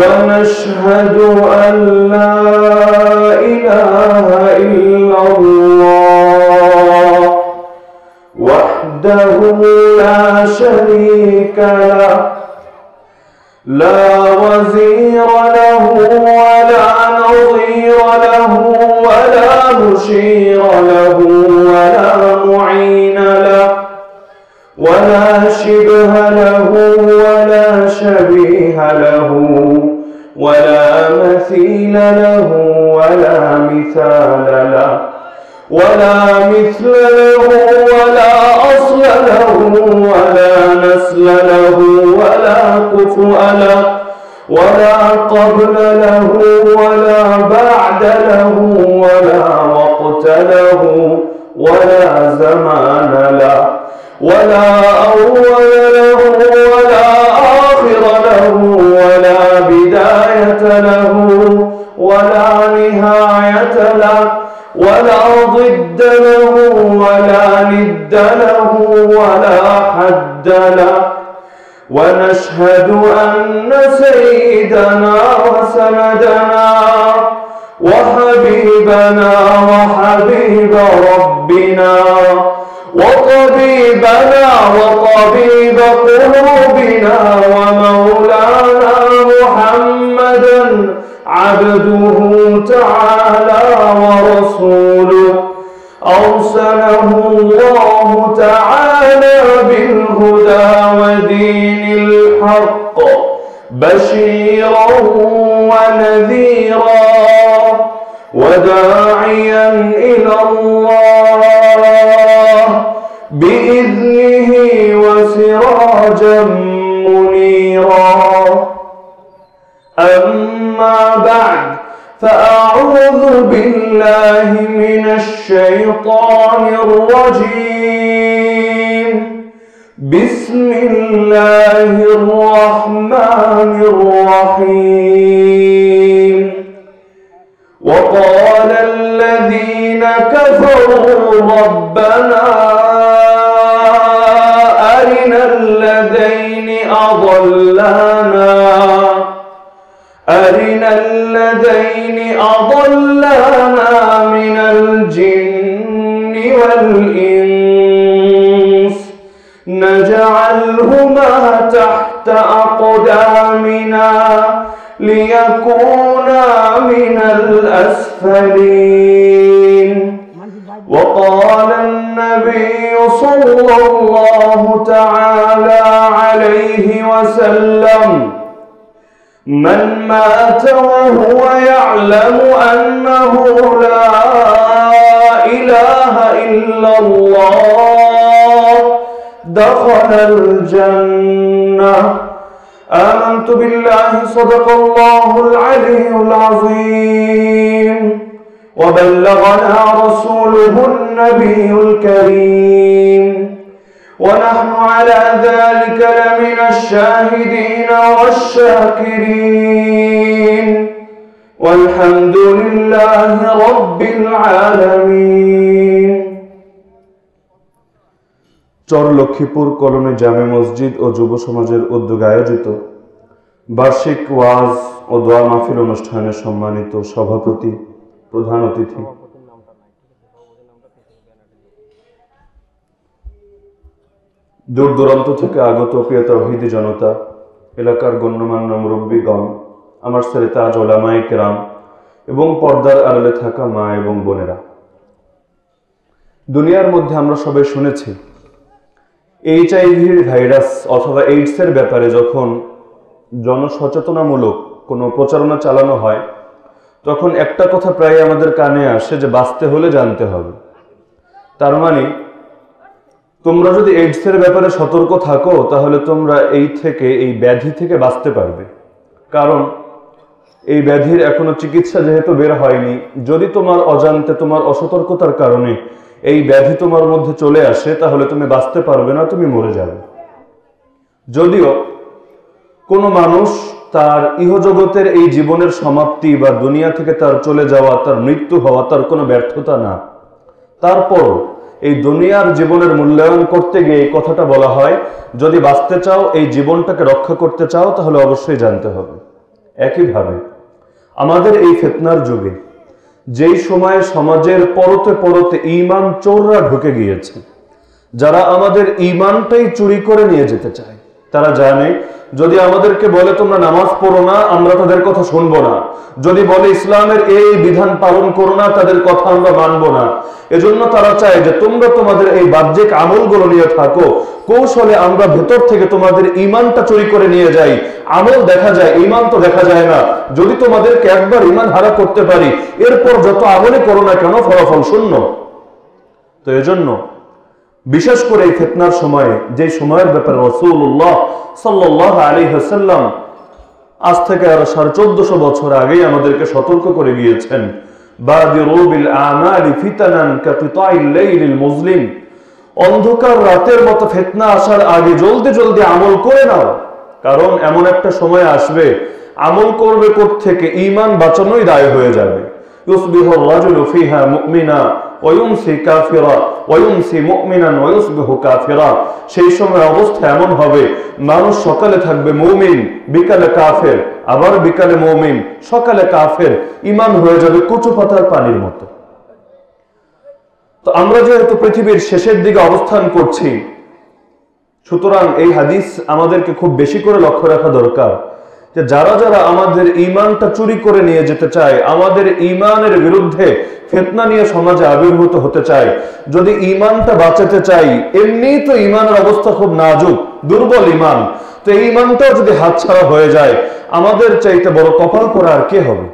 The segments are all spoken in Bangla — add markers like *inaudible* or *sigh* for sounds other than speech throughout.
ونشهد أن لا إله إلا الله وحده لا شريك له لا وزير له ولا نظير له ولا مشير له ولا معين له ولا شبه له ولا شبيه له. ولا مثيل له ولا مثال له. ولا مثل له ولا أصل له ولا نسل له ولا كفؤ له. ولا قبل له ولا بعد له ولا وقت له ولا زمان له. ولا أول له ولا له ولا ند له ولا حد له. ونشهد أن سيدنا وسندنا وحبيبنا وحبيب ربنا وطبيبنا وطبيب قلوبنا ومولانا محمدا عبده تعالى ورسوله. أرسله الله تعالى بالهدى ودين الحق بشيرا ونذيرا وداعيا إلى الله بإذنه وسراجا منيرا. أما بعد فأعوذ بالله من الشيطان الرجيم. بسم الله الرحمن الرحيم. وقال الذين كفروا ربنا أرنا الذين أضلانا. أرنا الذين أضلانا من الجن والإنس نجعلهما تحت أقدامنا ليكونا من الأسفلين. وقال النبي صلى الله تعالى عليه وسلم من مات وهو يعلم أنه لا إله إلا الله. دخل الجنة. آمنت بالله صدق الله العلي العظيم. وبلغنا رسوله النبي الكريم. ونحن على ذلك لمن الشاهدين والشاكرين. والحمد لله رب العالمين চর লক্ষ্মীপুর কলোনি জামে মসজিদ ও যুব সমাজের উদ্যোগে আয়োজিত বার্ষিক ওয়াজ ও দোয়া মাহফিল অনুষ্ঠানের সম্মানিত সভাপতি প্রধান অতিথি দূর দূরান্ত থেকে আগত প্রিয় তৌহিদি জনতা এলাকার গণ্যমান্য মুরব্বীগণ আমার সাথে তাজ ওলামাই কেরাম এবং পর্দার আড়ালে থাকা মা এবং বোনেরা। দুনিয়ার মধ্যে আমরা সবাই শুনেছি, এইচআইভির ভাইরাস অথবা এইডসের ব্যাপারে যখন জনসচেতনামূলক কোনো প্রচারণা চালানো হয়, তখন একটা কথা প্রায় আমাদের কানে আসে যে বাঁচতে হলে জানতে হবে। তার মানে তোমরা যদি এইডসের ব্যাপারে সতর্ক থাকো, তাহলে তোমরা এই থেকে, এই ব্যাধি থেকে বাঁচতে পারবে। কারণ এই ব্যাধির এখনও চিকিৎসা যেহেতু বের হয়নি, যদি তোমার অজান্তে তোমার অসতর্কতার কারণে এই ব্যাধি তোমার মধ্যে চলে আসে, তাহলে তুমি বাঁচতে পারবে না, তুমি মরে যাবে। যদিও কোনো মানুষ তার ইহজগতের এই জীবনের সমাপ্তি বা দুনিয়া থেকে তার চলে যাওয়া, তার মৃত্যু হওয়া, তার কোনো ব্যর্থতা না। তারপর এই দুনিয়ার জীবনের মূল্যায়ন করতে গিয়ে এই কথাটা বলা হয়, যদি বাঁচতে চাও, এই জীবনটাকে রক্ষা করতে চাও, তাহলে অবশ্যই জানতে হবে। একইভাবে আমাদের এই ফেতনার যুগে, যেই সময়ে সমাজের পরতে পরতে ইমান চোররা ঢুকে গিয়েছে, যারা আমাদের ইমানটাই চুরি করে নিয়ে যেতে চায়। তারা জানে, যদি আমাদেরকে বলে তোমরা নামাজ পড়ো না, আমরা তাদের কথা শুনব না। যদি বলে ইসলামের এই বিধান পালন করো না, তাদের কথা আমরা মানবো না। এজন্য তারা চায় যে তোমরা তোমাদের এই বাহ্যিক আমলগুলো নিয়ে থাকো। কৌশলে আমরা ভেতর থেকে তোমাদের ইমানটা চুরি করে নিয়ে যাই। আমল দেখা যায় ইমান তো দেখা যায় না। যদি তোমাদেরকে একবার ইমান হারা করতে পারি, এরপর যত আমলে করো না কেন, ফলাফল শূন্য। তো এজন্য বিশেষ করে এই ফেতনার সময়ে, যে সময়ের ব্যাপারে রসুল্লাহ সাল্লাহ আলী হাসাল্লাম আজ থেকে আর সাড়ে চোদ্দশো বছর আগেই আমাদেরকে সতর্ক করে গিয়েছেন অন্ধকার রাতের মতো ফেতনা আসার আগে জলদি জলদি আমল করে নাও, কারণ এমন একটা সময় আসবে, আমল করবে থেকে ইমান বাঁচানোই দায় হয়ে যাবে। ওয়ুমসি কাফিরা ওয়ুমসি মুমিনান ওয়ুসবিহু কাফিরা সেই সময় অবস্থা এমন হবে, মানুষ সকালে থাকবে মুমিন, বিকালে কাফের, আবার বিকালে মুমিন, সকালে কাফের ইমান হয়ে যাবে কচু পাতার পানির মতো। তো আমরা যেহেতু পৃথিবীর শেষের দিকে অবস্থান করছি, সুতরাং এই হাদিস আমাদেরকে খুব বেশি করে লক্ষ্য রাখা দরকার। যে যারা যারা আমাদের ইমানটা চুরি করে নিয়ে যেতে চায়, আমাদের ইমানের বিরুদ্ধে ফেতনা নিয়ে সমাজে আবির্ভূত হতে চায়, যদি ইমানটা বাঁচাতে চাই এমনি তো ইমানের অবস্থা খুব নাজুক, দুর্বল ইমান তো এই ইমানটাও যদি হাতছাড়া হয়ে যায়, আমাদের চাইতে বড় কপাল করা আর কে হবে?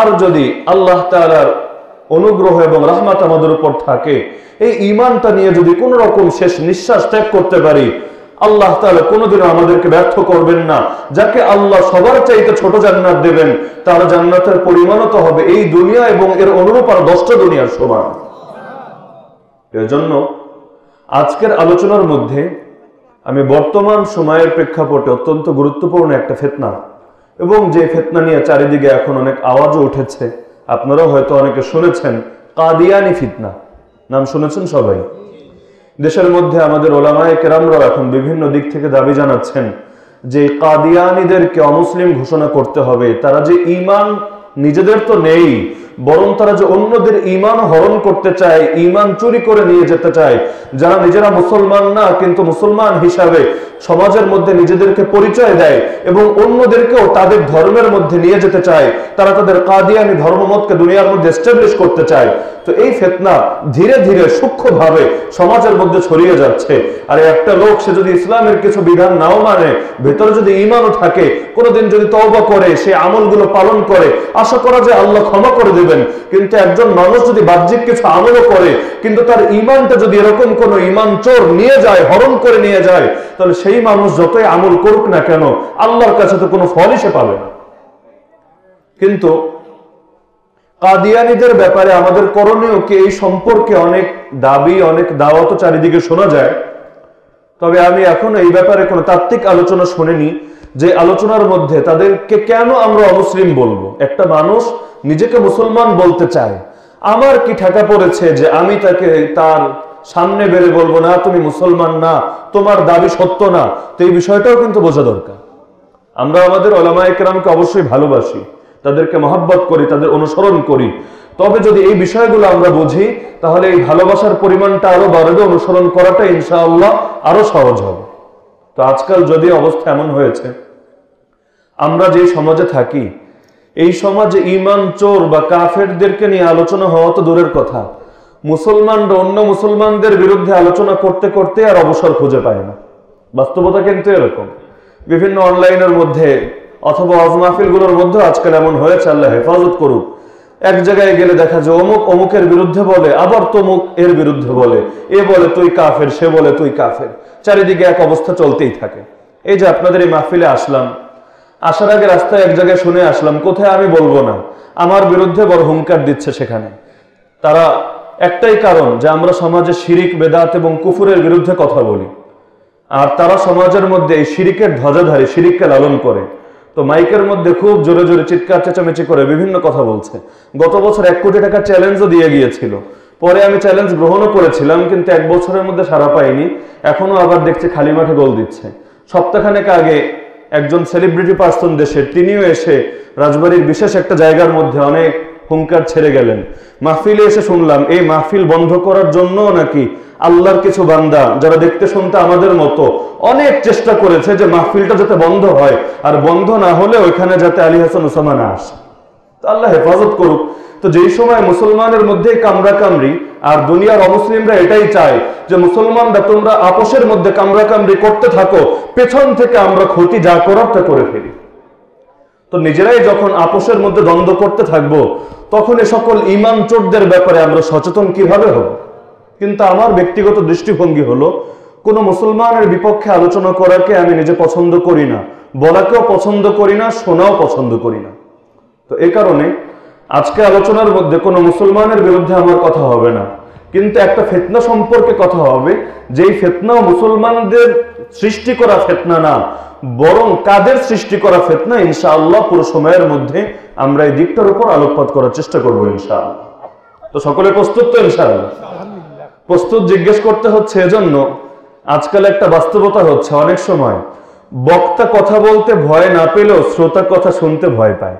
আর যদি আল্লাহ তালার অনুগ্রহ এবং রহমাত আমাদের উপর থাকে, এই ইমানটা নিয়ে যদি কোন রকম শেষ নিঃশ্বাস ত্যাগ করতে পারি আল্লাহ তাহলে কোনোদিনও আমাদেরকে ব্যর্থ করবেন না। যাকে আল্লাহ সবার চাইতে ছোট জান্নাত দেবেন, তার জান্নাতের পরিমাণও তো হবে এই দুনিয়া এবং এর অনুরূপ আর দশটা দুনিয়ার সমান। এজন্য আজকের আলোচনার মধ্যে আমি বর্তমান সময়ের প্রেক্ষাপটে অত্যন্ত গুরুত্বপূর্ণ একটা ফেতনা এবং যে ফেতনা নিয়ে চারিদিকে এখন অনেক আওয়াজও উঠেছে, আপনারাও হয়তো অনেকে শুনেছেন, কাদিয়ানি ফিতনা। নাম শুনেছেন সবাই? দেশের মধ্যে আমাদের ওলামায় কেরামরাও এখন বিভিন্ন দিক থেকে দাবি জানাচ্ছেন যে কাদিয়ানিদেরকে অমুসলিম ঘোষণা করতে হবে। তারা যে ইমান নিজেদের তো নেই, বরং তারা যে অন্যদের ইমান হরণ করতে চায় ইমান চুরি করে নিয়ে যেতে চায়, যারা নিজেরা মুসলমান না, কিন্তু মুসলমান হিসাবে সমাজের মধ্যে নিজেদেরকে পরিচয় দেয় এবং অন্যদেরকেও তাদের ধর্মের মধ্যে নিয়ে যেতে চায়। তারা তাদের কাদিয়ানি ধর্মমতকে দুনিয়ার মধ্যে এস্টাবলিশ করতে চায়। তো এই ফেতনা ধীরে ধীরে সূক্ষ্মভাবে সমাজের মধ্যে ছড়িয়ে যাচ্ছে। আর একটা লোক, সে যদি ইসলামের কিছু বিধান নাও মানে ভেতরে যদি ইমানও থাকে, কোনোদিন যদি তওবা করে, সে আমলগুলো পালন করে, আশা করা যায় আল্লাহ ক্ষমা করে দেবেন। কিন্তু একজন মানুষ যদি বাহ্যিক কিছু আমলও করে, কিন্তু তার ইমানটা যদি এরকম কোনো ইমান চোর নিয়ে যায় হরণ করে নিয়ে যায়, তাহলে সেই মানুষ যতই আমল করুক না কেন, আল্লাহর কাছে তো কোনো ফলই সে পাবে না। কিন্তু কাদিয়ানিদের ব্যাপারে আমাদের করণীয় কি, এই সম্পর্কে অনেক দাবি, অনেক দাওয়াত চারিদিকে শোনা যায়। তবে আমি এখন এই ব্যাপারে কোনো তাত্ত্বিক আলোচনা শুনিনি যে আলোচনার মধ্যে তাদেরকে কেন আমরা অমুসলিম বলব? একটা মানুষ নিজেকে মুসলমান বলতে চায়। আমার কি ঠেকা পড়েছে যে আমি তাকে তার সামনে বেড়ে বলব, না, তুমি মুসলমান না। তোমার দাবি সত্য না, তো এই বিষয়টাও কিন্তু বোঝা দরকার। আমরা আমাদের ওলামা একরামকে অবশ্যই ভালোবাসি, তাদেরকে মহাব্বত করি, তাদের অনুসরণ করি। তবে যদি এই বিষয়গুলো আমরা বুঝি, তাহলে এই ভালোবাসার পরিমাণটা আরও বাড়বে, অনুসরণ করাটা ইনশাআল্লাহ আরও সহজ হবে। তো আজকাল যদি অবস্থা এমন হয়েছে, আমরা যে সমাজে থাকি, এই সমাজে ইমান চোর বা কাফেরদেরকে নিয়ে আলোচনা হওয়া তো দূরের কথা মুসলমানরা অন্য মুসলমানদের বিরুদ্ধে আলোচনা করতে করতে আর অবসর খুঁজে পায় না। বাস্তবতা কিন্তু এরকম। বিভিন্ন অনলাইনের মধ্যে অথবা অজ মাহফিলগুলোর মধ্যে আজকাল এমন হয়েছে, আল্লাহ হেফাজত করুক। এক জায়গায় গেলে দেখা যায় অমুক, অমুকের বিরুদ্ধে বলে, আবার তমুক এর বিরুদ্ধে বলে। এ বলে, তুই কাফের, সে বলে, তুই কাফের। চারিদিকে এক অবস্থা চলতেই থাকে। এই যে আপনাদের এই মাহফিলে আসলাম, আসার আগে রাস্তায় এক জায়গায় শুনে আসলাম, কোথায় আমি বলব না। আমার বিরুদ্ধে বড় হুঙ্কার দিচ্ছে সেখানে। তারা একটাই কারণ যে আমরা সমাজে শিরিক, বেদাত এবং কুফুরের বিরুদ্ধে কথা বলি। আর তারা সমাজের মধ্যে এই শিরিকের ধ্বজাধারী, শিরিককে লালন করে। তো মাইকের মধ্যে খুব জোরে জোরে চিৎকার, চেঁচামেচি করে বিভিন্ন কথা বলছে। গত বছর এক কোটি টাকা চ্যালেঞ্জও দিয়ে গিয়েছিল। পরে আমি চ্যালেঞ্জ গ্রহণও করেছিলাম, কিন্তু এক বছরের মধ্যে সারা পাইনি। এখনও আবার দেখছি খালি মাঠে গোল দিচ্ছে। সপ্তাহখানেক আগে একজন সেলিব্রিটি পার্সন দেশের তিনিও এসে রাজবাড়ির বিশেষ একটা জায়গার মধ্যে অনেক হুঙ্কার ছেড়ে গেলেন। মাহফিলে এসে শুনলাম, এই মাহফিল বন্ধ করার জন্য নাকি আল্লাহর কিছু বান্দা, যারা দেখতে শুনতে আমাদের মতো, অনেক চেষ্টা করেছে যে মাহফিলটা যাতে বন্ধ হয়, আর বন্ধ না হলে ওইখানে যাতে আলী হাসান উসামা না আসে? আল্লাহ হেফাজত করুক। তো যেই সময় মুসলমানের মধ্যে কামরা কামড়ি আর দুনিয়ার অমুসলিমরা এটাই চায় যে, মুসলমানরা, তোমরা আপোষের মধ্যে কামরা কামড়ি করতে থাকো, পেছন থেকে আমরা ক্ষতি যা করার তা করে ফেলি। তো নিজেরাই যখন আপোষের মধ্যে দ্বন্দ্ব করতে থাকব, তখন এ সকল ইমান চোরদের ব্যাপারে আমরা সচেতন কীভাবে হব? কিন্তু আমার ব্যক্তিগত দৃষ্টিভঙ্গি হলো, কোনো মুসলমানের বিপক্ষে আলোচনা করাকে আমি নিজে পছন্দ করি না, বলাকেও পছন্দ করি না, শোনাও পছন্দ করি না। তো এ কারণে আজকে আলোচনার মধ্যে কোনো মুসলমানের বিরুদ্ধে আমার কথা হবে না। কিন্তু একটা ফেতনা সম্পর্কে কথা হবে যেই ফেতনা মুসলমানদের সৃষ্টি করা ফেতনা না বরং কাদের সৃষ্টি করা ফেতনা ইনশাআল্লাহ পুরো সময়ের মধ্যে আমরা এই দিকটার উপর আলোকপাত করার চেষ্টা করব ইনশাআল্লাহ। তো সকলে প্রস্তুত তো ইনশাআল্লাহ? প্রস্তুত জিজ্ঞেস করতে হচ্ছে এজন্য আজকাল একটা বাস্তবতা হচ্ছে অনেক সময় বক্তা কথা বলতে ভয় না পেলেও শ্রোতা কথা শুনতে ভয় পায়।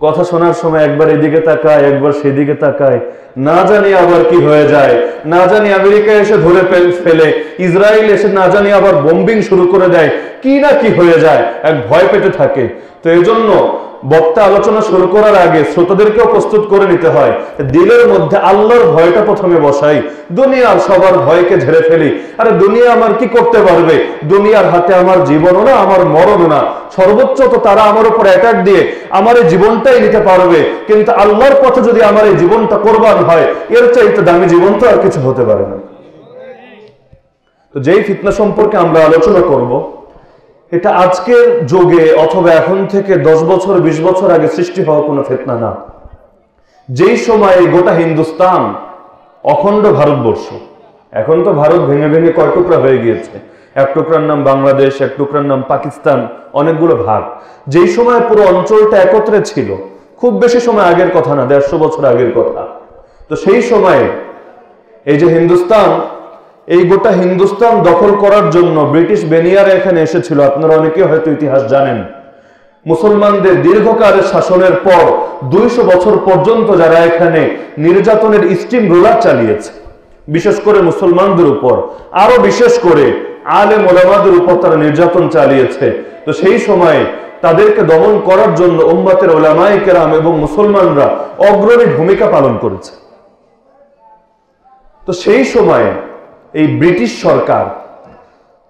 কথা শোনার সময় একবার এদিকে তাকায়, একবার সেদিকে তাকায়। না জানি আবার কি হয়ে যায়। না জানি আমেরিকা এসে ধরে ফেল- ইসরায়েল এসে না জানি আবার বোম্বিং শুরু করে দেয়। কি না কি হয়ে যায়। এক ভয় পেতে থাকে। তো এজন্য জন্য বক্তা আলোচনা শুরু করার আগে শ্রোতাদেরকেও প্রস্তুত করে নিতে হয়। দিলের মধ্যে আল্লাহর ভয়টা প্রথমে বসাই। দুনিয়ার সবার ভয়কে ঝেড়ে ফেলি। আরে দুনিয়া আমার কি করতে পারবে? দুনিয়ার হাতে আমার জীবনও না, আমার মরণও না। সর্বোচ্চ তো তারা আমার উপর অ্যাটাক দিয়ে আমার এই জীবনটাই নিতে পারবে। কিন্তু আল্লাহর পথে যদি আমার এই জীবনটা কোরবান হয়, এর চাইতে দামি জীবন তো আর কিছু হতে পারে না। তো যেই ফিতনা সম্পর্কে আমরা আলোচনা করব এটা আজকের যুগে অথবা এখন থেকে দশ বছর, বিশ বছর আগে সৃষ্টি হওয়া কোনো ফেতনা না। যেই সময় গোটা হিন্দুস্তান অখণ্ড ভারতবর্ষ, এখন তো ভারত ভেঙে ভেঙে কয় টুকরা হয়ে গিয়েছে। এক টুকরার নাম বাংলাদেশ, এক টুকরার নাম পাকিস্তান, অনেকগুলো ভাগ। যেই সময় পুরো অঞ্চলটা একত্রে ছিল, খুব বেশি সময় আগের কথা না, দেড়শো বছর আগের কথা। তো সেই সময়ে এই যে হিন্দুস্তান এই গোটা হিন্দুস্তান দখল করার জন্য ব্রিটিশ বেনিয়ার এখানে এসেছিল। আপনারা অনেকে হয়তো ইতিহাস জানেন। মুসলমানদের দীর্ঘকালের শাসনের পর দুইশো বছর পর্যন্ত যারা এখানে নির্যাতনের স্টিম রোলার চালিয়েছে, বিশেষ করে মুসলমানদের উপর, আরও বিশেষ করে আলে মোলামাদের উপর তারা নির্যাতন চালিয়েছে। তো সেই সময়ে তাদেরকে দমন করার জন্য উম্মাতের ওলামাই কেরাম এবং মুসলমানরা অগ্রণী ভূমিকা পালন করেছে। তো সেই সময়ে এই ব্রিটিশ সরকার,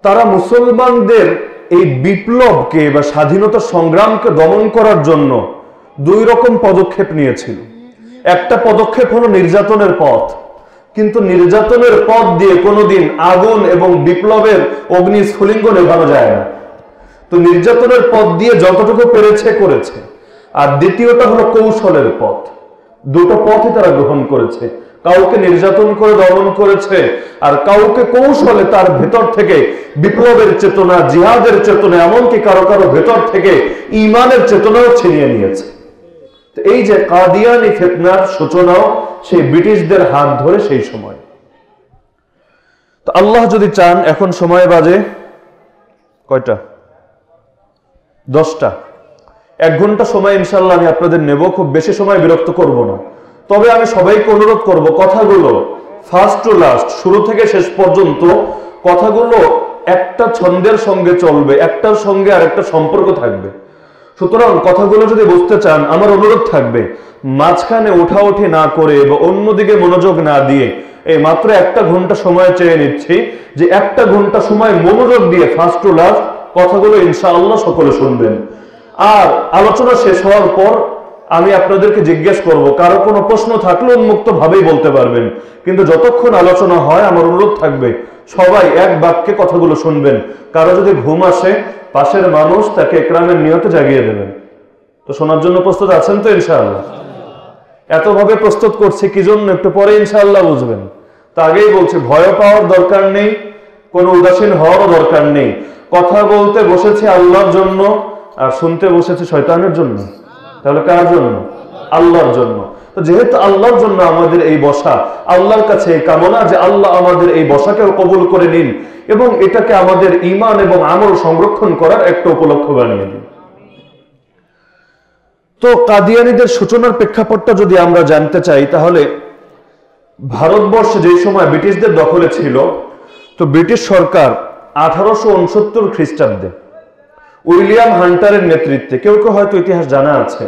তারা মুসলমানদের এই বিপ্লবকে বা স্বাধীনতা সংগ্রামকে দমন করার জন্য দুই রকম পদক্ষেপ নিয়েছিল। একটা পদক্ষেপ হলো নির্যাতনের পথ। কিন্তু নির্যাতনের পথ দিয়ে কোনোদিন আগুন এবং বিপ্লবের অগ্নি স্ফুলিঙ্গ নেভানো যায় না। তো নির্যাতনের পথ দিয়ে যতটুকু পেরেছে, করেছে। আর দ্বিতীয়টা হলো কৌশলের পথ। দুটো পথই তারা গ্রহণ করেছে। কাউকে নির্যাতন করে, দমন করেছে। আর কাউকে কৌশলে তার ভেতর থেকে বিপ্লবের চেতনা, জিহাদের চেতনা, এমনকি কারও কারও ভেতর থেকে ইমানের চেতনাও ছিনিয়ে নিয়েছে। এই যে কাদিয়ানি ফেতনার সূচনাও সেই ব্রিটিশদের হাত ধরে সেই সময়। তো আল্লাহ যদি চান, এখন সময় বাজে কয়টা? দশটা। এক ঘণ্টা সময় ইনশাল্লাহ আমি আপনাদের নেব, খুব বেশি সময় বিরক্ত করব না। তবে আমি সবাইকে অনুরোধ করব, কথাগুলো ফার্স্ট টু লাস্ট শুরু থেকে শেষ পর্যন্ত কথাগুলো একটা ছন্দের সঙ্গে চলবে, একটার সঙ্গে আর একটা সম্পর্ক থাকবে। সুতরাং কথাগুলো যদি বুঝতে চান, আমার অনুরোধ থাকবে, মাঝখানে ওঠাউঠি না করে বা অন্যদিকে মনোযোগ না দিয়ে, এই মাত্র একটা ঘণ্টা সময় চেয়ে নিচ্ছি যে একটা ঘণ্টা সময় মনোযোগ দিয়ে ফার্স্ট টু লাস্ট কথাগুলো ইনশাআল্লাহ সকলে শুনবেন। আর আলোচনা শেষ হওয়ার পর আমি আপনাদেরকে জিজ্ঞেস করব, কারও কোনো প্রশ্ন থাকলে উন্মুক্ত ভাবেই বলতে পারবেন। কিন্তু যতক্ষণ আলোচনা হয়, আমার অনুরোধ থাকবে, সবাই এক বাক্যে কথাগুলো শুনবেন। কারও যদি ঘুম আসে, পাশের মানুষ তাকে একরামের নিয়তে জাগিয়ে দেবেন। তো শোনার জন্য প্রস্তুত আছেন তো, ইনশাআল্লাহ? এতভাবে প্রস্তুত করছি, কি জন্য? একটু পরে ইনশাআল্লাহ বুঝবেন। তা আগেই বলছি ভয় পাওয়ার দরকার নেই, কোনো উদাসীন হওয়ারও দরকার নেই। কথা বলতে বসেছি আল্লাহর জন্য, আর শুনতে বসেছি শয়তানের জন্য। তাহলে কার জন্য? আল্লাহর জন্য। যেহেতু আল্লাহর জন্য আমাদের এই বসা, আল্লাহর কাছে কামনা যে আল্লাহ আমাদের এই বসাকেও কবুল করে নিন এবং এটাকে আমাদের ইমান এবং আমল সংরক্ষণ করার একটা উপলক্ষ বানিয়ে দিন। তো কাদিয়ানিদের সূচনার প্রেক্ষাপটটা যদি আমরা জানতে চাই, তাহলে ভারতবর্ষ যে সময় ব্রিটিশদের দখলে ছিল, তো ব্রিটিশ সরকার আঠারোশো উনসত্তর খ্রিস্টাব্দে উইলিয়াম হান্টারের নেতৃত্বে, কেউ কেউ হয়তো ইতিহাস জানা আছে,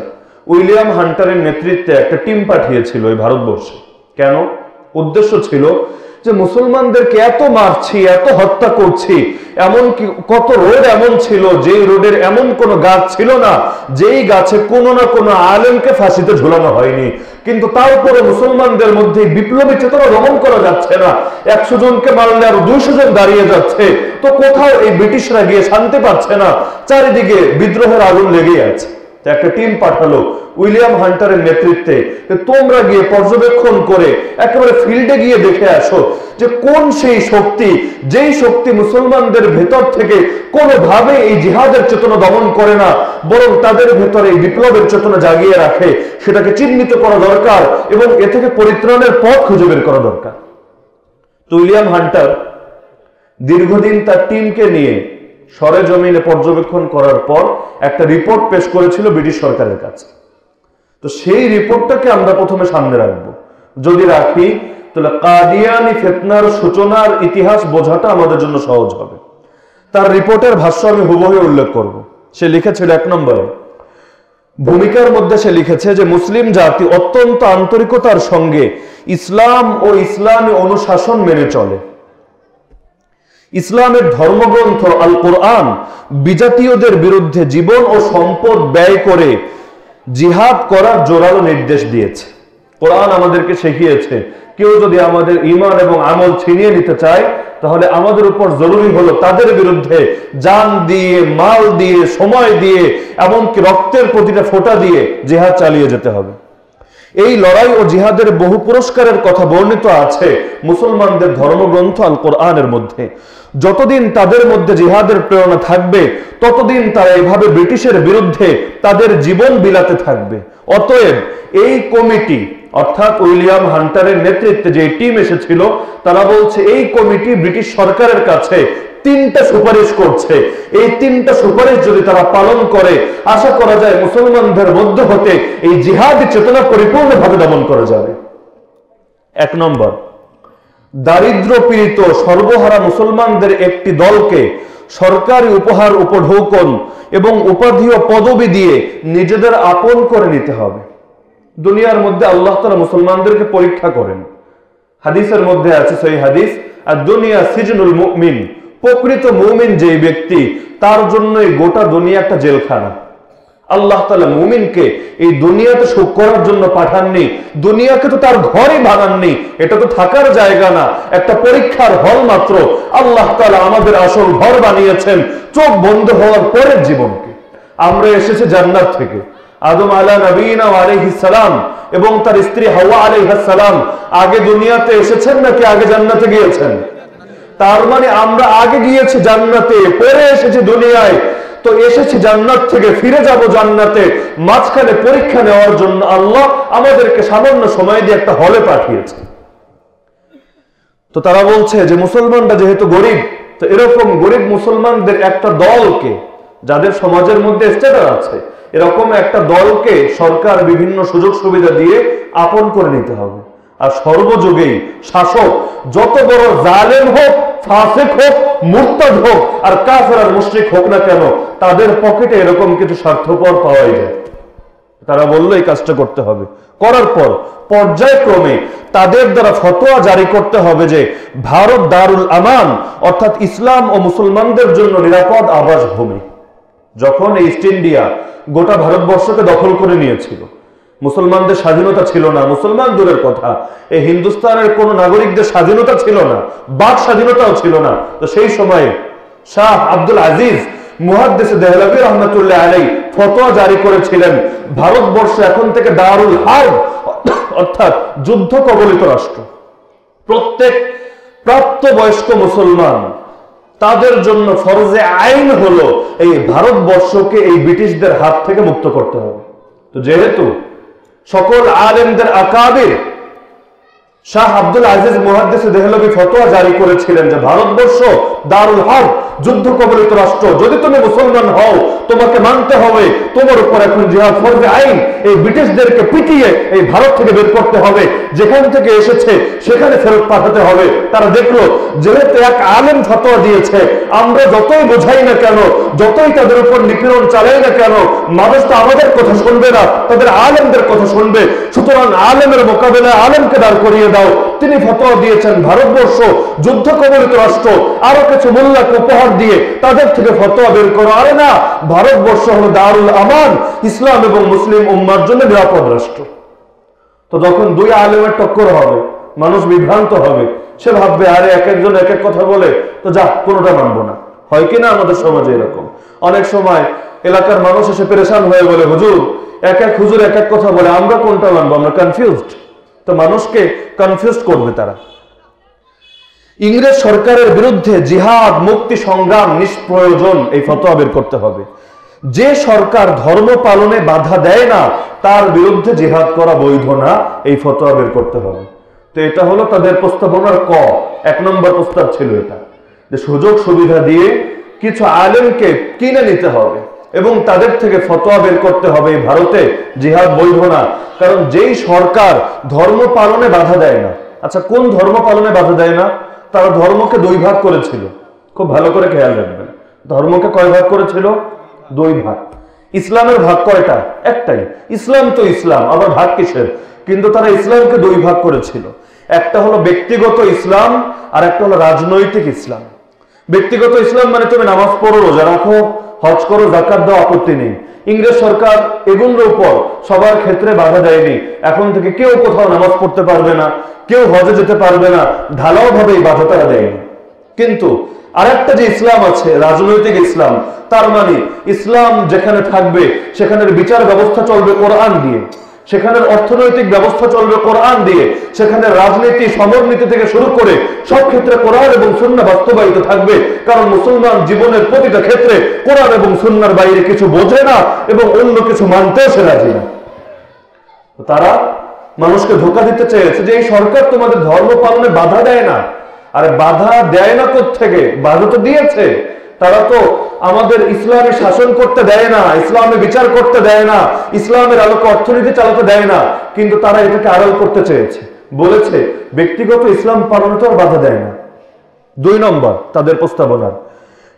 উইলিয়াম হান্টারের নেতৃত্বে একটা টিম পাঠিয়েছিল এই ভারতবর্ষে। কেন? উদ্দেশ্য ছিল যে মুসলমানদেরকে এত মারছি, এত হত্যা করছি এমন কি কত রোড এমন ছিল, যেই রোডের এমন কোন গাছ ছিল না, যেই গাছে কোনো না কোনো আলেমকে ফাঁসিতে ঝুলানো হয়নি। কিন্তু তারপরে মুসলমানদের মধ্যে বিপ্লবী চেতনা দমন করা যাচ্ছে না। একশো জনকে মারলে আরও দুইশো জন দাঁড়িয়ে যাচ্ছে। তো কোথাও এই ব্রিটিশরা গিয়ে শান্তি পাচ্ছে না। চারিদিকে বিদ্রোহের আগুন লেগেই আছে। একটা টিম পাঠালো উইলিয়াম হান্টারের নেতৃত্বে তোমরা গিয়ে পর্যবেক্ষণ করে একেবারে ফিল্ডে গিয়ে দেখে আসো যে কোন সেই শক্তি, যেই শক্তি মুসলমানদের ভেতর থেকে কোনোভাবে এই জিহাদের চেতনা দমন করে না, বরং তাদের ভেতরে এই বিপ্লবের চেতনা জাগিয়ে রাখে, সেটাকে চিহ্নিত করা দরকার এবং এ থেকে পরিত্রাণের পথ খুঁজে বের করা দরকার। তো উইলিয়াম হান্টার দীর্ঘদিন তার টিমকে নিয়ে সরেজমিনে পর্যবেক্ষণ করার পর একটা রিপোর্ট পেশ করেছিল ব্রিটিশ সরকারের কাছে। তো সেই রিপোর্টটাকে আমরা প্রথমে সামনে রাখব। যদি রাখি, তাহলে কাদিয়ানি ফেতনার সূচনার ইতিহাস বোঝাটা আমাদের জন্য সহজ হবে। তার রিপোর্টের ভাষ্য আমি হুবহু উল্লেখ করব। সে লিখেছিল এক নম্বরে, ভূমিকার মধ্যে সে লিখেছে যে, মুসলিম জাতি অত্যন্ত আন্তরিকতার সঙ্গে ইসলাম ও ইসলামী অনুশাসন মেনে চলে। ইসলামের ধর্মগ্রন্থ আল কোরআন বিজাতীয়দের বিরুদ্ধে জীবন ও সম্পদ ব্যয় করে জিহাদ করার জোরালো নির্দেশ দিয়েছে। কোরআন আমাদেরকে শিখিয়েছে, কেউ যদি আমাদের ইমান এবং আমল ছিনিয়ে নিতে চায়, তাহলে আমাদের উপর জরুরি হলো তাদের বিরুদ্ধে যান দিয়ে, মাল দিয়ে, সময় দিয়ে, এমনকি রক্তের প্রতিটা ফোটা দিয়ে জেহাদ চালিয়ে যেতে হবে। এই লড়াই ও জিহাদের বহু পুরস্কারের কথা বর্ণিত আছে মুসলমানদের ধর্মগ্রন্থ আল কোরআনের মধ্যে। যতদিন তাদের মধ্যে জিহাদের প্রেরণা থাকবে, ততদিন তারা এইভাবে ব্রিটিশের বিরুদ্ধে তাদের জীবন বিলাতে থাকবে। অতএব এই কমিটি, অর্থাৎ উইলিয়াম হান্টারের নেতৃত্বে যে টিম এসেছিল, তারা বলছে এই কমিটি ব্রিটিশ সরকারের কাছে তিনটা সুপারিশ করছে। এই তিনটা সুপারিশ যদি তারা পালন করে, আশা করা যায় মুসলমানদের মধ্য হতে এই জিহাদ চেতনা পরিপূর্ণভাবে দমন করা যাবে। এক নম্বর দারিদ্র পীড়িত সর্বহারা মুসলমানদের একটি দলকে সরকারি উপহার উপঢৌকন এবং উপাধি ও পদবি দিয়ে নিজেদের আপন করে নিতে হবে। দুনিয়ার মধ্যে আল্লাহ তালা মুসলমানদেরকে পরীক্ষা করেন। হাদিসের মধ্যে আছে সেই হাদিস আর দুনিয়া সিজনুল মুমিন প্রকৃত মুমিন যেই ব্যক্তি, তার জন্য এই গোটা দুনিয়া একটা জেলখানা। আল্লাহ তালা মুমিনকে এই দুনিয়াতে সুখ করার জন্য পাঠাননি, দুনিয়াকে তো তার ঘরে বানাননি, এটা তো থাকার জায়গা না, একটা পরীক্ষার হল মাত্র। আল্লাহ তালা আমাদের আসল ঘর বানিয়েছেন, চোখ বন্ধ হওয়ার পরের জীবনকে। আমরা এসেছি জান্নাত থেকে। আদম আলা নবীন সালাম এবং তার স্ত্রী হাওয়া আলাইহাসালাম আগে দুনিয়াতে এসেছেন নাকি আগে জান্নাতে গিয়েছেন? তার মানে আমরা আগে গিয়েছি জান্নাতে, পরে এসেছি দুনিয়ায়। তো এসেছি জান্নাত থেকে, ফিরে যাব জান্নাতে। মাঝখানে পরীক্ষা নেওয়ার জন্য আল্লাহ আমাদেরকে সামান্য সময় দিয়ে একটা হলে পাঠিয়েছে। তো তারা বলছে যে, মুসলমানরা যেহেতু গরিব, তো এরকম গরিব মুসলমানদের একটা দলকে যাদের সমাজের মধ্যে স্ট্যাটার আছে, এরকম একটা দলকে সরকার বিভিন্ন সুযোগ সুবিধা দিয়ে আপন করে নিতে হবে। আর সর্বযুগেই শাসক, যত বড় জালেম হোক, ফাসেক হোক, মুরতাদ হোক, আর কাফের আর মুশরিক হোক না কেন, তাদের পকেটে এরকম কিছু স্বার্থপর পাওয়াই যায়। তারা বলল, এই কাজটা করতে হবে। করার পর, পর্যায়ক্রমে তাদের দ্বারা ফতোয়া জারি করতে হবে যে, ভারত দারুল আমান, অর্থাৎ ইসলাম ও মুসলমানদের জন্য নিরাপদ আবাস ভূমি। যখন ইস্ট ইন্ডিয়া গোটা ভারতবর্ষকে দখল করে নিয়েছিল মুসলমানদের স্বাধীনতা ছিল না, মুসলমান দূরের কথা। এই হিন্দুস্তানের কোন নাগরিকদের স্বাধীনতা ছিল না, বাক স্বাধীনতাও ছিল না। তো সেই সময়ে শাহ আব্দুল আজিজ ভারতবর্ষকে এই ব্রিটিশদের হাত থেকে মুক্ত করতে হবে। তো যেহেতু সকল আলেমদের আকাবির শাহ আব্দুল আজিজ মুহাদ্দিস দেহলভী ফতোয়া জারি করেছিলেন যে ভারতবর্ষ দারুল হক, যুদ্ধ কবলিত রাষ্ট্র। যদি তুমি মুসলমান হও, তোমাকে মানতে হবে, তোমার উপর এখন জিহাদ ফরজে আইন। এই ব্রিটিশদেরকে পিটিয়ে এই ভারত থেকে বের করতে হবে। যেখান থেকে এসেছে, সেখানে ফেরত পাঠাতে হবে। তারা দেখল, যেহেতু এক আলেম ফতোয়া দিয়েছে, আমরা যতই বোঝাই না কেন, যতই তাদের উপর নিপীড়ন চালাই না কেন, মানুষ তো আমাদের কথা শুনবে না, তাদের আলেমদের কথা শুনবে। সুতরাং আলেমের মোকাবেলায় আলেমকে দাঁড় করিয়ে দাও। তিনি ফতোয়া দিয়েছেন, ভারতবর্ষ যুদ্ধ কবলিত রাষ্ট্র, আরও কিছু মোল্লাকে উপহার দিয়ে তাদের থেকে ফতোয়া বের করো। আরে না, ভারতবর্ষ হলো দারুল আমান, ইসলাম এবং মুসলিম উম্মার জন্য নিরাপদ রাষ্ট্র। তো যখন দুই আলেমের টক্কর হবে, মানুষ বিভ্রান্ত হবে, সে ভাববে, আরে এক একজন এক এক কথা বলে, তো যা, কোনোটা মানবো না। হয় কিনা আমাদের সমাজে এরকম। অনেক সময় এলাকার মানুষ এসে পেরেশান হয়ে বলে, হুজুর, এক এক হুজুর এক এক কথা বলে, আমরা কোনটা মানবো? আমরা কনফিউজড তো মানুষকে কনফিউজ করবে তারা। ইংরেজ সরকারের বিরুদ্ধে জিহাদ, মুক্তি সংগ্রাম নিষ্প্রয়োজন এই ফতোয়া বের করতে হবে। যে সরকার ধর্ম পালনে বাধা দেয় না, তার বিরুদ্ধে জিহাদ করা বৈধ না, এই ফতোয়া বের করতে হবে। তো এটা হলো তাদের প্রস্তাবনার ক। এক নম্বর প্রস্তাব ছিল এটা। যে সুযোগ সুবিধা দিয়ে কিছু আলেমকে কিনে নিতে হবে। এবং তাদের থেকে ফতোয়া বের করতে হবে ভারতে। জিহাদ বৈধ না। কারণ যেই সরকার ধর্ম পালনে বাধা দেয় না আচ্ছা কোন ধর্ম পালনে বাধা দেয় না? তারা ধর্মকে দুই ভাগ করেছিল। খুব ভালো করে খেয়াল রাখবেন। ধর্মকে কয় ভাগ করেছিল? দুই ভাগ। ইসলামের ভাগ কয়টা? একটাই। ইসলাম তো ইসলাম, আবার ভাগ কিসের? কিন্তু তারা ইসলামকে দুই ভাগ করেছিল। একটা হলো ব্যক্তিগত ইসলাম আর একটা হলো রাজনৈতিক ইসলাম। ব্যক্তিগত ইসলাম মানে তুমি নামাজ পড়ো, রোজা রাখো হজ করো জাকাত দাও আপত্তি নেই। ইংরেজ সরকার এগুলোর উপর সবার ক্ষেত্রে বাধা দেয়নি। এখন থেকে কেউ কোথাও নামাজ পড়তে পারবে না, কেউ হজে যেতে পারবে না ঢালাও ভাবে এই বাধা তারা দেয়নি। কিন্তু আরেকটা যে ইসলাম আছে, রাজনৈতিক ইসলাম, তার মানে ইসলাম যেখানে থাকবে, সেখানের বিচার ব্যবস্থা চলবে কোরআন দিয়ে। সেখানের অর্থনৈতিক ব্যবস্থা চলবে কোরআন দিয়ে, সেখানে রাজনীতি সমরনীতি থেকে শুরু করে সব ক্ষেত্রে কোরআন এবং সুন্না বাস্তবায়িত থাকবে। কারণ মুসলমান জীবনের প্রতিটা ক্ষেত্রে কোরআন এবং সুন্নার বাইরে কিছু বোঝে না এবং অন্য কিছু মানতেও সে রাজি না। তারা মানুষকে ধোকা দিতে চেয়েছে যে এই সরকার তোমাদের ধর্ম পালনে বাধা দেয় না। আরে বাধা দেয় না থেকে বাধা তো দিয়েছে। তারা তো আমাদের ইসলামে শাসন করতে দেয় না, ইসলামে বিচার করতে দেয় না, ইসলামের আলোকে অর্থনীতি চালাতে দেয় না, কিন্তু তারা এটাকে আড়াল করতে চেয়েছে। বলেছে, ব্যক্তিগত ইসলাম পালনে তো বাধা দেয় না। দুই নম্বর, তাদের প্রস্তাবনার।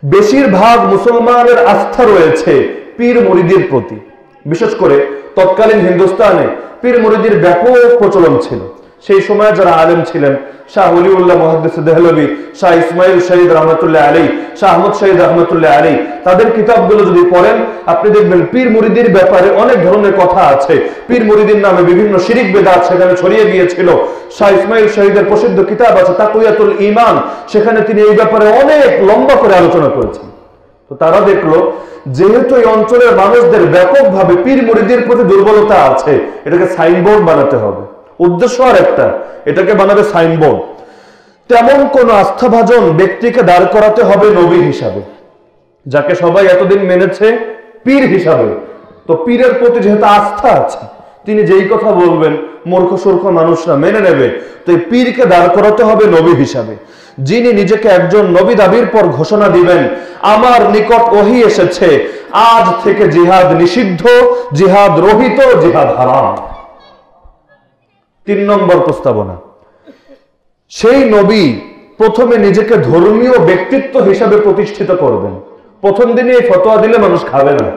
বেশিরভাগ মুসলমানের আস্থা রয়েছে পীর মরিদির প্রতি। বিশেষ করে তৎকালীন হিন্দুস্তানে পীর মরিদির ব্যাপক প্রচলন ছিল। সেই সময় যারা আলেম ছিলেন, শাহ অলিউল্লাহ মহাদ্দিস দেহলবি, শাহ ইসমাইল শহীদ রহমতুল্লাহ আলী শাহ আহমদ শহীদ রহমতুল্লাহ আলী তাদের কিতাবগুলো যদি পড়েন, আপনি দেখবেন পীর মুরিদির ব্যাপারে অনেক ধরনের কথা আছে। পীর মুরিদির নামে বিভিন্ন শিরিক বেদাত সেখানে ছড়িয়ে গিয়েছিল। শাহ ইসমাইল শহীদের প্রসিদ্ধ কিতাব আছে, তাকুয়াতুল ইমান সেখানে তিনি এই ব্যাপারে অনেক লম্বা করে আলোচনা করেছেন। তো তারা দেখল, যেহেতু এই অঞ্চলের মানুষদের ব্যাপকভাবে পীর মুরিদির প্রতি দুর্বলতা আছে, এটাকে সাইনবোর্ড বানাতে হবে। উদ্দেশ্য আর একটা, এটাকে বানাবে সাইনবোর্ড। তেমন কোন আস্থাভাজন ব্যক্তিকে দাঁড় করাতে হবে নবী হিসাবে, যাকে সবাই এতদিন মেনেছে পীর হিসাবে। তো পীরের প্রতি যেহেতু আস্থা আছে, তিনি যেই কথা বলবেন মূর্খ সূর্খ মানুষরা মেনে নেবে, তো এই পীরকে দাঁড় করাতে হবে নবী হিসাবে। যিনি নিজেকে একজন নবী দাবির পর ঘোষণা দিবেন, আমার নিকট ওহি এসেছে, আজ থেকে জিহাদ নিষিদ্ধ, জিহাদ রহিত, জিহাদ হারাম। তিন নম্বর প্রস্তাবনা। সেই নবী প্রথমে নিজেকে ধর্মীয় ব্যক্তিত্ব হিসাবে প্রতিষ্ঠিত করবেন। প্রথম দিনে এই ফতোয়া দিলে মানুষ খাবে না।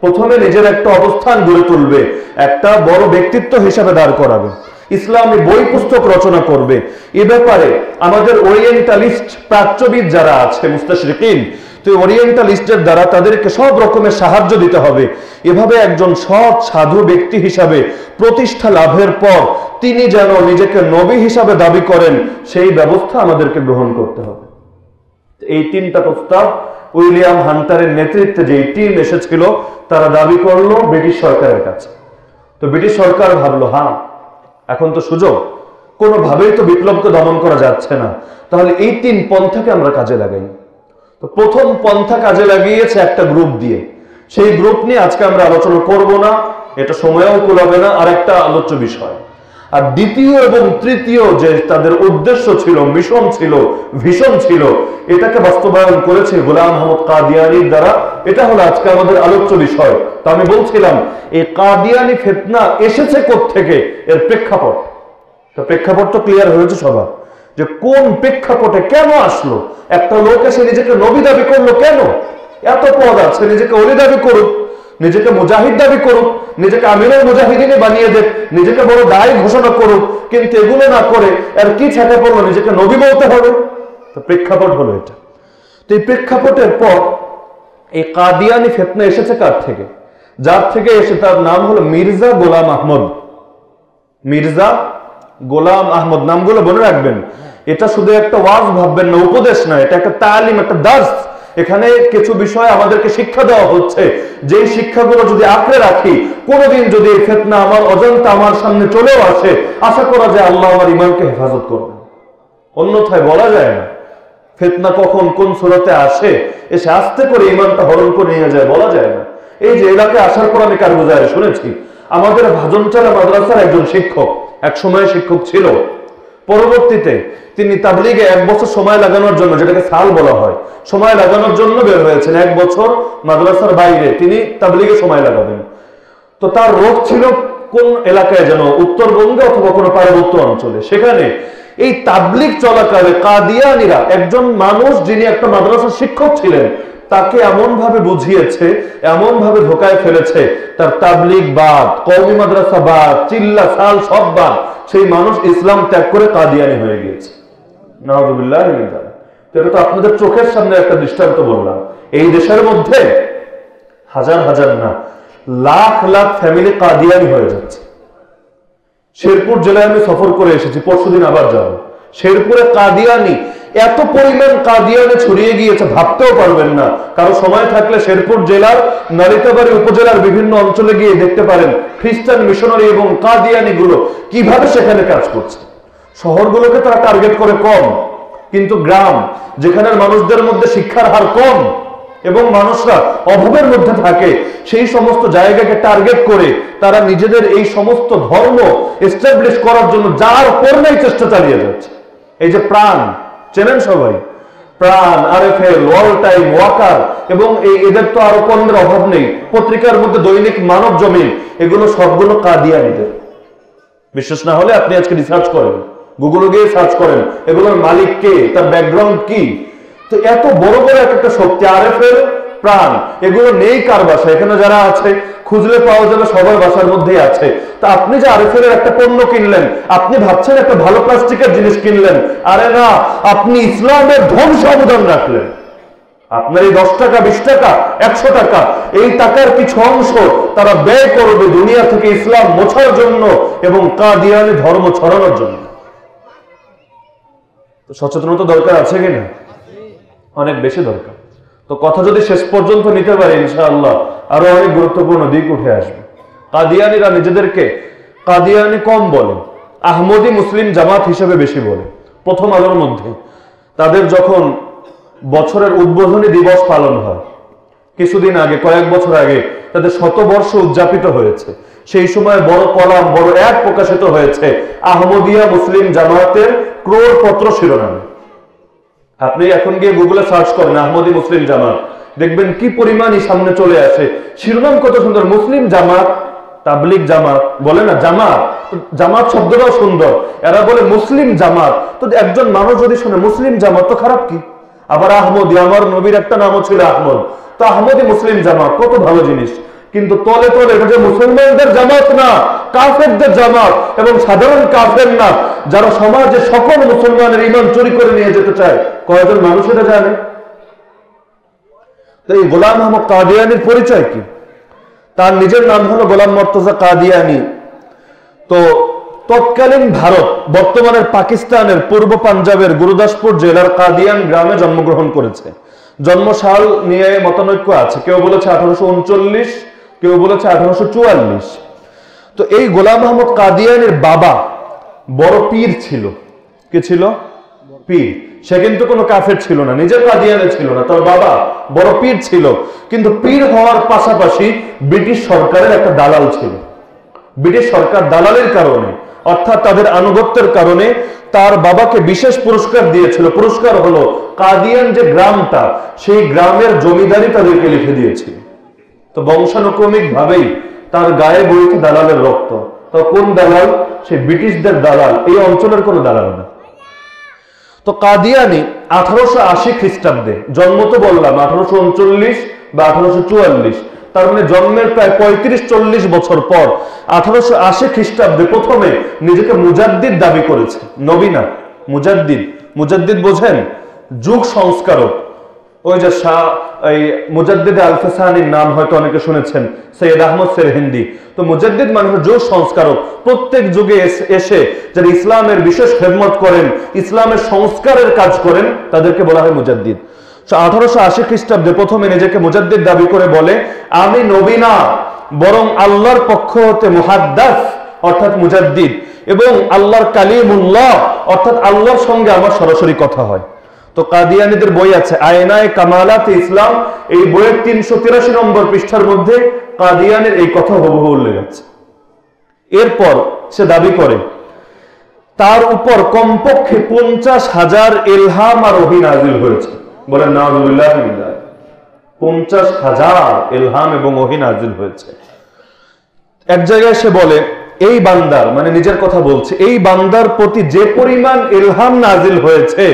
প্রথমে নিজের একটা অবস্থান গড়ে তুলবে, একটা বড় ব্যক্তিত্ব হিসাবে দাঁড় করাবে। ইসলামী বই পুস্তক রচনা করবে। এ ব্যাপারে আমাদের ওরিয়েন্টালিস্ট প্রাচ্যবিদ যারা আছে, মুস্তাশরিকিন, তো ওরিয়েন্টালিস্টের দ্বারা তাদেরকে সব রকমের সাহায্য দিতে হবে। এভাবে একজন সৎ, সাধু ব্যক্তি হিসাবে প্রতিষ্ঠা লাভের পর তিনি যেন নিজেকে নবী হিসাবে দাবি করেন, সেই ব্যবস্থা আমাদেরকে গ্রহণ করতে হবে। এই তিনটা প্রস্তাব উইলিয়াম হান্টারের নেতৃত্বে যে টিম এসেছিল, তারা দাবি করল ব্রিটিশ সরকারের কাছে। তো ব্রিটিশ সরকার ভাবলো হ্যাঁ এখন তো সুযোগ। কোনোভাবেই তো বিপ্লবকে দমন করা যাচ্ছে না। তাহলে এই তিন পন্থাকে আমরা কাজে লাগাই। তো প্রথম পন্থা কাজে লাগিয়েছে একটা গ্রুপ দিয়ে। সেই গ্রুপ নিয়ে আজকে আমরা আলোচনা করব না, এটা সময়ও কুলাবে না আর একটা আলোচ্য বিষয়। আর দ্বিতীয় এবং তৃতীয় যে তাদের উদ্দেশ্য ছিল, মিশন ছিল ভীষণ ছিল, এটাকে বাস্তবায়ন করেছে গোলাম আহমদ কাদিয়ানির দ্বারা। এটা হলো আজকে আমাদের আলোচ্য বিষয়। তো আমি বলছিলাম, এই কাদিয়ানি ফেতনা এসেছে থেকে এর প্রেক্ষাপট। তো প্রেক্ষাপট তো ক্লিয়ার হয়েছে সবার, যে কোন প্রেক্ষাপটে কেন আসলো? একটা লোক এসে নিজেকে নবী দাবি করল কেন? এত পদ আছে, নিজেকে অলি দাবি করুক। নিজেকে মুজাহিদ দাবি করুক, নিজেকে আমিরের মুজাহিদিনে বানিয়ে দেখ, নিজেকে বড় দায় ঘোষণা করুক, কিন্তু এগুলো না করে আর কি ছেঁকে পড়ল, নিজেকে নবী বলতে হবে? তো প্রেক্ষাপট হলো এটা। তো এই প্রেক্ষাপটের পর এই কাদিয়ানি ফেতনা এসেছে কার থেকে? যার থেকে এসে তার নাম হলো মির্জা গোলাম আহমদ। মির্জা গোলাম আহমদ, নামগুলো মনে রাখবেন। এটা শুধু একটা ওয়াজ ভাববেন না, উপদেশ না এটা একটা তালিম, একটা দাস এখানে কিছু বিষয় আমাদেরকে শিক্ষা দেওয়া হচ্ছে। যে শিক্ষাগুলো যদি আঁকড়ে রাখি, কোনোদিন যদি এই ফেতনা আমার অজান্তা আমার সামনে চলেও আসে, আশা করা যায় আল্লাহ আমার ইমানকে হেফাজত করবেন। অন্যথায় বলা যায় না, ফেতনা কখন কোন সুরতে আসে, এসে আস্তে করে ইমানটা হরণ করে নিয়ে যায়, বলা যায় না। এই যে এলাকায় আসার পর আমি কারগুজারে শুনেছি, আমাদের ভাজনচালা মাদ্রাসার একজন শিক্ষক, এক সময় শিক্ষক ছিল পরবর্তীতে তিনি তাবলিগে এক বছর সময় লাগানোর জন্য, যেটাকে সাল বলা হয়, সময় লাগানোর জন্য বের হয়েছেন। এক বছর মাদ্রাসার বাইরে তিনি তাবলিগে সময় লাগাবেন। তো তার রোগ ছিল কোন এলাকায় যেন, উত্তরবঙ্গে অথবা কোনো পার্বত্য অঞ্চলে? সেখানে এই তাবলিগ চলাকালে কাদিয়ানিরা একজন মানুষ যিনি একটা মাদ্রাসার শিক্ষক ছিলেন, তাকে এমন ভাবে বুঝিয়েছে এমন ভাবে ধোকায় ফেলেছে, তার তাবলিক বাদ কৌমি মাদ্রাসা বাদ, চিল্লা, সাল সব বাদ। সেই মানুষ ইসলাম ত্যাগ করে কাদিয়ানি হয়ে গিয়েছে। এটা তো আপনাদের চোখের সামনে একটা দৃষ্টান্ত বললাম। এই দেশের মধ্যে হাজার হাজার না, লাখ লাখ ফ্যামিলি কাদিয়ানি হয়ে যাচ্ছে। শেরপুর জেলায় আমি সফর করে এসেছি, পরশুদিন আবার যাব। শেরপুরে কাদিয়ানি এত পরিমাণ কাদিয়ানে ছড়িয়ে গিয়েছে, ভাবতেও পারবেন না। কারও সময় থাকলে শেরপুর জেলার, নালিতাবাড়ি উপজেলার বিভিন্ন অঞ্চলে গিয়ে দেখতে পারেন খ্রিস্টান মিশনারি এবং কাদিয়ানি গুলো কীভাবে সেখানে কাজ করছে। শহরগুলোকে তারা টার্গেট করে কম, কিন্তু গ্রাম, যেখানের মানুষদের মধ্যে শিক্ষার হার কম এবং মানুষরা অভাবের মধ্যে থাকে, সেই সমস্ত জায়গাকে টার্গেট করে তারা নিজেদের এই সমস্ত ধর্ম এস্টাবলিশ করার জন্য যার পূর্ণই চেষ্টা চালিয়ে যাচ্ছে। এই যে প্রাণ চেনেন সবাই? প্রাণ, আরএফএল ওয়াল টাইম, ওয়াকার, এবং এদের তো আরও পণ্যের অভাব নেই। পত্রিকার মধ্যে দৈনিক মানব জমি এগুলো সবগুলো কাদিয়ানিদের। বিশ্বাস না হলে আপনি আজকে রিসার্চ করেন গুগলে গিয়ে সার্চ করেন, এগুলোর মালিক কে, তার ব্যাকগ্রাউন্ড কি? তো এত বড় বড় এক একটা শক্তি, আরএফএল প্রাণ, এগুলো নেই কার বাসা এখানে যারা আছে, খুঁজলে পাওয়া যাবে সবার বাসার মধ্যেই আছে। তা আপনি যে আরএফএল এর একটা পণ্য কিনলেন, আপনি ভাবছেন একটা ভালো প্লাস্টিকের জিনিস কিনলেন। আরে না, আপনি ইসলামের ধ্বংস অবদান রাখলেন। আপনার এই দশ টাকা, বিশ টাকা, একশো টাকা, এই টাকার কিছু অংশ তারা ব্যয় করবে দুনিয়া থেকে ইসলাম মোছার জন্য এবং কাদিয়ানি ধর্ম ছড়ানোর জন্য। সচেতনতা দরকার আছে কিনা? অনেক বেশি দরকার। তো কথা যদি শেষ পর্যন্ত নিতে পারে, ইনশাআল্লাহ আরও অনেক গুরুত্বপূর্ণ দিক উঠে আসবে। কাদিয়ানিরা নিজেদেরকে কাদিয়ানি কম বলে, আহমদি মুসলিম জামাত হিসেবে বেশি বলে, প্রথম আলোর মধ্যে। তাদের যখন বছরের উদ্বোধনী দিবস পালন হয়, কিছুদিন আগে, কয়েক বছর আগে, তাদের শতবর্ষ উদযাপিত হয়েছে। সেই সময় বড় কলাম, বড় এক প্রকাশিত হয়েছে আহমদিয়া মুসলিম জামাতের ক্রোড় পত্র শিরোনামে। আপনি এখন গিয়ে গুগলে সার্চ করেন আহমদি মুসলিম জামাত, দেখবেন কি পরিমাণই সামনে চলে আসে। শিরোনাম কত সুন্দর, মুসলিম জামাত তাবলিক জামাত, বলে না, জামাত। জামাত শব্দটাও সুন্দর। এরা বলে মুসলিম জামাত। তো একজন মানুষ যদি শুনে মুসলিম জামাত, তো খারাপ কি? আবার আহমদি, আমার নবীর একটা নামও ছিল আহমদ। তো আহমদি মুসলিম জামাত, কত ভালো জিনিস। কিন্তু তলে তলে এটা যে মুসলমানদের জামাত না, কাফেরদের জামাত এবং সাধারণ কাফের না, যারা সমাজে সকল মুসলমানের ইমান চুরি করে নিয়ে যেতে চায় কয়েকজন মানুষ এটা জানে? এই গোলাম আহমদ কাদিয়ানির পরিচয় কি? তার নিজের নাম হলো গোলাম মর্তজা কাদিয়ানি। তো তৎকালীন ভারত, বর্তমানের পাকিস্তানের পূর্ব পাঞ্জাবের গুরুদাসপুর জেলার কাদিয়ান গ্রামে জন্মগ্রহণ করেছে। জন্মসাল নিয়ে মতানৈক্য আছে। কেউ বলেছে আঠারোশো উনচল্লিশ কেউ বলেছে আঠারোশো চুয়াল্লিশ। তো এই গোলাম আহমদ কাদিয়ানের বাবা বড় পীর ছিল। কে ছিল? পীর। সে কিন্তু কোনো কাফের ছিল না নিজের কাদিয়ানে ছিল না, তার বাবা বড় পীর ছিল। কিন্তু পীর হওয়ার পাশাপাশি ব্রিটিশ সরকারের একটা দালাল ছিল। ব্রিটিশ সরকার দালালের কারণে, অর্থাৎ তাদের আনুগত্যের কারণে তার বাবাকে বিশেষ পুরস্কার দিয়েছিল। পুরস্কার হলো কাদিয়ান যে গ্রামটা, সেই গ্রামের জমিদারি তাদেরকে লিখে দিয়েছিল। তো বংশানুক্রমিক ভাবেই তার গায়ে বইছে দালালের রক্ত। তো কোন দালাল? সেই ব্রিটিশদের দালাল। এই অঞ্চলের কোনো দালাল না। তো কাদিয়ানি আঠারোশো আশি খ্রিস্টাব্দে জন্ম তো বললাম, আঠারোশো উনচল্লিশ বা আঠারোশো চুয়াল্লিশ। তার মানে জন্মের প্রায় পঁয়ত্রিশ চল্লিশ বছর পর আঠারোশো আশি খ্রিস্টাব্দে প্রথমে নিজেকে মুজাদ্দিদ দাবি করেছে। নবীনা মুজাদ্দিদ। মুজাদ্দিদ বোঝেন, যুগ সংস্কারক। ওই যে শাহ, এই মুজাদ্দিদ আলফেসানির নাম হয়তো অনেকে শুনেছেন, সৈয়দ আহমদ সের হিন্দি। তো মুজাদ্দিদ মানুষের যুগ সংস্কারক। প্রত্যেক যুগে এসে যারা ইসলামের বিশেষ খেদমত করেন, ইসলামের সংস্কারের কাজ করেন, তাদেরকে বলা হয় মুজাদ্দিদ। আঠারোশো আশি খ্রিস্টাব্দে প্রথমে নিজেকে মুজাদ্দিদ দাবি করে বলে, আমি নবী না, বরং আল্লাহর পক্ষ হতে মুহাদ্দাস অর্থাৎ মুজাদ্দিদ। এবং আল্লাহর কালিমুল্লাহ, অর্থাৎ আল্লাহর সঙ্গে আমার সরাসরি কথা হয়। তো কাদিয়ানিদের বই আছে, আয়নায় কামালাত ইসলাম, এই বইয়ের তিনশো তিরাশি নম্বর পৃষ্ঠার মধ্যে কাদিয়ানের এই কথা হুবহু উল্লেখ আছে। এরপর সে দাবি করে, তার উপর কমপক্ষে পঞ্চাশ হাজার এলহাম আর ওহি নাজিল হয়েছে। বলেন নাজুবিল্লাহ পঞ্চাশ হাজার এলহাম এবং ওহি হয়েছে। এক জায়গায় সে বলে এই বান্দার মানে নিজের কথা বলছে, এই বান্দার প্রতি যে পরিমাণ ইলহাম নাজিল হয়েছে,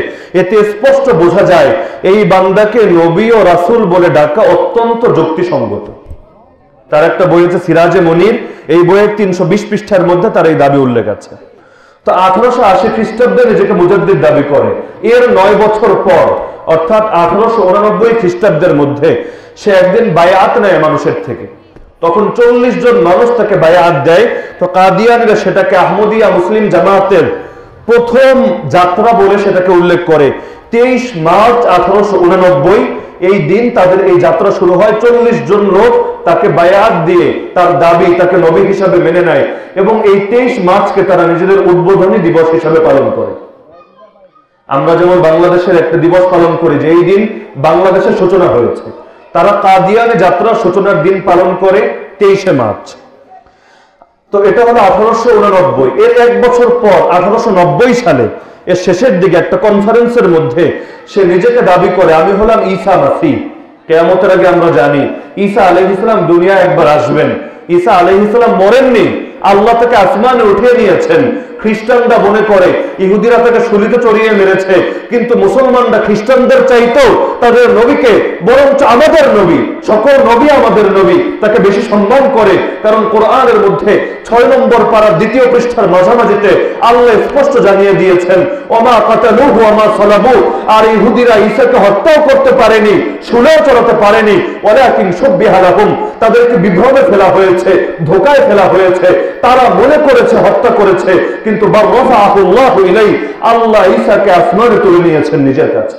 এতে স্পষ্ট বোঝা যায়, এই বান্দাকে নবী ও রাসূল বলে ডাকা অত্যন্ত যুক্তিসঙ্গত। তার একটা বই হচ্ছে সিরাজে মনির, এই বইয়ের তিনশো বিশ পৃষ্ঠার মধ্যে তার এই দাবি উল্লেখ আছে। তো আঠারোশো আশি খ্রিস্টাব্দে নিজেকে মুজাদ্দিদ দাবি করে। এর নয় বছর পর, অর্থাৎ আঠারোশো উনানব্বই খ্রিস্টাব্দের মধ্যে, সে একদিন বায়াত নেয় মানুষের থেকে। তখন চল্লিশ জন মানুষ তাকে বায়াত দেয়। তো কাদিয়ানরা সেটাকে আহমদিয়া মুসলিম জামাতের প্রথম যাত্রা বলে সেটাকে উল্লেখ করে। তেইশ মার্চ আঠারোশো এই দিন তাদের এই যাত্রা শুরু হয়। চল্লিশ জন লোক তাকে বায়াত দিয়ে তার দাবি তাকে নবী হিসাবে মেনে নেয় এবং এই তেইশ মার্চকে তারা নিজেদের উদ্বোধনী দিবস হিসাবে পালন করে। আমরা যেমন বাংলাদেশের একটা দিবস পালন করি যে এই দিন বাংলাদেশের সূচনা হয়েছে। তারা কাদিয়ানে যাত্রার সূচনার দিন পালন করে তেইশে মার্চ। তো এটা হলো আঠারোশো উনানব্বই। এর এক বছর পর, আঠারোশো নব্বই সালে এর শেষের দিকে একটা কনফারেন্সের মধ্যে সে নিজেকে দাবি করে, আমি হলাম ঈসা মাসি কেয়ামতের আগে আমরা জানি, ঈসা আলহ ইসলাম দুনিয়া একবার আসবেন। ঈসা আলহ ইসলাম মরেননি, আল্লাহ তাকে আসমানে উঠিয়ে নিয়েছেন। খ্রিস্টানরা মনে করে, ইহুদিরা তাকে শুলিতে চড়িয়ে মেরেছে। কিন্তু মুসলমানরা খ্রিস্টানদের চাইতেও তাদের নবীকে, বরঞ্চ আমাদের নবী, সকল নবী আমাদের নবী, তাকে বেশি সম্মান করে। কারণ কোরআনের মধ্যে ছয় নম্বর পাড়ার দ্বিতীয় পৃষ্ঠার মাঝামাঝিতে আল্লাহ স্পষ্ট জানিয়ে দিয়েছেন, ওমা কাতালুহু, ওমা সালাবু। আর ইহুদিরা ঈসাকে হত্যাও করতে পারেনি শুলেও চড়াতে পারেনি। ওয়ালাকিন সুববিহালাহুম তাদেরকে বিভ্রমে ফেলা হয়েছে, ধোকায় ফেলা হয়েছে। তারা মনে করেছে, হত্যা করেছে। কিন্তু আল্লাহ ঈসাকে আসমানে তুলে নিয়েছেন নিজের কাছে।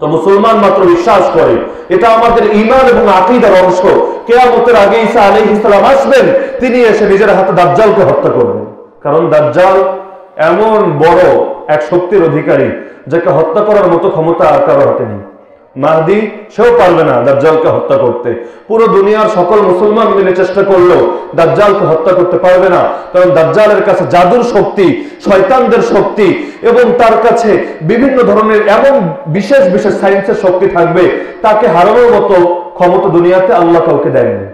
তো মুসলমান মাত্র বিশ্বাস করে, এটা আমাদের ইমান এবং আকিদার অংশ। কেয়ামতের আগে ঈসা আলাইহিস সালাম আসবেন, তিনি এসে নিজের হাতে দাজ্জালকে হত্যা করবেন। কারণ দাজ্জাল এমন বড় এক শক্তির অধিকারী, যাকে হত্যা করার মতো ক্ষমতা আর কারও হাতে নেই। মাহদি সেও পারবে না দাজ্জালকে হত্যা করতে। পুরো দুনিয়ার সকল মুসলমান মিলে চেষ্টা করলেও দাজ্জালকে হত্যা করতে পারবে না। কারণ দাজ্জালের কাছে জাদুর শক্তি, শয়তানদের শক্তি, এবং তার কাছে বিভিন্ন ধরনের এমন বিশেষ বিশেষ সায়েন্সের শক্তি থাকবে, তাকে হারানোর মতো ক্ষমতা দুনিয়াতে আল্লাহ কাউকে দেয়নি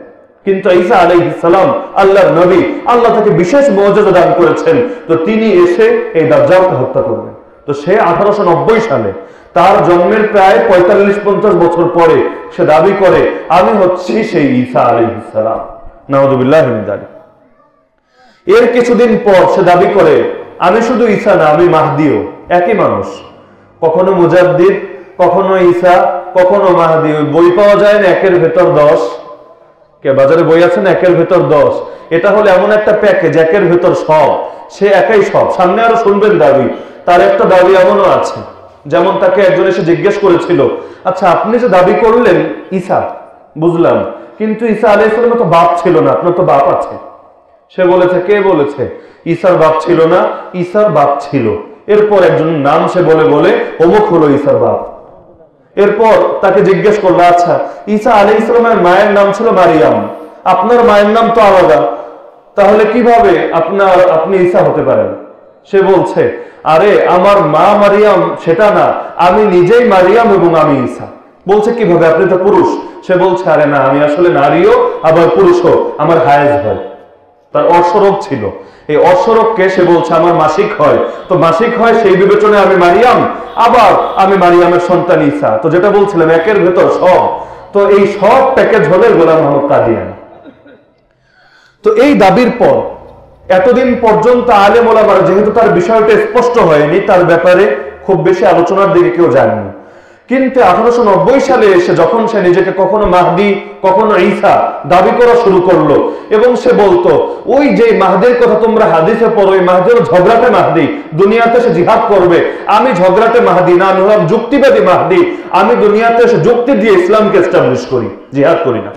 কিন্তু ঈসা আলাইহিস সালাম, আল্লাহর নবী, আল্লাহ তাকে বিশেষ মর্যাদা দান করেছেন। তো তিনি এসে এই দাজ্জালকে হত্যা করবেন তো সে আঠারোশো নব্বই সালে তার জন্মের প্রায় পঁয়তাল্লিশ পঞ্চাশ বছর পরে সে দাবি করে, আমি হচ্ছি সেই ঈসা আলাইহিস সালাম। নাউযুবিল্লাহ এর কিছুদিন পর সে দাবি করে, আমি শুধু ঈসা না, আমি মাহদিও, একই মানুষ। কখনো মুজাদ্দিদ, কখনো ঈসা, কখনো মাহদি। বই পাওয়া যায় না, একের ভেতর দশ। কে বাজারে বই আছে না, একের ভেতর দশ? এটা হলো এমন একটা প্যাকেজ, একের ভেতর সব। সে একাই সব। সামনে আরও শুনবেন দাবি। তার একটা দাবি এমনও আছে। যেমন তাকে একজন এসে জিজ্ঞেস করেছিল আচ্ছা আপনি যে দাবি করলেন ঈসা, বুঝলাম, কিন্তু ঈসা আলাইসালামের তো বাপ ছিল না, আপনার তো বাপ আছে। সে বলেছে, কে বলেছে? ঈসার বাপ ছিল না, ঈসার বাপ ছিল। এরপর একজন নাম সে বলে বলে, অমুক হলো ঈসার বাপ। এরপর তাকে জিজ্ঞেস করল আচ্ছা ঈসা আলী ইসলামের মায়ের নাম ছিল মারিয়াম, আপনার মায়ের নাম তো আলাদা, তাহলে কীভাবে আপনার, আপনি ঈসা হতে পারেন? সে বলছে আরে, আমার মা মারিয়াম সেটা না, আমি নিজেই মারিয়াম এবং আমি ঈসা। বলছে কীভাবে? আপনি তো পুরুষ। সে বলছে, আরে না, আমি আসলে নারীও, আবার পুরুষও। আমার হায়েজ হয় তার অসরব ছিল। এই অসরবকে সে বলছে, আমার মাসিক হয়। তো মাসিক হয় সেই বিবেচনায় আমি মারিয়াম, আবার আমি মারিয়ামের সন্তান ঈসা। তো যেটা বলছিলাম, একের ভেতর সব। তো এই সব প্যাকেজ হলে গোলাম মোহাম্মদ কাদিয়ান। তো এই দাবির পর এতদিন পর্যন্ত আলেম ওলামার যেহেতু তার বিষয়টা স্পষ্ট হয়নি, তার ব্যাপারে খুব বেশি আলোচনার দিকে কেউ যায়নি। কিন্তু আঠারোশো নব্বই সালে এসে যখন সে নিজেকে কখনো মাহদি, কখনো ঈসা দাবি করা শুরু করল এবং সে বলতো, ওই যে মাহদির কথা তোমরা হাদিসে পড়ো ওই মাহদির ঝগড়াতে মাহদি, দুনিয়াতে সে জিহাদ করবে। আমি ঝগড়াতে মাহদি না, আমি হলাম যুক্তিবাদী মাহদি, আমি দুনিয়াতে এসে যুক্তি দিয়ে ইসলামকে এস্টাবলিশ করি, জিহাদ করি না।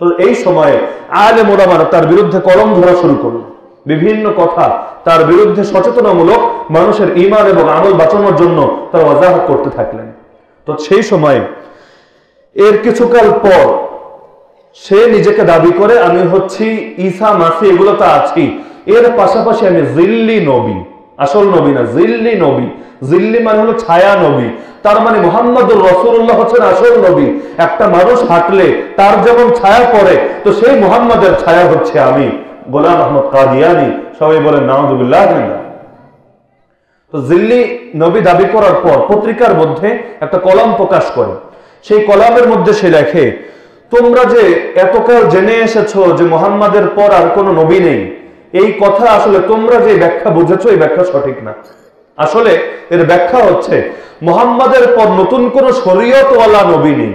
তো এই সময়ে আলে মোরামার তার বিরুদ্ধে কলম ধরা শুরু করল। বিভিন্ন কথা তার বিরুদ্ধে সচেতনামূলক মানুষের ইমান এবং আমল বাঁচানোর জন্য তার ওয়াজাহাত করতে থাকলেন। তো সেই সময় এর কিছুকাল পর সে নিজেকে দাবি করে, আমি হচ্ছি ঈসা মাসি, এগুলো তো আছি এর পাশাপাশি আমি জিল্লি নবী। আসল নবী না, জিল্লি নবী। জিল্লি মানে হলো ছায়া নবী। তার মানে মোহাম্মদুর রসুল্লাহ হচ্ছেন আসল নবী। একটা মানুষ হাঁটলে তার যেমন ছায়া পড়ে, তো সেই মোহাম্মদের ছায়া হচ্ছে আমি। গোলাম আহমদ কাদিয়ানি, সবাই বলেন, নাউজুবিল্লাহ তো জিল্লি নবী দাবি করার পর পত্রিকার মধ্যে একটা কলাম প্রকাশ করে। সেই কলামের মধ্যে সে লেখে, তোমরা যে এতকাল জেনে এসেছ যে মোহাম্মদের পর আর কোনো নবী নেই এই কথা আসলে তোমরা যে ব্যাখ্যা বুঝেছ, এই ব্যাখ্যা সঠিক না। আসলে এর ব্যাখ্যা হচ্ছে, মোহাম্মদের পর নতুন কোন শরীয়তওয়ালা নবী নেই।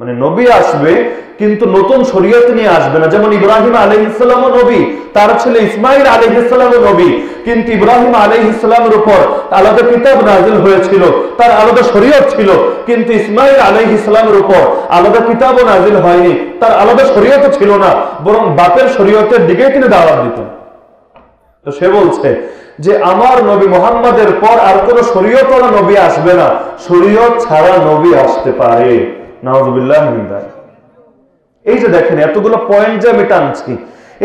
মানে নবী আসবে, কিন্তু নতুন শরীয়ত নিয়ে আসবে না। যেমন ইব্রাহিম আলহ ইসলাম নবী, তার ছেলে ইসমাইল আলহ ইসলামও নবী, কিন্তু ইব্রাহিম আলহ ইসলামের উপর আলাদা কিতাব নাজিল হয়েছিল, তার আলাদা শরীয়ত ছিল, কিন্তু ইসমাইল আলহ ইসলামের উপর আলাদা কিতাবও নাজিল হয়নি, তার আলাদা শরীয়ত ছিল না, বরং বাপের শরীয়তের দিকে তিনি দাওয়াত দিতেন। তো সে বলছে যে আমার নবী মোহাম্মদের পর আর কোন শরীয়ত নবী আসবে না। শরীয়ত ছাড়া নবী আসতে পারে। নাউজুবিল্লাহ এই যে দেখেন, এতগুলো পয়েন্ট যে আমি টানছি,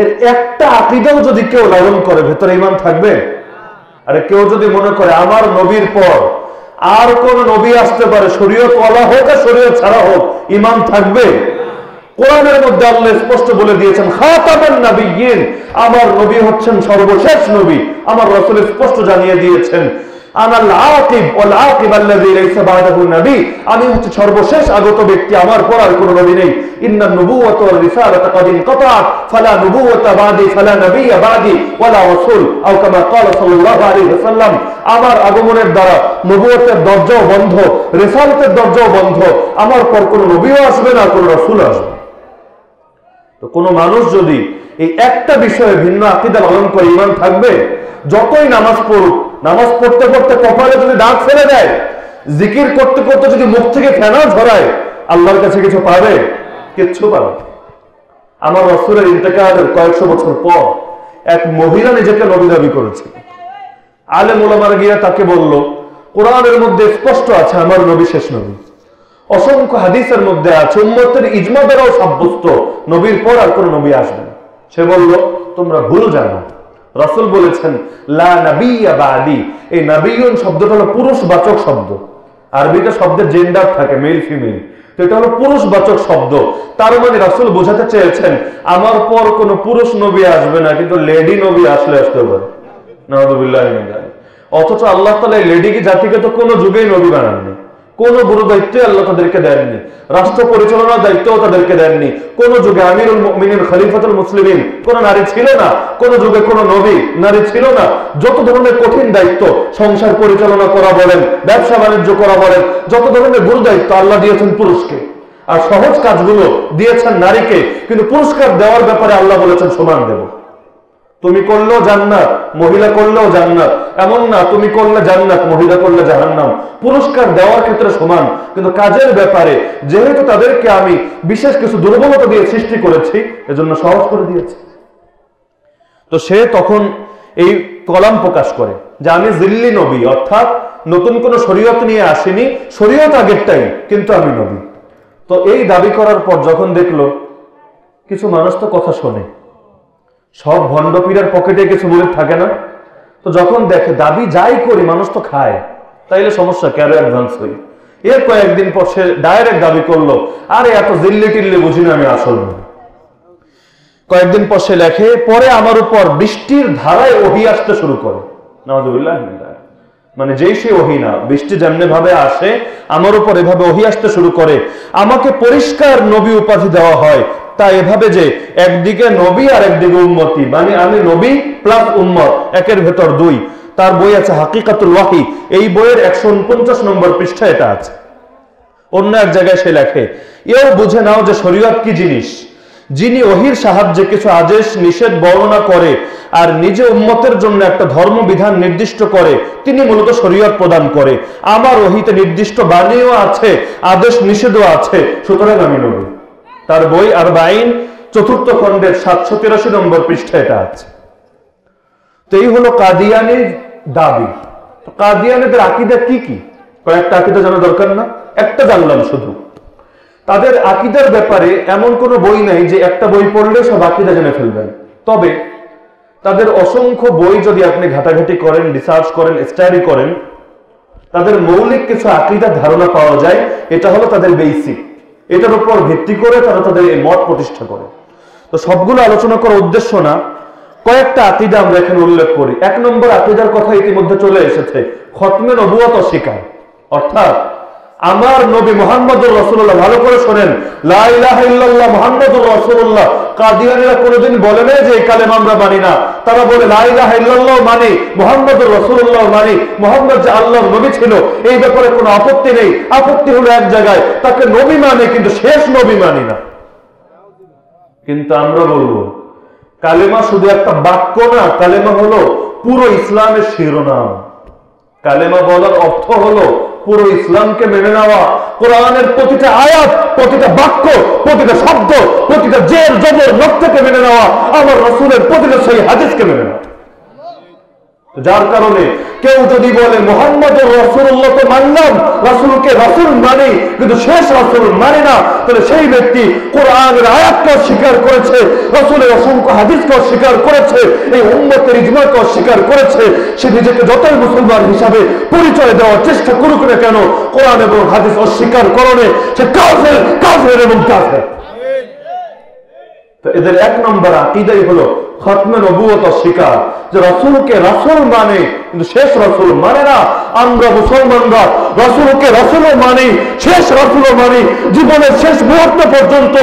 এর একটা আকিদাও যদি কেউ লালন করে, ভেতরে ইমান থাকবে? আরে কেউ যদি মনে করে আমার নবীর পর আর কোন নবী আসতে পারে শরীয়ত ওয়ালা হোক আর শরীয়ত ছাড়া হোক ইমান থাকবে? কোরআনের মধ্যে আল্লাহ স্পষ্ট বলে দিয়েছেন খাতাবান নাবিয়িন আমার নবী হচ্ছেন সর্বশেষ নবী, আমার রাসূল স্পষ্ট জানিয়ে দিয়েছেন আনাল আকিব ওয়াল আকিব আল্লাযী লাইসা বাদাহু নবী, আমি হচ্ছে সর্বশেষ আগত ব্যক্তি, আমার পর আর কোনো নবী নেই। ইন্নান নুবুওয়াতু ওয়াল রিসালাতু ক্বাদ ফালা নুবুওয়াতা বাদি, ফালা নাবিয়্যা বাদি, ওয়ালা রাসূল, আও কামা ক্বালা সাল্লাল্লাহু আলাইহি ওয়াসাল্লাম। আমার আগমনের দ্বারা নবুয়তের দরজাও বন্ধ, রিসালাতের দরজাও বন্ধ, আমার পর কোনো নবীও আসবে না, কোনো রাসূল আসবে তো কোনো মানুষ যদি এই একটা বিষয়ে ভিন্ন আকিদা পালন করে ইমান থাকবে, যতই নামাজ পড়ুক, নামাজ পড়তে পড়তে কপালে যদি দাঁত ফেলে দেয়, জিকির করতে করতে যদি মুখ থেকে ফেনা ঝরায় আল্লাহর কাছে কিছু পাবে? কিচ্ছু পাবে আমার রসুলের ইন্তেকালের কয়েকশো বছর পর এক মহিলা নিজেকে নবী দাবি করেছে। আলে মোলামার গিয়া তাকে বলল, কোরআনের মধ্যে স্পষ্ট আছে, আমার নবী শেষ নবী। অসংখ্য হাদিসের মধ্যে আছে, উম্মতের ইজমা দ্বারাও সাব্যস্ত। নবীর পর আর কোন নবী আসবে না। সে বলল, তোমরা ভুল জানো। রাসূল বলেছেন, লা নাবিয়্যা বাদি। এই নাবিয়ুন শব্দটা হলো পুরুষ বাচক শব্দ। আরবিতে শব্দের জেন্ডার থাকে মেল ফিমেল তো এটা হলো পুরুষবাচক শব্দ। তার মানে রাসূল বোঝাতে চেয়েছেন, আমার পর কোনো পুরুষ নবী আসবে না, কিন্তু লেডি নবী আসলে আসতে পারে। যালিক। অথচ আল্লাহ তাআলা এই লেডি কি জাতিকে তো কোনো যুগেই নবী বানাননি। কোন গুরু দায়িত্ব আল্লাহ তাদেরকে দেননি। রাষ্ট্র পরিচালনার দায়িত্বও তাদেরকে দেননি। কোন যুগে আমিরুল মুমিনিন, খলিফাতুল মুসলিমিন কোন নারী ছিল না। কোন যুগে কোন নবী নারী ছিল না। যত ধরনের কঠিন দায়িত্ব সংসার পরিচালনা করা বলেন, ব্যবসা বাণিজ্য করা বলেন, যত ধরনের গুরু দায়িত্ব আল্লাহ দিয়েছেন পুরুষকে। আর সহজ কাজগুলো দিয়েছেন নারীকে, কিন্তু পুরস্কার দেওয়ার ব্যাপারে আল্লাহ বলেছেন সমান দেব। তুমি করলেও জান্নাত, মহিলা করলেও জান্নাত। এমন না, তুমি করলে জান্নাত, মহিলা করলে জাহান্নাম। পুরস্কার দেওয়ার ক্ষেত্রে সমান, কিন্তু কাজের ব্যাপারে যেহেতু তাদেরকে আমি বিশেষ কিছু দুর্বলতা দিয়ে সৃষ্টি করেছি, এজন্য সহজ করে দিয়েছি। তো সে তখন এই কলাম প্রকাশ করে যে আমি জিল্লি নবী, অর্থাৎ নতুন কোন শরীয়ত নিয়ে আসিনি, শরীয়ত আগেরটাই কিন্তু আমি নবী। তো এই দাবি করার পর যখন দেখল, কিছু মানুষ তো কথা শোনে। সব ভণ্ডপীরের পকেটে কিছু বলে থাকে না। তো যখন দেখে দাবি যাই করি, মানুষ তো খায়। তাইলে সমস্যা কেন অ্যাডভান্স হই। এর কয়েকদিন পর সে ডাইরেক্ট দাবি করল, আরে, এত জিল্লি টিল্লি বুঝি না আমি আসল কয়েকদিন পর সে লেখে, পরে আমার উপর বৃষ্টির ধারায় ওহি আসতে শুরু করে। মানে যেই সে ওহি না, বৃষ্টি যেমনি ভাবে আসে, আমার উপর এভাবে ওহি আসতে শুরু করে। আমাকে পরিষ্কার নবী উপাধি দেওয়া হয়। তা এভাবে যে একদিকে নবী আর একদিকে উন্মতি মানে আমি নবী প্লাস উম্মত, একের ভেতর দুই। তার বই আছে হাকিকাতুল ওয়াহি। এই বইয়ের একশো উনপঞ্চাশ নম্বর পৃষ্ঠা এটা আছে। অন্য এক জায়গায় সে লেখে, এও বুঝে নাও যে শরীয়ত কি জিনিস? যিনি ওহির সাহায্যে কিছু আদেশ, নিষেধ বর্ণনা করে আর নিজে উন্মতের জন্য একটা ধর্মবিধান নির্দিষ্ট করে, তিনি মূলত শরীয়ত প্রদান করে। আমার ওহিতে নির্দিষ্ট বাণীও আছে, আদেশ, নিষেধও আছে। সুতরাং আমি নবী। তার বই আর বাইন চতুর্থ খণ্ডের সাতশো তিরাশি নম্বর পৃষ্ঠা এটা আছে। তো এই হলো কাদিয়ানির দাবি। কাদিয়ানিদের আকিদা কি কি? কয়েকটা আকিদা জানা দরকার না, একটা জানলাম শুধু। তাদের আকিদার ব্যাপারে এমন কোনো বই নাই যে একটা বই পড়লে সব আকিদা জেনে ফেলবেন। তবে তাদের অসংখ্য বই যদি আপনি ঘাটাঘাটি করেন রিসার্চ করেন স্টাডি করেন, তাদের মৌলিক কিছু আকিদার ধারণা পাওয়া যায়, এটা হলো তাদের বেসিক এটার উপর ভিত্তি করে তারা তাদের এই মত প্রতিষ্ঠা করে। তো সবগুলো আলোচনা করার উদ্দেশ্য না, কয়েকটা আকিদা আমরা এখানে উল্লেখ করি। এক নম্বর আকিদার কথা ইতিমধ্যে চলে এসেছে, খতমে নবুয়ত অস্বীকার। অর্থাৎ আমার নবী মোহাম্মদুর রসুল্লাহ ভালো করে শোনেন। মোহাম্মদুর রসুল্লাহ কাদিয়ানিরা কোনোদিন বলে যে কালেম আমরা মানি না। তারা বলে লাইলাহ মানি, মোহাম্মদুর রসুল্লাহ মানি। মোহাম্মদ যে নবী ছিল, এই ব্যাপারে কোনো আপত্তি নেই। আপত্তি হলো এক জায়গায়, তাকে নবী মানে কিন্তু শেষ নবী মানি না। কিন্তু আমরা বলব, কালেমা শুধু একটা বাক্য না, কালেমা হলো পুরো ইসলামের শিরোনাম। কালেমা বলার অর্থ হলো পুরো ইসলামকে মেনে নেওয়া, কোরআনের প্রতিটা আয়াত, প্রতিটা বাক্য, প্রতিটা শব্দ, প্রতিটা জের, জবর লক্ষ্যকে মেনে নেওয়া, আমার রসুলের প্রতিটা সেই হাদিসকে মেনে নেওয়া। যার কারণে কেউ যদি বলে মোহাম্মদ রসুল্লাহ তো মানলাম, রসুলকে রসুল মানি, কিন্তু শেষ রসুল মানে না। তাহলে সেই ব্যক্তি কোরআনের আয়াতকে অস্বীকার করেছে, রসুলের অসংখ্য হাদিসকে অস্বীকার করেছে, এই উম্মতের ইজমাকে অস্বীকার করেছে। সে নিজেকে যতই মুসলমান হিসাবে পরিচয় দেওয়ার চেষ্টা করুক না কেন, কোরআন এবং হাদিস অস্বীকার করণে সে কাফের কাফের এবং কাফের। তো এদের এক নম্বর আকিদাই হলো খতমে নবুয়ত যে রসুলকে রসুল মানে কিন্তু শেষ রসুল মানে না। আমরা মুসলমানরা রসুলকে মানি, শেষ মানি। জীবনের শেষ মুহূর্ত পর্যন্ত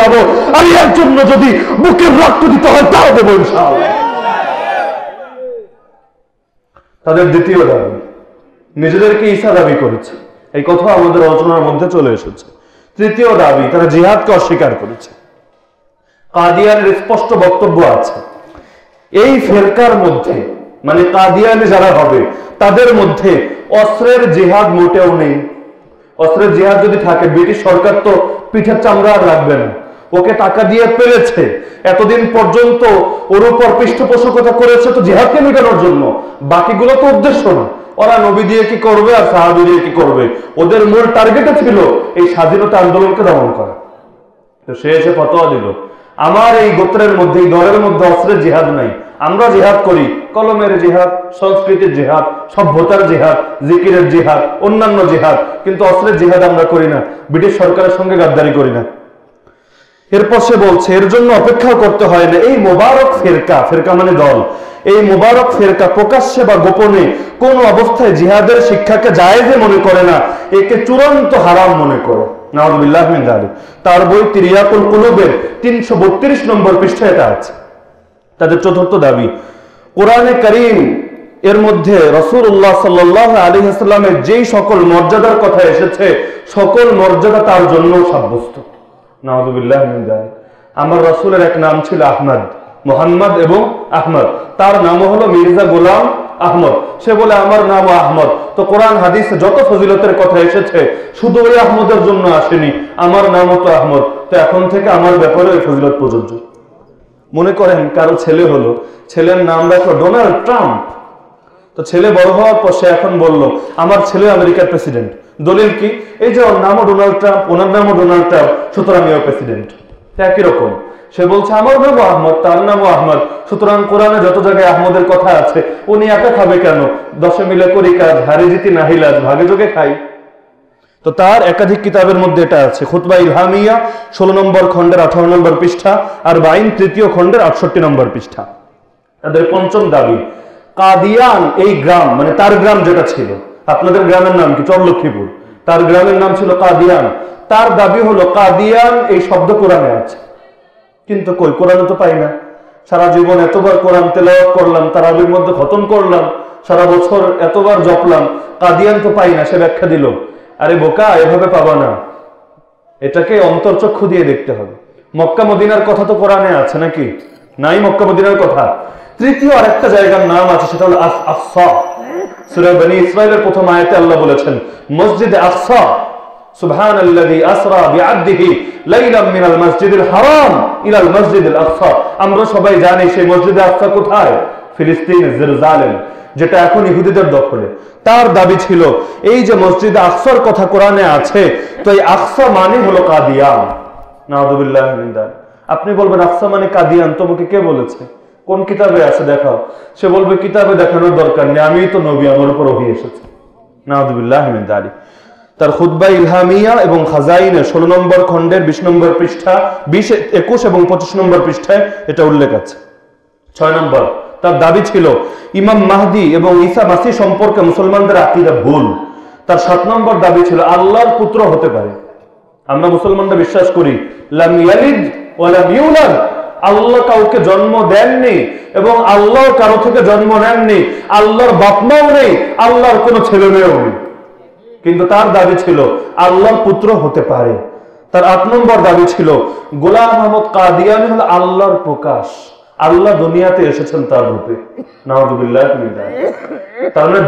যাব। আর এর জন্য যদি বুকের রক্ত দিতে হয়, তাও তাদের দ্বিতীয় দাবি, নিজেদেরকে ঈশা দাবি করেছে। এই কথা আমাদের রচনার মধ্যে চলে এসেছে। তৃতীয় দাবি, তারা জিহাদকে অস্বীকার করেছে। কাদিয়ানের স্পষ্ট বক্তব্য আছে। এই ফেরকার মধ্যে মানে কাদিয়ানে যারা হবে, তাদের মধ্যে অস্ত্রের জিহাদ মোটেও নেই। অস্ত্রের জিহাদ যদি থাকে, ব্রিটিশ সরকার তো পিঠের চামড়া আর রাখবে না। ওকে টাকা দিয়ে পেরেছে। এতদিন পর্যন্ত ওর উপর পৃষ্ঠপোষকতা করেছে তো জিহাদকে মেটানোর জন্য। বাকিগুলো তো উদ্দেশ্য না। ওরা নবী দিয়ে কি করবে আর সাহাবি দিয়ে কি করবে? ওদের মূল টার্গেটে ছিল এই স্বাধীনতা আন্দোলনকে দমন করা। তো সে এসে ফতোয়া দিল। আমার এই গোত্রের মধ্যে, এই দলের মধ্যে অস্ত্রের জিহাদ নাই। আমরা জিহাদ করি, কলমের জিহাদ, সংস্কৃতির জিহাদ, সভ্যতার জিহাদ, জিকিরের জিহাদ, অন্যান্য জিহাদ, কিন্তু অস্ত্রের জিহাদ আমরা করি না, ব্রিটিশ সরকারের সঙ্গে গাদ্দারি করি না। এরপর সে বলছে, এর জন্য অপেক্ষা করতে হয় না, এই মোবারক ফেরকা। ফেরকা মানে দল। এই মোবারক ফেরকা প্রকাশ্যে বা গোপনে কোন অবস্থায় জিহাদের শিক্ষাকে জায়েজে মনে করে না, একে চূড়ান্ত হারাম মনে করে। তার বই তিরিয়াকুল কুলুবের তিনশো বত্রিশ নম্বর পৃষ্ঠায় এটা আছে। তাদের চতুর্থ দাবি, কোরআনে করিম এর মধ্যে রসুল্লাহ সাল্লাহ আলী হাসলামের যেই সকল মর্যাদার কথা এসেছে, সকল মর্যাদা তার জন্য সাব্যস্ত। নাওয়াজুবিল্লাহ মিন আমার রসুলের এক নাম ছিল আহমদ, মোহাম্মদ এবং আহমদ। তার নাম হলো মির্জা গোলাম আহমদ। সে বলে, আমার নাম আহমদ। তো কোরআন, হাদিসে, যত ফজিলতের কথা এসেছে শুধু ওই আহমদের জন্য আসেনি, আমার নামও তো আহমদ। তো এখন থেকে আমার ব্যাপারে ওই ফজিলত প্রযোজ্য। মনে করেন, কারও ছেলে হলো, ছেলের নাম রাখল ডোনাল্ড ট্রাম্প। তো ছেলে বড় হওয়ার পর সে এখন বলল, আমার ছেলে আমেরিকার প্রেসিডেন্ট। দলিল কি? এই যে ওর নামও ডোনাল্ড ট্রাম্প, ওনার নামও ডোনাল্ড ট্রাম্প, সুতরাং প্রেসিডেন্ট। একই রকম। সে বলছে, আমার নামও আহমদ, তার নামও আহমদ। সুতরাং কোরআনে যত জায়গায় আহমদের কথা আছে, উনি একা খাবে কেন? দশে মিলে করি কাজ, হারে জিতি নাহিলাজ ভাগে যোগে খাই। তো তার একাধিক কিতাবের মধ্যে এটা আছে, খুতবা ইলহামিয়া, ষোলো নম্বর খণ্ডের আঠারো নম্বর পৃষ্ঠা, আর বাইন তৃতীয় খণ্ডের আটষট্টি নম্বর পৃষ্ঠা। তাদের পঞ্চম দাবি, কাদিয়ান, এই গ্রাম মানে তার গ্রাম যেটা ছিল, আপনাদের গ্রামের নাম কি? চরলক্ষ্মীপুর। তার গ্রামের নাম ছিল কাদিয়ান। তার দাবি হলো, কাদিয়ান, এই শব্দ কোরআনে আছে। কিন্তু কই, কোরআনে তো পাই না। সারা জীবন এতবার কোরআন তেলাওয়াত করলাম, তারাবির মধ্যে খতম করলাম, সারা বছর এতবার জপলাম, কাদিয়ান তো পাই না, সে ব্যাখ্যা দিল। আরে বোকা, এভাবে পাবা না। এটাকে অন্তর্চক্ষু দিয়ে দেখতে হবে। মক্কা মদিনার কথা তো কোরআনে আছে নাকি? নাই মক্কা মদিনার কথা। তৃতীয় আরেকটা জায়গার নাম আছে, সেটা হলো আস আফসা সূরা বনি ইসরাইলের প্রথম আয়াতে আল্লাহ বলেছেন, মসজিদে আফসা মসজিদিল আকসা। আমরা সবাই জানি সেই মসজিদে আকসা কোথায়? ফিলিস্তিন, জেরুজালেম, যেটা এখন ইহুদিদের দখলে। তার দাবি ছিল, এই যে মসজিদে কথা কোরআনে আছে, তো এই আকসা মানে হলো কাদিয়ান। আপনি বলবেন, আকসা মানে কাদিয়ান তোমাকে কে বলেছে? কোন কিতাবে আছে দেখাও। সে বলবে, কিতাবে দেখানোর দরকার নেই আমি তো নবী, আমার উপর ওহী এসেছে। নাউযুবিল্লাহ মিন যালিক। তার খুদ্া ইলহামিয়া এবং খাজাইনে ষোলো নম্বর খণ্ডের বিশ নম্বর পৃষ্ঠা, বিশ, একুশ এবং পঁচিশ নম্বর পৃষ্ঠায় এটা উল্লেখ আছে। ছয় নম্বর, তার দাবি ছিল, ইমাম মাহদি এবং ঈসা মাসি সম্পর্কে মুসলমানদের আকিদা ভুল। তার সাত নম্বর দাবি ছিল, আল্লাহর পুত্র হতে পারে। আমরা মুসলমানরা বিশ্বাস করি আল্লাহ কাউকে জন্ম দেননি এবং আল্লাহ কারও থেকে জন্ম নেননি। আল্লাহর বাপমাও নেই, আল্লাহর কোনো ছেলে মেয়েও নেই। কিন্তু তার দাবি ছিল, আল্লাহর পুত্র হতে পারে। তার আট নম্বর দাবি ছিল, গোলাম আহমদ কাদিয়ানি হলো আল্লাহর প্রকাশ। আল্লাহ দুনিয়াতে এসেছেন তার রূপে। নাউজুবিল্লাহ মিন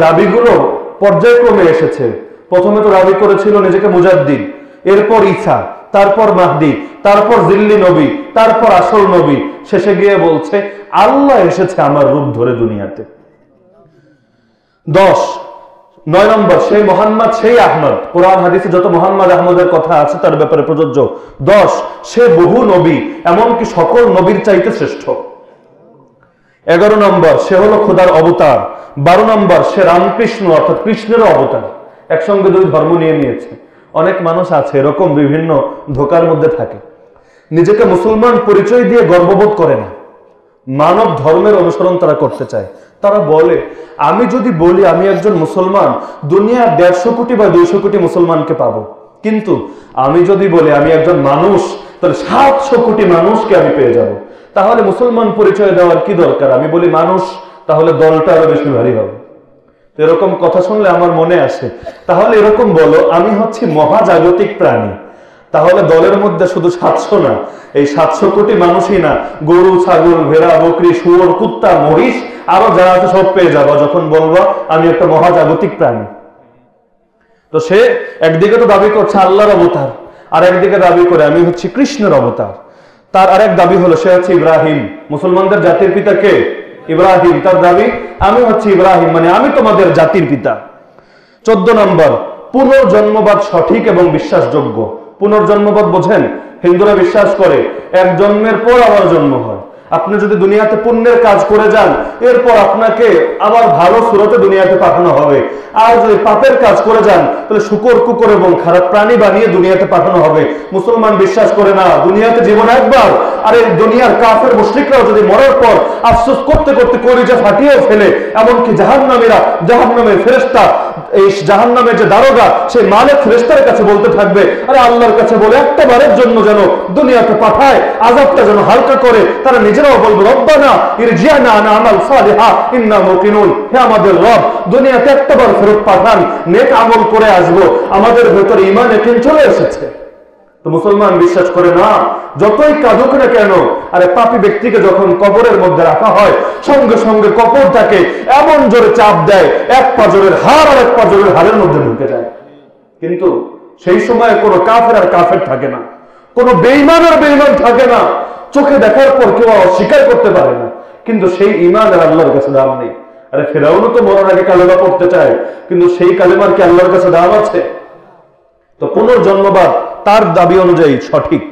দাবিগুলো পর্যায়ক্রমে এসেছে। প্রথমে তো দাবি করেছিল নিজেকে মুজাদ্দিন এরপর ঈসা, তারপর মাহদি, তারপর জিল্লি নবী, তারপর আসল নবী। শেষে গিয়ে বলছে, আল্লাহ এসেছে আমার রূপ ধরে দুনিয়াতে। দশ নয় নম্বর, সেই মোহাম্মদ, সেই আহমদ। কোরআন, হাদিসে যত মোহাম্মদ আহমদের কথা আছে, তার ব্যাপারে প্রযোজ্য। দশ, সে বহু নবী, এমনকি সকল নবীর চাইতে শ্রেষ্ঠ। এগারো নম্বর, সে হলো খোদার অবতার। বারো নম্বর, সে রামকৃষ্ণ, অর্থাৎ কৃষ্ণের অবতার। একসঙ্গে দুই ধর্ম নিয়ে নিয়েছে। অনেক মানুষ আছে, এরকম বিভিন্ন ধোকার মধ্যে থাকে। নিজেকে মুসলমান পরিচয় দিয়ে গর্ববোধ করে না। মানব ধর্মের অনুসরণ তারা করতে চায়। তারা বলে, আমি যদি বলি আমি একজন মুসলমান, দুনিয়ার দেড়শো কোটি বা দুইশো কোটি মুসলমানকে পাবো। কিন্তু আমি যদি বলি আমি একজন মানুষ, তাহলে সাতশো কোটি মানুষকে আমি পেয়ে যাব। তাহলে মুসলমান পরিচয় দেওয়ার কি দরকার? আমি বলি মানুষ, তাহলে দলটা আরও বেশি ভারী হবে। এরকম কথা শুনলে আমার মনে আসে। তাহলে এরকম বলো, আমি হচ্ছি মহাজাগতিক প্রাণী। তাহলে দলের মধ্যে শুধু সাতশো না, এই সাতশো কোটি মানুষই না, গরু, ছাগল, ভেড়া, বকরি, শুয়োর, কুত্তা, মহিষ, আরও যারা আছে সব পেয়ে যাব। যখন বলব, আমি একটা মহাজাগতিক প্রাণী। তো সে একদিকে তো দাবি করছে আল্লাহর অবতার, আর একদিকে দাবি করে আমি হচ্ছি কৃষ্ণের অবতার। তার আরেক দাবি হলো, সে হচ্ছে ইব্রাহিম। মুসলমানদের জাতির পিতা কে? ইব্রাহিম। তার দাবি, আমি হচ্ছি ইব্রাহিম মানে আমি তোমাদের জাতির পিতা। চোদ্দ নম্বর, পুনর্জন্মবাদ সঠিক এবং বিশ্বাসযোগ্য। পুনর্জন্মবাদ বোঝেন? হিন্দুরা বিশ্বাস করে এক জন্মের পর আবার জন্ম হয়। আপনি যদি দুনিয়াতে পুণ্যের কাজ করে যান, এরপর আপনাকে আবার ভালো সুরতে দুনিয়াতে পাঠানো হবে। আর যদি পাপের কাজ করে যান, তাহলে শুকর, কুকুর এবং খারাপ প্রাণী বানিয়ে দুনিয়াতে পাঠানো হবে। মুসলমান বিশ্বাস করে না, দুনিয়াতে জীবন একবার, আর এই দুনিয়ার কাফের মুশরিকরাও যদি মরার পর আফসোস করতে করতে কলিজা ফাটিয়েও ফেলে, এমনকি জাহান্নামীরা, জাহান্নামের ফেরেস্তা এই জাহান্নামের যে দারোগা, সেই মালিক ফেরেস্তার কাছে বলতে থাকবে, আরে আল্লাহর কাছে বলে একটা বারের জন্য যেন দুনিয়াতে পাঠায় আজাবটা যেন হালকা করে, তারা নিজেরাও বলবে, রব্বানা ইরজিয়ানা আনা আমাল সালিহা, ইন্না মুকিনুন। হে আমাদের রব, দুনিয়াতে একটা বার ফেরত পাঠান, নেক আমল করে আসব। আমাদের ভেতরে ইমান একিন চলে এসেছে। তো মুসলমান বিশ্বাস করে না, যতই কাঁদুক না কেন, আরে পাপি ব্যক্তিকে যখন কবরের মধ্যে রাখা হয়, সঙ্গে সঙ্গে কবর তাকে এমন জোরে চাপ দেয়, এক পাজরের হার আর এক পাজরের হারের মধ্যে ঢুকে যায়। কিন্তু সেই সময় কোনো কাফের আর কাফের থাকে না। কোনো বেইমান আর বেইমান থাকে না। চোখে দেখার পর কেউ অস্বীকার করতে পারে না। কিন্তু সেই ইমান আর আল্লাহর কাছে দাম নেই। আরে ফেরাউনও তো মরার আগে কালেমা পড়তে চায়, কিন্তু সেই কালেমার কি আল্লাহর কাছে দাম আছে? তো পুনর্জন্মবাদ তার দাবি অনুযায়ী সঠিক।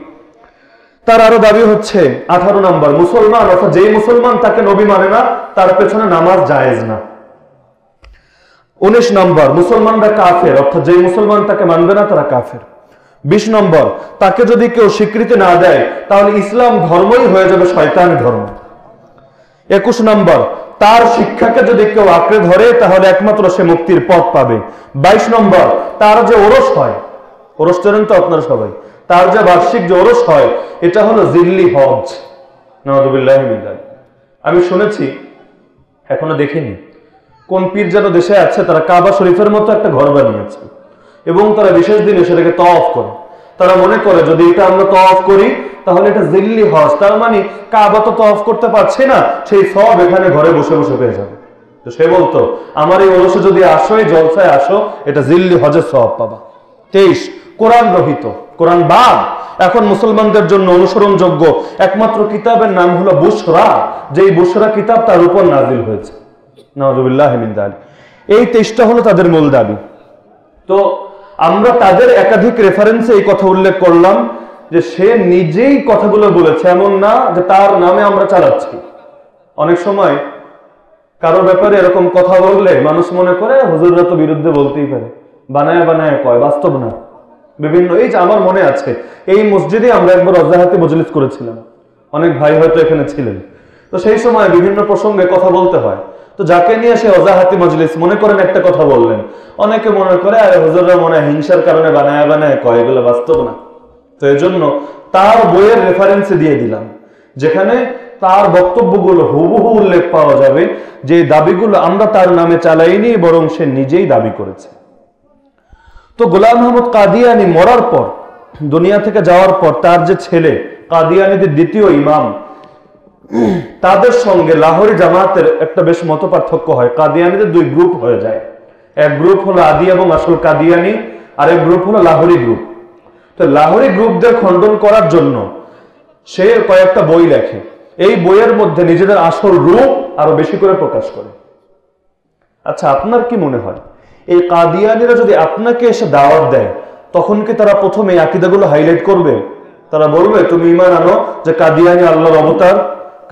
তার আরও দাবি হচ্ছে, আঠারো নাম্বার, মুসলমান, অর্থাৎ যেই মুসলমান তাকে নবী মানে না, তার পেছনে নামাজ জায়েজ না। উনিশ নম্বর, মুসলমানরা কাফের, অর্থাৎ যেই মুসলমান তাকে মানবে না, তারা কাফের। বিশ নম্বর, তাকে যদি কেউ স্বীকৃতি না দেয়, তাহলে ইসলাম ধর্মই হয়ে যাবে শয়তান ধর্ম। একুশ নম্বর, তার শিক্ষাকে যদি কেউ আঁকড়ে ধরে, তাহলে একমাত্র সে মুক্তির পথ পাবে। বাইশ নম্বর, তার যে ওরস হয়, ওরস জানেন তো আপনারা সবাই, তার যে বার্ষিক যে ওরস হয়, এটা হলো জিল্লি হজ। নওয়াজুবিল্লাহ আমি শুনেছি, এখনও দেখিনি, কোন পীর যেন দেশে আছে, তারা কাবা শরীফের মতো একটা ঘর বানিয়েছে। এবং তারা বিশেষ দিনে সেটাকে তফ করে। তারা মনে করে, যদি এটা আমরা তফ করি, তাহলে এটা জিল্লি হজ। তার মানে কাবা তো তফ করতে পারছি না, সেই সব এখানে ঘরে বসে বসে পেয়ে যাবে। তো সে বলতো, আমার এই ওরসে যদি আসো, এই জলসায় আসো, এটা জিল্লি হজের সব পাবা। তেইশ, কোরআন রহিত, কোরআন বাদ। এখন মুসলমানদের জন্য অনুসরণযোগ্য একমাত্র কিতাবের নাম হলো বুসরা যেই বুসরা কিতাব তার উপর নাজিল হয়েছে। যালিক। এই তেইশটা হলো তাদের মূল দাবি। তো আমরা তাদের একাধিক রেফারেন্সে এই কথা উল্লেখ করলাম যে সে নিজেই কথাগুলো বলেছে, এমন না যে তার নামে আমরা চালাচ্ছি। অনেক সময় কারও ব্যাপারে এরকম কথা বললে মানুষ মনে করে, হুজুররা তো বিরুদ্ধে বলতেই পারে। বানায় বানায় কয়, বাস্তব না। বিভিন্ন, এই যে আমার মনে আছে, এই মসজিদে আমরা একবার অজাহাতে মজলিস করেছিলাম। অনেক ভাই হয়তো এখানে ছিলেন। তো সেই সময় বিভিন্ন প্রসঙ্গে কথা বলতে হয়। তো যাকে নিয়ে সে অজাহাতি মজলিস মনে করেন একটা কথা বললেন, অনেকে মনে করে, আরে হুজুররা মনে হিংসার কারণে বানায় বানায় কয় এগুলো বাস্তব না। তো এই জন্য তার বইয়ের রেফারেন্সে দিয়ে দিলাম, যেখানে তার বক্তব্যগুলো হুবহু উল্লেখ পাওয়া যাবে যে দাবিগুলো আমরা তার নামে চালাইনি, বরং সে নিজেই দাবি করেছে। তো গোলাম মোহাম্মদ কাদিয়ানি মরার পর, দুনিয়া থেকে যাওয়ার পর তার যে ছেলে, কাদিয়ানিদের দ্বিতীয় ইমাম তাদের সঙ্গে লাহোরি জামাতের একটা বেশ মত পার্থক্য হয়। কাদিয়ানিদের দুই গ্রুপ হয়ে যায়। এক গ্রুপ হলো আদি এবং আসল কাদিয়ানি, আর এক গ্রুপ হলো লাহোরি গ্রুপ তো লাহোরি গ্রুপদের খণ্ডন করার জন্য সে কয়েকটা বই লেখে। এই বইয়ের মধ্যে নিজেদের আসল রূপ আরও বেশি করে প্রকাশ করে। আচ্ছা আপনার কি মনে হয়? এই কাদিয়ানিরা যদি আপনাকে এসে দাওয়াত দেয়, তখন কি তারা প্রথমে আকিদাগুলো হাইলাইট করবে? তারা বলবে, তুমি ইমান আনো যে কাদিয়ানি আল্লাহর অবতার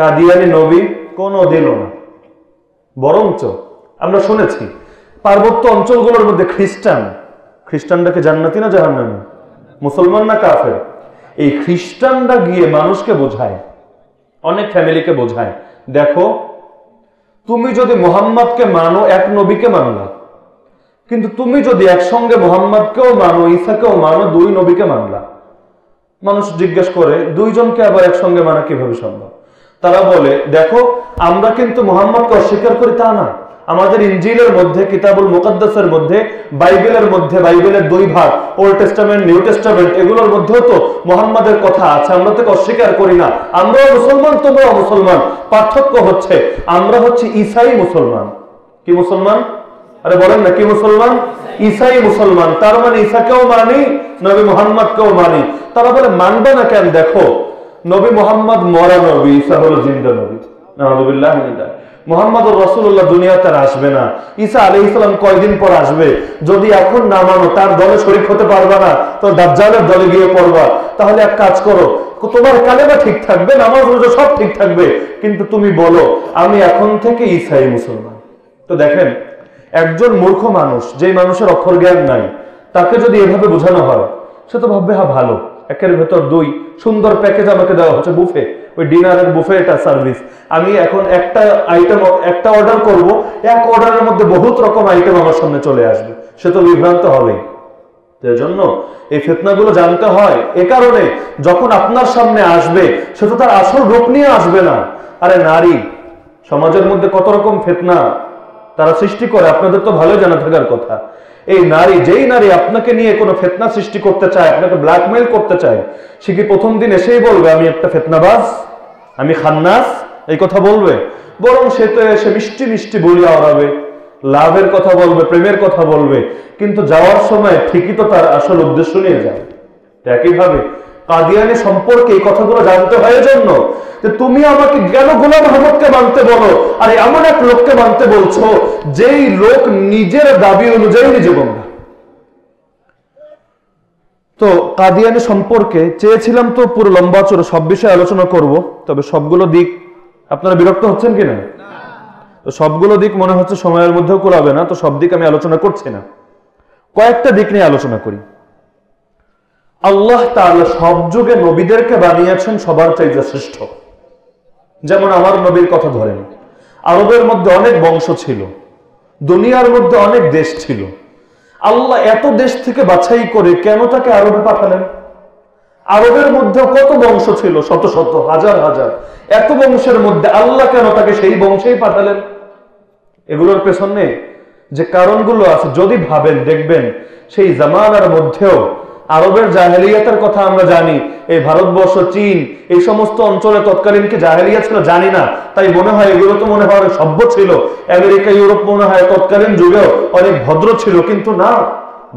কাদিয়ানি নবী কোন দিনও না। বরঞ্চ আমরা শুনেছি পার্বত্য অঞ্চলগুলোর মধ্যে খ্রিস্টান, খ্রিস্টানরা কি জান্নাতি না জাহান্নামী? মুসলমান না কাফের? এই খ্রিস্টানরা গিয়ে মানুষকে বোঝায়, অনেক ফ্যামিলিকে বোঝায়। দেখো, তুমি যদি মোহাম্মদকে মানো, এক নবীকে মানলা কিন্তু তুমি যদি একসঙ্গে মোহাম্মদকেও মানো, ঈসাকেও মানো, দুই নবীকে মানলা। মানুষ জিজ্ঞেস করে, দুইজনকে আবার একসঙ্গে মানা কীভাবে সম্ভব? তারা বলে, দেখো, আমরা কিন্তু মোহাম্মদকে অস্বীকার করি তা না। আমাদের ইঞ্জিলের মধ্যে, কিতাবুল মুকাদ্দাসের মধ্যে, বাইবেলের মধ্যে, বাইবেলের দুই ভাগ, ওল্ড টেস্টামেন্ট, নিউ টেস্টামেন্ট, এগুলোর মধ্যেও তো মোহাম্মদের কথা আছে। আমরা তাকে অস্বীকার করি না। আমরাও মুসলমান, তোমরাও মুসলমান। পার্থক্য হচ্ছে, আমরা হচ্ছে ইসাই মুসলমান। কি মুসলমান? আরে বলেন না, কি মুসলমান? ইসাই মুসলমান। তার মানে ঈসাকেও মানি, নবী মোহাম্মদকেও মানি। তারা বলে, মানবে না কেন? দেখো নবী মোহাম্মদ মরা নবী, ঈসা হলো জিন্দা নবী। নাহদুবিল্লাহ মোহাম্মদ রসুল্লাহ দুনিয়াতে আসবে না। ঈসা আলী ইসলাম কয়দিন পর আসবে? যদি এখন না মানো, তার দলে শরিক হতে পারবে না, তো দাজ্জালের দলে গিয়ে পড়বা। তাহলে এক কাজ করো, তোমার কালেমা ঠিক থাকবে, নামাজ রোজা সব ঠিক থাকবে, কিন্তু তুমি বলো, আমি এখন থেকে ইসাই মুসলমান। তো দেখেন, একজন মূর্খ মানুষ, যেই মানুষের অক্ষর জ্ঞান নাই, তাকে যদি এভাবে বোঝানো হয়, সে তো ভাববে হ্যাঁ ভালো। একের ভেতর দুই। সুন্দর প্যাকেজ আমাকে দেওয়া হচ্ছে বুফে ওই ডিনারের বুফে এটা সার্ভিস আমি এখন একটা আইটেম একটা অর্ডার করব। এক অর্ডারের মধ্যে বহুত রকম আইটেম আমার সামনে চলে আসবে। সে তো বিভ্রান্ত হবেই। জন্য এই ফেতনাগুলো জানতে হয়। এ কারণে যখন আপনার সামনে আসবে, সে তো তার আসল রূপ নিয়ে আসবে না। আরে নারী, সমাজের মধ্যে কত রকম ফেতনা তারা সৃষ্টি করে, আপনাদের তো ভালো জানা থাকার কথা। এই নারী, যেই নারী আপনাকে নিয়ে কোনো ফেতনা সৃষ্টি করতে চায়, আপনাকে ব্ল্যাকমেইল করতে চায়, সে কি প্রথম দিন এসেই বলবে, আমি একটা ফেতনাবাজ, আমি খান্নাস এই কথা বলবে। বরং সে তো এসে মিষ্টি মিষ্টি বলিয়া ওড়াবে লাভের কথা বলবে, প্রেমের কথা বলবে। কিন্তু যাওয়ার সময় ঠিকই তো তার আসল উদ্দেশ্য নিয়ে যাবে। একইভাবে কাদিয়ানি সম্পর্কে এই কথাগুলো জানতে হয় জন্য যে তুমি আমাকে কেন গোলাম আহমদকে মানতে বলো? আর এমন এক লোককে মানতে বলছো যেই লোক নিজের দাবি অনুযায়ী নিজে গঙ্গা তো কাদিয়ানি সম্পর্কে চেয়েছিলাম তো পুরো লম্বা চড়ে সব বিষয়ে আলোচনা করব, তবে সবগুলো দিক আপনারা বিরক্ত হচ্ছেন কিনা? তো সবগুলো দিক মনে হচ্ছে সময়ের মধ্যেও কোলাবে না, তো সব দিক আমি আলোচনা করছি না। কয়েকটা দিক নিয়ে আলোচনা করি। আল্লাহ তাআলা সব যুগে নবীদেরকে বানিয়েছেন সবার চাইতে শ্রেষ্ঠ। যেমন আমার নবীর কথা ধরেন, আরবের মধ্যে অনেক বংশ ছিল, দুনিয়ার মধ্যে অনেক দেশ ছিল। আল্লাহ এত দেশ থেকে বাছাই করে কেন তাকে আরবে পাঠালেন? আরবের মধ্যে কত বংশ ছিল, শত শত, হাজার হাজার। এত বংশের মধ্যে আল্লাহ কেন তাকে সেই বংশেই পাঠালেন? এগুলোর পেছনে যে কারণগুলো আছে, যদি ভাবেন, দেখবেন, সেই জামানার মধ্যেও আরবের জাহেলিয়াতের কথা আমরা জানি, এই ভারতবর্ষ, চীন, এই সমস্ত অঞ্চলে তৎকালীন কি জাহেলিয়া ছিল? জানি না। তাই মনে হয় এগুলো তো মনে হয় সভ্য ছিল। আমেরিকা, ইউরোপ মনে হয় তৎকালীন যুগেও অনেক ভদ্র ছিল। কিন্তু না,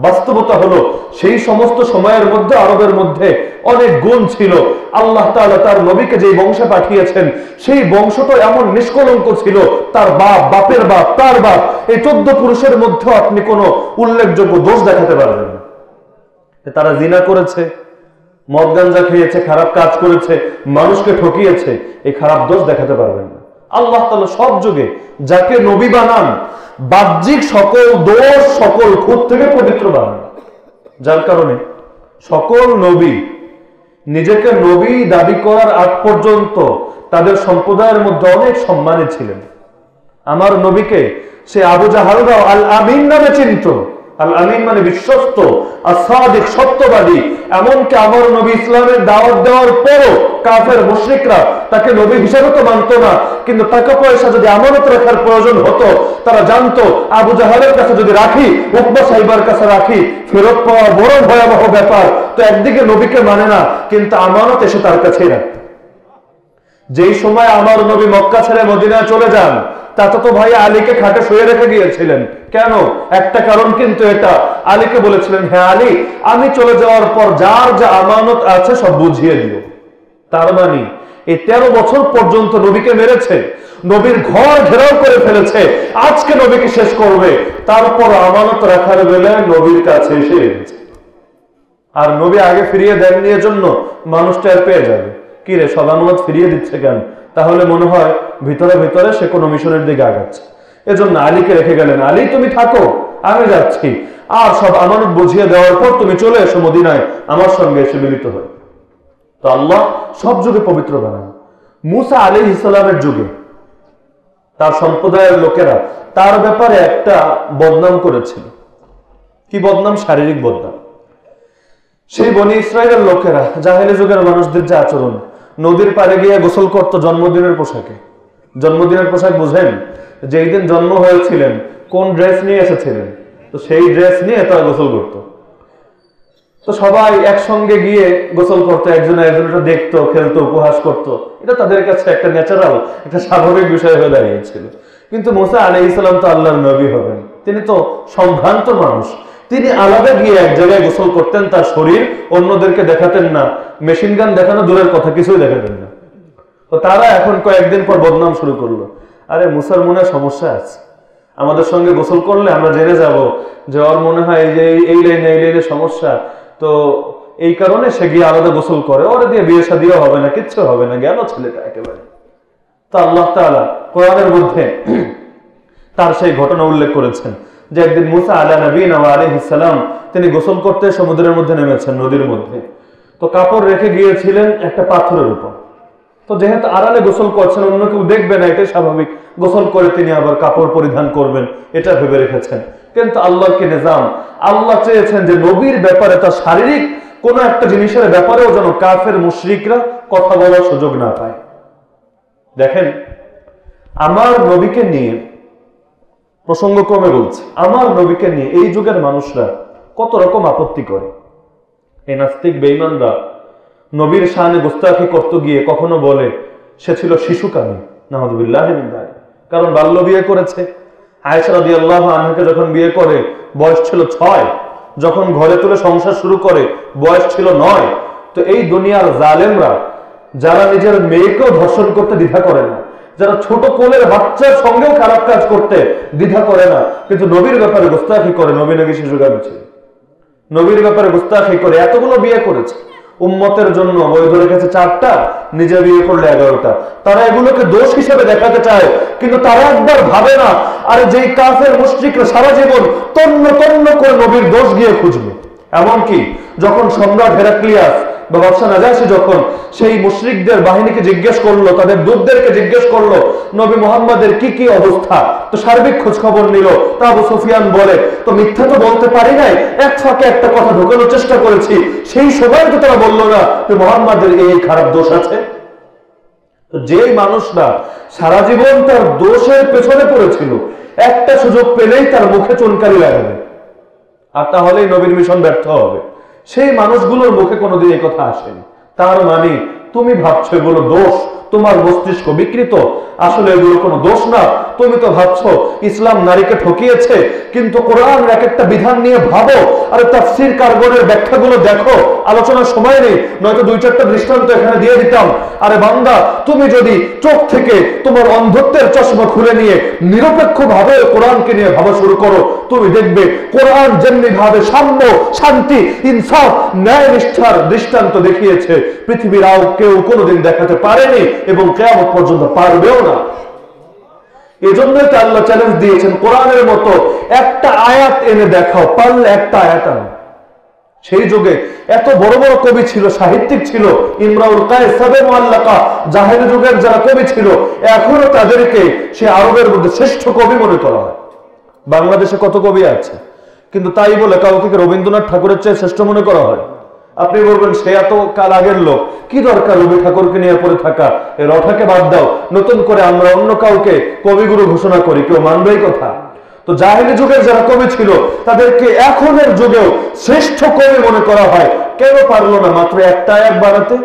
বাস্তবতা হলো সেই সমস্ত সময়ের মধ্যে, আরবের মধ্যে অনেক গুণ ছিল। আল্লাহ তার নবীকে যে বংশে পাঠিয়েছেন, সেই বংশ তো এমন নিষ্কলঙ্ক ছিল, তার বাপ, বাপের বাপ, তার বাপ। এই চোদ্দ পুরুষের মধ্যে আপনি কোনো উল্লেখযোগ্য দোষ দেখাতে পারবেন তারা জিনা করেছে, মদ গাঞ্জা খেয়েছে, খারাপ কাজ করেছে, মানুষকে ঠকিয়েছে, এই খারাপ দোষ দেখাতে পারবেন না। আল্লাহ তাআলা সব যুগে যাকে নবী বানান, বাহ্যিক সকল দোষ, সকল খুদ থেকে পবিত্র বানান। যার কারণে সকল নবী নিজেকে নবী দাবি করার আগ পর্যন্ত তাদের সম্প্রদায়ের মধ্যে অনেক সম্মানে ছিলেন। আমার নবীকে সে আবু জাহালরাও আল আমিন নামে চিনত। আল আমিন মানে বিশ্বস্ত সত্যবাদী। এমনকি আমার নবী ইসলামের দাওয়াত দেওয়ার পরও কাফের মুশরিকরা তাকে নবী হিসেবে তো মানতো না। কিন্তু টাকা পয়সা যদি আমানত রাখার প্রয়োজন হতো, তারা জানতো, আবু জাহালের কাছে যদি রাখি, উকবা সাহিবার কাছে রাখি, ফেরত পাওয়া বড় ভয়াবহ ব্যাপার। তো একদিকে নবীকে মানে না, কিন্তু আমানত এসে তার কাছেই রাখতো যেই সময় আমার নবী মক্কা ছেড়ে মদিনায় চলে যান, তাতে তো ভাই আলীকে খাটে শুয়ে রেখে গিয়েছিলেন। কেন? একটা কারণ কিন্তু এটা। আলীকে বলেছিলেন হ্যাঁ আলী, আমি চলে যাওয়ার পর যার যা আমানত আছে সব বুঝিয়ে দিও। তার মানে এই তেরো বছর পর্যন্ত নবীকে মেরেছে, নবীর ঘর ঘেরাও করে ফেলেছে, আজকে নবীকে শেষ করবে। তারপর আমানত রাখার বেলায় নবীর কাছে এসে আর নবী আগে ফিরিয়ে দেননি জন্য মানুষটা আর পেয়ে যাবে। কি রে সব আমানত ফিরিয়ে দিচ্ছে কেন? তাহলে মনে হয় ভিতরে ভিতরে সে কোনো মিশনের দিকে আগাচ্ছে। এজন্য আলীকে রেখে গেলেন। আলী, তুমি থাকো, আমি যাচ্ছি। আর সব আমানত বুঝিয়ে দেওয়ার পর তুমি চলে এসো মদিনায়, আমার সঙ্গে এসে মিলিত হয়। তো আল্লাহ সব যুগে পবিত্র বানান। মুসা আলী ইসলামের যুগে। তার সম্প্রদায়ের লোকেরা তার ব্যাপারে একটা বদনাম করেছিল। কি বদনাম? শারীরিক বদনাম। সেই বনি ইসরায়েলের লোকেরা, জাহেলি যুগের মানুষদের যে আচরণ নদীর পাড়ে গিয়ে গোসল করতো জন্মদিনের পোশাকে। জন্মদিনের পোশাক বুঝেন, যেই দিন জন্ম হয়েছিলেন, কোন ড্রেস নিয়ে এসেছিলেন? তো সেই ড্রেস নিয়ে তারা গোসল করতো। তো সবাই একসঙ্গে গিয়ে গোসল করতো, একজন একজনটা দেখতো, খেলতো, উপহাস করতো। এটা তাদের কাছে একটা ন্যাচারাল একটা স্বাভাবিক বিষয় হয়ে দাঁড়িয়েছিল। কিন্তু মোসা আলী ইসলাম তো আল্লাহর নবী হবেন। তিনি তো সম্ভ্রান্ত মানুষ। তিনি আলাদা গিয়ে এক জায়গায় গোসল করতেন, তার শরীর অন্যদেরকে দেখাতেন না। মেশিন গান দেখানো দূরের কথা, কিছুই দেখাতেন না। তো তারা এখন কয়েকদিন পর বদনাম শুরু করল। আরে, মুসার মনে সমস্যা আছে। আমাদের সঙ্গে গোসল করলে আমরা জেনে যাব যে ওর মনে হয় যে এই লাইনে এই লাইনে সমস্যা। তো এই কারণে সে গিয়ে আলাদা গোসল করে। ওরা দিয়ে বিয়ে শাদিও হবে না, কিচ্ছু হবে না। গেল ছেলেটা একেবারে? তো আল্লাহ তাআলা কোরআনের মধ্যে *clears throat* তার সেই ঘটনা উল্লেখ করেছেন। যে একদিন মুসা আলা নবীন আলাইহিসসালাম তিনি গোসল করতে সমুদ্রের মধ্যে নেমেছেন, নদীর মধ্যে। তো কাপড় রেখে গিয়েছিলেন একটা পাথরের উপর। তো যেহেতু আড়ালে গোসল করছেন, অন্য কেউ দেখবে না, এটাই স্বাভাবিক। গোসল করে তিনি আবার কাপড় পরিধান করবেন, এটা ভেবে রেখেছেন। কিন্তু আল্লাহর কি নিজাম? আল্লাহ চেয়েছেন যে নবীর ব্যাপারে তার শারীরিক কোন একটা জিনিসের ব্যাপারেও যেন কাফের মুশরিকরা কথা বলার সুযোগ না পায়। দেখেন, আমার নবীকে নিয়ে প্রসঙ্গক্রমে বলছি, আমার নবীকে নিয়ে এই যুগের মানুষরা কত রকম আপত্তি করে। এই নাস্তিক বেইমানরা নবীর শানে গুস্তাখি করতে গিয়ে কখনো বলে, সে ছিল শিশুকামী নাহদুবিল্লাহ কারণ বাল্য বিয়ে করেছে। আয়েশা রাদিয়াল্লাহু আনহাকে যখন বিয়ে করে, বয়স ছিল ছয়, যখন ঘরে তুলে সংসার শুরু করে, বয়স ছিল নয়। তো এই দুনিয়ার জালেমরা, যারা নিজের মেয়েকেও ধর্ষণ করতে দ্বিধা করে না যারা ছোট কোলের বাচ্চার সঙ্গেও খারাপ কাজ করতে দ্বিধা করে না। কিন্তু নবীর ব্যাপারে গুস্তাখি করে নবী নাকি শিশুকামী ছিল নবীর ব্যাপারে গুস্তাখি করে, এতগুলো বিয়ে করেছে। উম্মতের জন্য বৈধ রেখেছে চারটা, নিজে বিয়ে করলে এগারোটা। তারা এগুলোকে দোষ হিসেবে দেখাতে চায়, কিন্তু তারা একবার ভাবে না, আর যেই কাফের মুশ্রিকরা সারা জীবন তন্ন তন্ন করে নবীর দোষ গিয়ে খুঁজবে। এমনকি যখন সম্রাট হেরাক্লিয়াস বা বাদশাহ নাজাসি যখন সেই মুশরিকদের বাহিনীকে জিজ্ঞেস করল, তাদের দূতদেরকে জিজ্ঞেস করল, নবী মোহাম্মদের কি কি অবস্থা? তো সার্বিক খোঁজ খবর নিল। তা আবু সুফিয়ান বলে, তো মিথ্যা তো বলতে পারি নাই, এক ফাঁকে একটা কথা ঢোকানোর চেষ্টা করেছি। সেই সময় তো তারা বলল না যে মোহাম্মদের এই খারাপ দোষ আছে। তো যেই মানুষরা সারা জীবন তার দোষের পেছনে পড়েছিল, একটা সুযোগ পেলেই তার মুখে চুনকারি লাগাবে। আর তাহলেই নবীর মিশন ব্যর্থ হবে। সেই মানুষগুলোর মুখে কোনোদিন এই কথা আসেনি। তার মানে তুমি ভাবছ এগুলো দোষ তোমার মস্তিষ্ক বিকৃত। আসলে এগুলো কোনো দোষ না। তুমি তো ভাবছ, ইসলাম নারীকে ঠকিয়েছে, কিন্তু কোরআন এক একটা বিধান নিয়ে ভাবো, আরে তাফসির কারগরের ব্যাখ্যাগুলো দেখো। আলোচনার সময় নেই, নয়তো দুই চারটা দৃষ্টান্ত এখানে দিয়ে দিতাম। আরে বান্দা, তুমি যদি চোখ থেকে তোমার অন্ধত্বের চশমা খুলে নিয়ে নিরপেক্ষ ভাবে কোরআনকে নিয়ে ভাবা শুরু করো, তুমি দেখবে কোরআন যেমনি ভাবে সাম্য, শান্তি, ইনসাফ, ন্যায় নিষ্ঠার দৃষ্টান্ত দেখিয়েছে। পৃথিবীর আও কেউ কোনোদিন দেখাতে পারেনি। এবং কেয়ামত পর্যন্ত পারবেও না। এজন্যই তো আল্লাহ চ্যালেঞ্জ দিয়েছেন, কোরআনের মতো একটা আয়াত এনে দেখাও, পারলে একটা আয়াত আনো। সেই যুগে এত বড় বড় কবি ছিল, সাহিত্যিক ছিল, ইমরাউল কায়সাবে মোয়াল্লাকা জাহের যুগের যারা কবি ছিল, এখনও তাদেরকে সে আরবের মধ্যে শ্রেষ্ঠ কবি মনে করা হয়। বাংলাদেশে কত কবি আছে? কিন্তু তাই বলে কাউকে রবীন্দ্রনাথ ঠাকুরের চেয়ে শ্রেষ্ঠ মনে করা হয়? আপনি বলবেন, সে এত কাল আগের লোক। কি দরকার রবি ঠাকুরকে নিয়ে পড়ে থাকা? এ রঠাকে বাদ দাও। নতুন করে আমরা অন্য কাউকে কবিগুরু ঘোষণা করি। কেউ মানবেই কথা? তো জাহেলি যুগের যারা কবি ছিল, তাদেরকে এখনের যুগেও শ্রেষ্ঠ কবি মনে করা হয়। কেন পারল না মাত্র একটা এক বানাতে?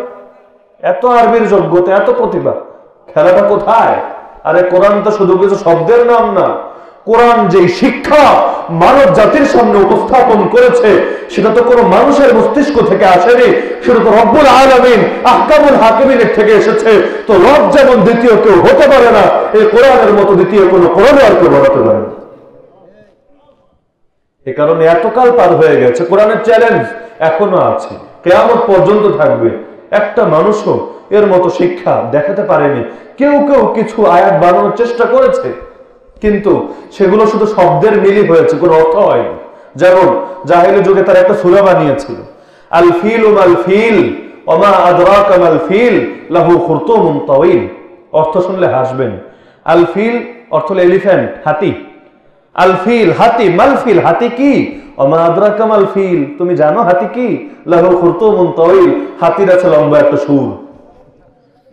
এত আরবির যোগ্যতা, এত প্রতিভা। খেলাটা কোথায়? আরে কোরআন তো শুধু কিছু শব্দের নাম না। কোরআন যে শিক্ষা মানব জাতির সামনে উপস্থাপন করেছে, সেটা তো কোনো মানুষের মস্তিষ্ক থেকে আসেনি, সেটা তো রব্বুল আলমিন আহকামুল হাকিমিনের থেকে এসেছে। তো রব যেমন দ্বিতীয় কেউ হতে পারে না, এই কোরআনের মতো দ্বিতীয় কোনো কোরআনে আর কেউ বানাতে পারে না। এ কারণে এতকাল পার হয়ে গেছে, কোরআনের চ্যালেঞ্জ এখনও আছে, কেয়ামত পর্যন্ত থাকবে। একটা মানুষও এর মতো শিক্ষা দেখাতে পারেনি। কেউ কেউ কিছু আয়াত বানানোর চেষ্টা করেছে কিন্তু সেগুলো শুধু শব্দের মিলি হয়েছে, কোনো অর্থ হয়নি যেমন জাহেলি যুগে তার একটা সুরা বানিয়েছিল। আল ফিল আল ফিল ওমা আদরাক আল ফিল, লাহু খুরতুমুন তাওয়িল অর্থ শুনলে হাসবেন। আল ফিল অর্থ হলো এলিফ্যান্ট, হাতি। আল ফিল, হাতি, মাল ফিল, হাতি কি? ওমা আদরাক মাল ফিল, তুমি জানো হাতি কি? লাহু খুরতুমুন তাওয়িল হাতির আছে লম্বা একটা সুর।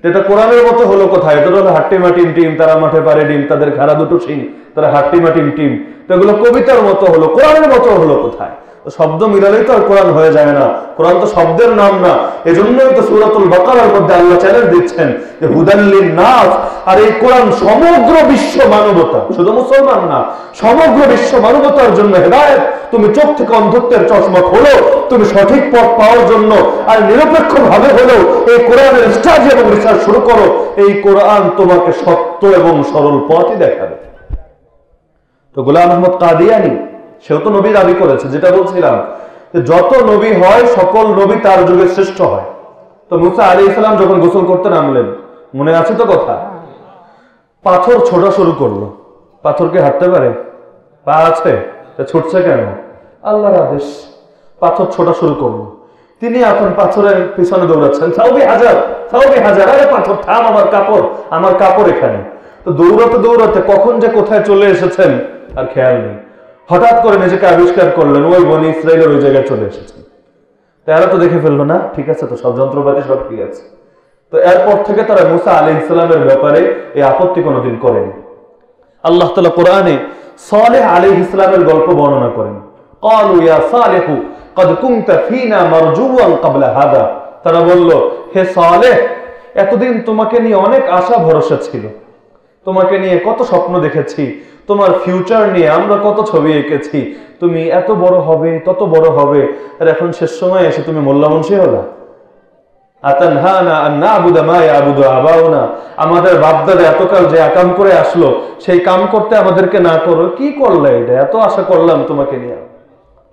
এটা কোরআনের মতো হলো কোথায়? এটা হলো হাট্টি মাটিম টিম, তারা মাঠে পারে ডিম, তাদের ঘাড়া দুটো সিং তারা হাট্টি মাটিম টিম। তো এগুলো কবিতার মতো হলো, কোরআনের মতো হলো কোথায়? শব্দ মিলালেই তো আর কোরআন হয়ে যায় না। কোরআন তো শব্দের নাম না। এজন্যই তো সুরাতুল বাকারার মধ্যে আল্লাহ চ্যালেঞ্জ দিচ্ছেন যে হুদাল্লিন নাস আর এই কোরআন সমগ্র বিশ্ব মানবতা, শুধু মুসলমান না, সমগ্র বিশ্ব মানবতার জন্য হেদায়েত। তুমি চোখ থেকে অন্ধত্বের চশমা খোলো, তুমি সঠিক পথ পাওয়ার জন্য আর নিরপেক্ষ ভাবে হলেও এই কোরআনের স্টাডি এবং রিসার্চ শুরু করো। এই কোরআন তোমাকে সত্য এবং সরল পথই দেখাবে। তো গোলাম আহমদ কাদিয়ানি সেও তো নবী দাবি করেছে, যেটা বলছিলাম যত নবী হয়, সকল নবী তার যুগে শ্রেষ্ঠ হয়। তো মুসা আলী ইসলাম যখন গোসল করতে নামলেন, মনে আছে তো কথা? পাথর ছোটা শুরু করল। পাথরকে হাঁটতে পারে? পা আছে ছুটছে কেন? আল্লাহর আদেশ। পাথর ছোটা শুরু করল। তিনি এখন পাথরের পিছনে দৌড়াচ্ছেন, সাউবি হাজার সাউবি হাজার, আরে পাথর, থাম আমার কাপড় আমার কাপড় এখানে। তো দৌড়াতে দৌড়াতে কখন যে কোথায় চলে এসেছেন, আর খেয়াল নেই। হঠাৎ করে নিজেকে আবিষ্কার করলেন, ওই বনি ইসরায়েলের ওই জায়গায় চলে এসেছেন তো এরা তো দেখে ফেলল না, ঠিক আছে, তো সব যন্ত্রপাতি সব ঠিক আছে। তো এরপর থেকে তারা মুসা আলী ইসলামের ব্যাপারে এই আপত্তি কোনোদিন করেনি। আল্লাহ তালা কোরআনে সালেহ আলী ইসলামের গল্প বর্ণনা করেন। তারা বলল, হে সালেহ, এতদিন তোমাকে নিয়ে অনেক আশা ভরসা ছিল। তোমাকে নিয়ে কত স্বপ্ন দেখেছি, তোমার ফিউচার নিয়ে আমরা কত ছবি এঁকেছি, তুমি এত বড় হবে, তত বড় হবে, আর এখন শেষ সময় এসে তুমি মোল্লাবংশী হলা আমাদের বাপদাদা এতকাল যে কাম করে আসলো, সেই কাম করতে আমাদেরকে না করো, কি করলে এটা? এত আশা করলাম তোমাকে নিয়ে।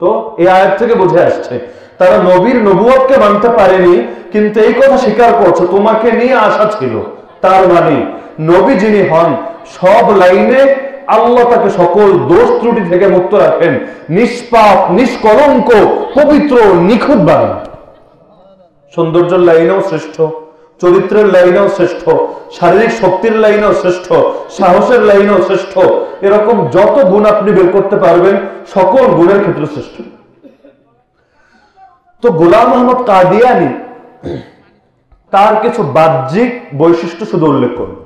তো এই আয়াত থেকে বুঝে আসছে, তারা নবীর নবুয়তকে মানতে পারেনি, কিন্তু এই কথা স্বীকার করছ, তোমাকে নিয়ে আশা ছিল, তার মানে নবী যিনি হন, সব লাইনে আল্লাহ তাকে সকল দোষ ত্রুটি থেকে মুক্ত রাখেন। নিষ্পাপ, নিষ্কলঙ্ক, পবিত্র, নিখুঁত বানান সৌন্দর্যের লাইনেও শ্রেষ্ঠ, চরিত্রের লাইনেও শ্রেষ্ঠ, শারীরিক শক্তির লাইনেও শ্রেষ্ঠ, সাহসের লাইনেও শ্রেষ্ঠ, এরকম যত গুণ আপনি বের করতে পারবেন, সকল গুণের ক্ষেত্রে শ্রেষ্ঠ। তো গোলাম মোহাম্মদ কাদিয়ানি তার কিছু বাহ্যিক বৈশিষ্ট্য শুধু উল্লেখ করব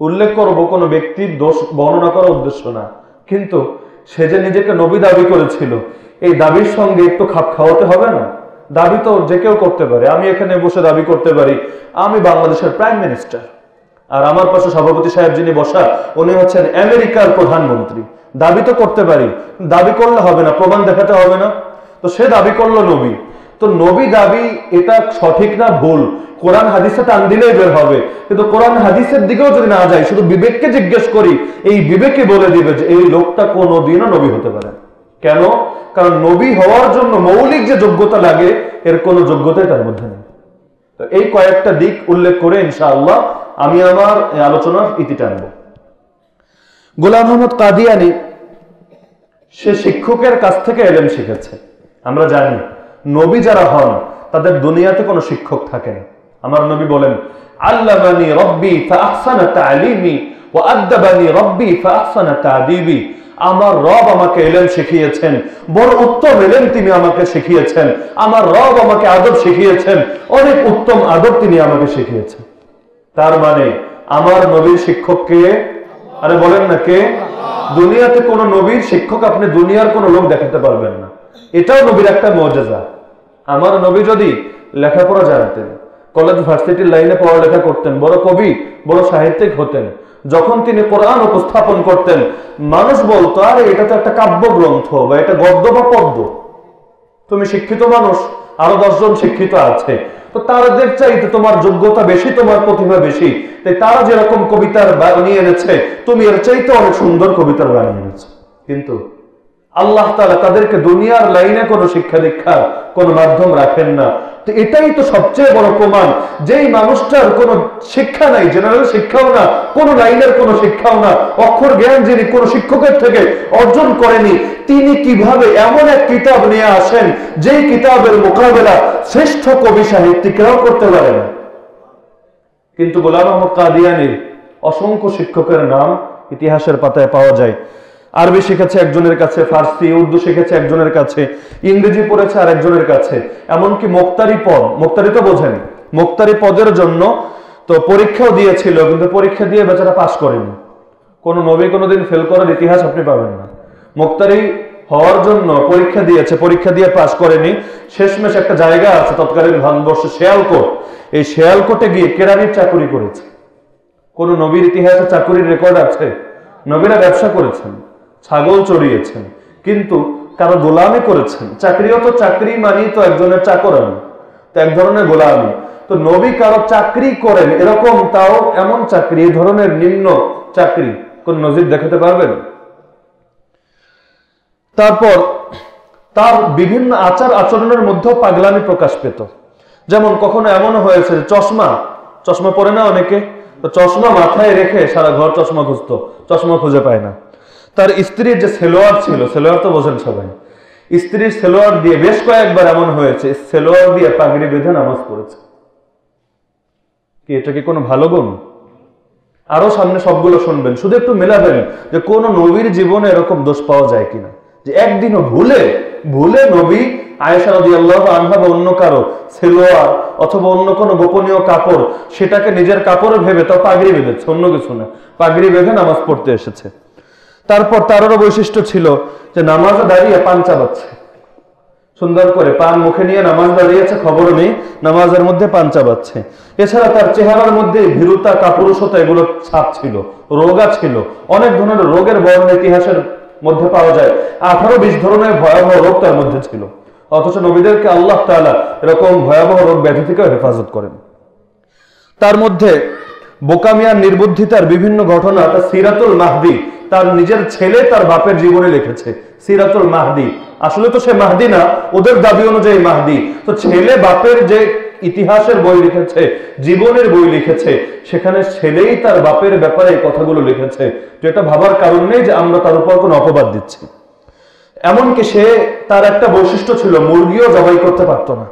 উল্লেখ করব, কোনো ব্যক্তির দোষ বর্ণনা করার উদ্দেশ্য না। কিন্তু সে যে নিজেকে নবী দাবি করেছিল, এই দাবির সঙ্গে একটু খাপ খাওয়াতে হবে না? দাবি তো যে কেউ করতে পারে। আমি এখানে বসে দাবি করতে পারি, আমি বাংলাদেশের প্রাইম মিনিস্টার। আর আমার পাশে সভাপতি সাহেব যিনি বসা, উনি হচ্ছেন আমেরিকার প্রধানমন্ত্রী। দাবি তো করতে পারি, দাবি করলে হবে না, প্রমাণ দেখাতে হবে না। তো সে দাবি করল নবী। তো নবী দাবি, এটা সঠিক না ভুল? কোরআন হাদিসে টান দিলেই বের হবে। কিন্তু কোরআন হাদিসের দিকেও যদি না যায় শুধু বিবেককে জিজ্ঞেস করি, এই বিবেকে বলে দিবে যে এই লোকটা কোনোদিনও নবী হতে পারে কেন? কারণ নবী হওয়ার জন্য মৌলিক যে যোগ্যতা লাগে, এর কোনো যোগ্যতাই তার মধ্যে নেই। তো এই কয়েকটা দিক উল্লেখ করে ইনশাআল্লাহ আমি আমার আলোচনার ইতি টানব। গোলাম মোহাম্মদ কাদিয়ানি, সে শিক্ষকের কাছ থেকে এলেম শিখেছে। আমরা জানি নবী যারা হন, তাদের দুনিয়াতে কোনো শিক্ষক থাকে না। আমার নবী বলেন, আল্লামানি রব্বি তালিমি ও আদাবানি রব্বি তাদিবি। আমার রব আমাকে এলেম শিখিয়েছেন, বড় উত্তম এলেম তিনি আমাকে শিখিয়েছেন, আমার রব আমাকে আদব শিখিয়েছেন, অনেক উত্তম আদব তিনি আমাকে শিখিয়েছেন। তার মানে আমার নবীর শিক্ষক কে? আরে বলেন না কে? দুনিয়াতে কোন নবীর শিক্ষক আপনি দুনিয়ার কোন লোক দেখাতে পারবেন না। এটাও নবীর একটা মর্যাদা। আমার নবী যদি লেখাপড়া জানতেন, কলেজ ভার্সিটির লাইনে পড়ালেখা করতেন, বড় কবি, বড় সাহিত্যিক হতেন, যখন তিনি কোরআন উপস্থাপন করতেন, মানুষ বলতো, আরে, এটা তো একটা কাব্য গ্রন্থ বা এটা গদ্য বা পদ্য। তুমি শিক্ষিত মানুষ, আরও দশজন শিক্ষিত আছে। তো তাদের চাইতে তোমার যোগ্যতা বেশি, তোমার প্রতিভা বেশি। তাই তারা যেরকম কবিতার বানিয়ে এনেছে, তুমি এর চাইতে অনেক সুন্দর কবিতার বানিয়ে এনেছো। কিন্তু আল্লাহ তালা তাদেরকে দুনিয়ার লাইনে কোনো শিক্ষা দীক্ষার কোনো মাধ্যম রাখেন না। তো এটাই তো সবচেয়ে বড় প্রমাণ। যেই মানুষটার কোনো শিক্ষা নাই জেনারেল শিক্ষাও না, কোনো লাইনের কোনো শিক্ষাও না, অক্ষর জ্ঞান যিনি কোনো শিক্ষকের থেকে অর্জন করেনি, তিনি কীভাবে এমন এক কিতাব নিয়ে আসেন, যেই কিতাবের মোকাবেলা শ্রেষ্ঠ কবি সাহিত্যিকরাও করতে পারেন? কিন্তু গোলাম আহমদ কাদিয়ানির অসংখ্য শিক্ষকের নাম ইতিহাসের পাতায় পাওয়া যায়। আরবি শিখেছে একজনের কাছে, ফার্সি, উর্দু শিখেছে একজনের কাছে, ইংরেজি পড়েছে আর একজনের কাছে। এমনকি মোক্তারি পদ, মোক্তারি তো বোঝেন, মোক্তারি পদের জন্য তো পরীক্ষাও দিয়েছিল, কিন্তু পরীক্ষা দিয়ে বেচারা পাশ করেনি। কোন নবী কোনোদিন ফেল করার ইতিহাস আপনি পাবেন না। মোক্তারি হওয়ার জন্য পরীক্ষা দিয়েছে, পরীক্ষা দিয়ে পাশ করেনি। শেষমেশ একটা জায়গা আছে, তৎকালীন ভারতবর্ষে শেয়ালকোট। এই শেয়ালকোটে গিয়ে কেরানির চাকুরি করেছে। কোন নবীর ইতিহাসে চাকুরির রেকর্ড আছে? নবীরা ব্যবসা করেছেন। ছাগল চড়িয়েছেন। কিন্তু কারও গোলামি করেছেন। চাকরিও তো চাকরি মানি তো একজনের চাকরানি তো এক ধরনের গোলামি। তো নবী কারও চাকরি করেন এরকম, তাও এমন চাকরি এই ধরনের নিম্ন চাকরি। কোন নজির দেখাতে পারবেন? তারপর তার বিভিন্ন আচার আচরণের মধ্যেও পাগলামি প্রকাশ পেত। যেমন কখনো এমনও হয়েছে চশমা চশমা পরে না অনেকে? তো চশমা মাথায় রেখে সারা ঘর চশমা খুঁজতো। চশমা খুঁজে পায় না। তার স্ত্রীর যে সেলোয়ার ছিল, সেলোয়ার তো বোঝেন সবাই, স্ত্রীর সেলোয়ার দিয়ে বেশ কয়েকবার এমন হয়েছে, সেলোয়ার দিয়ে পাগড়ি বেঁধে নামাজ পড়েছে। কি এটা কি কোনো ভালো গুণ? আরও সামনে সবগুলো শুনবেন, শুধু একটু মেলাবেন যে কোন নবীর জীবনে এরকম দোষ পাওয়া যায় কিনা। যে একদিনও ভুলে ভুলে নবী আয়েশা নদী আল্লাহ আনহা বা অন্য কারও সেলোয়ার অথবা অন্য কোনো গোপনীয় কাপড়, সেটাকে নিজের কাপড়ে ভেবে তাও পাগড়ি বেঁধেছে, অন্য কিছু না, পাগড়ি বেঁধে নামাজ পড়তে এসেছে। তারপর তারও বৈশিষ্ট্য ছিল যে নামাজে দাঁড়িয়ে পান চাবাচ্ছে সুন্দর করে পান মুখে নিয়ে নামাজ দাঁড়িয়েছে খবর নেই, নামাজের মধ্যে পান চাবাচ্ছে এছাড়া তার চেহারার মধ্যে ভীরুতা, কাপুরুষতা এগুলো ছাপ ছিল, রোগা ছিল। অনেক ধরনের রোগের বর্ণ ইতিহাসের মধ্যে পাওয়া যায়। আঠারো বিশ ধরনের ভয়াবহ রোগ তার মধ্যে ছিল। অথচ নবীদেরকে আল্লাহ তাআলা এরকম ভয়াবহ রোগ ব্যাধি থেকে হেফাজত করেন। তার মধ্যে বোকামিয়ার নির্বুদ্ধিতার বিভিন্ন ঘটনা তার সিরাতুল মাহদি তার নিজের ছেলে তার বাপের জীবনে লিখেছে, সিরাতুল মাহদি। আসলে তো সে মাহদি না, ওদের দাবি অনুযায়ী মাহদি। তো ছেলে বাপের যে ইতিহাসের বই লিখেছে, জীবনের বই লিখেছে, সেখানে ছেলেই তার বাপের ব্যাপারে এই কথাগুলো লিখেছে। তো এটা ভাবার কারণ নেই যে আমরা তার উপর কোনো অপবাদ দিচ্ছি। এমনকি সে তার একটা বৈশিষ্ট্য ছিল, মুরগিও জবাই করতে পারতো না।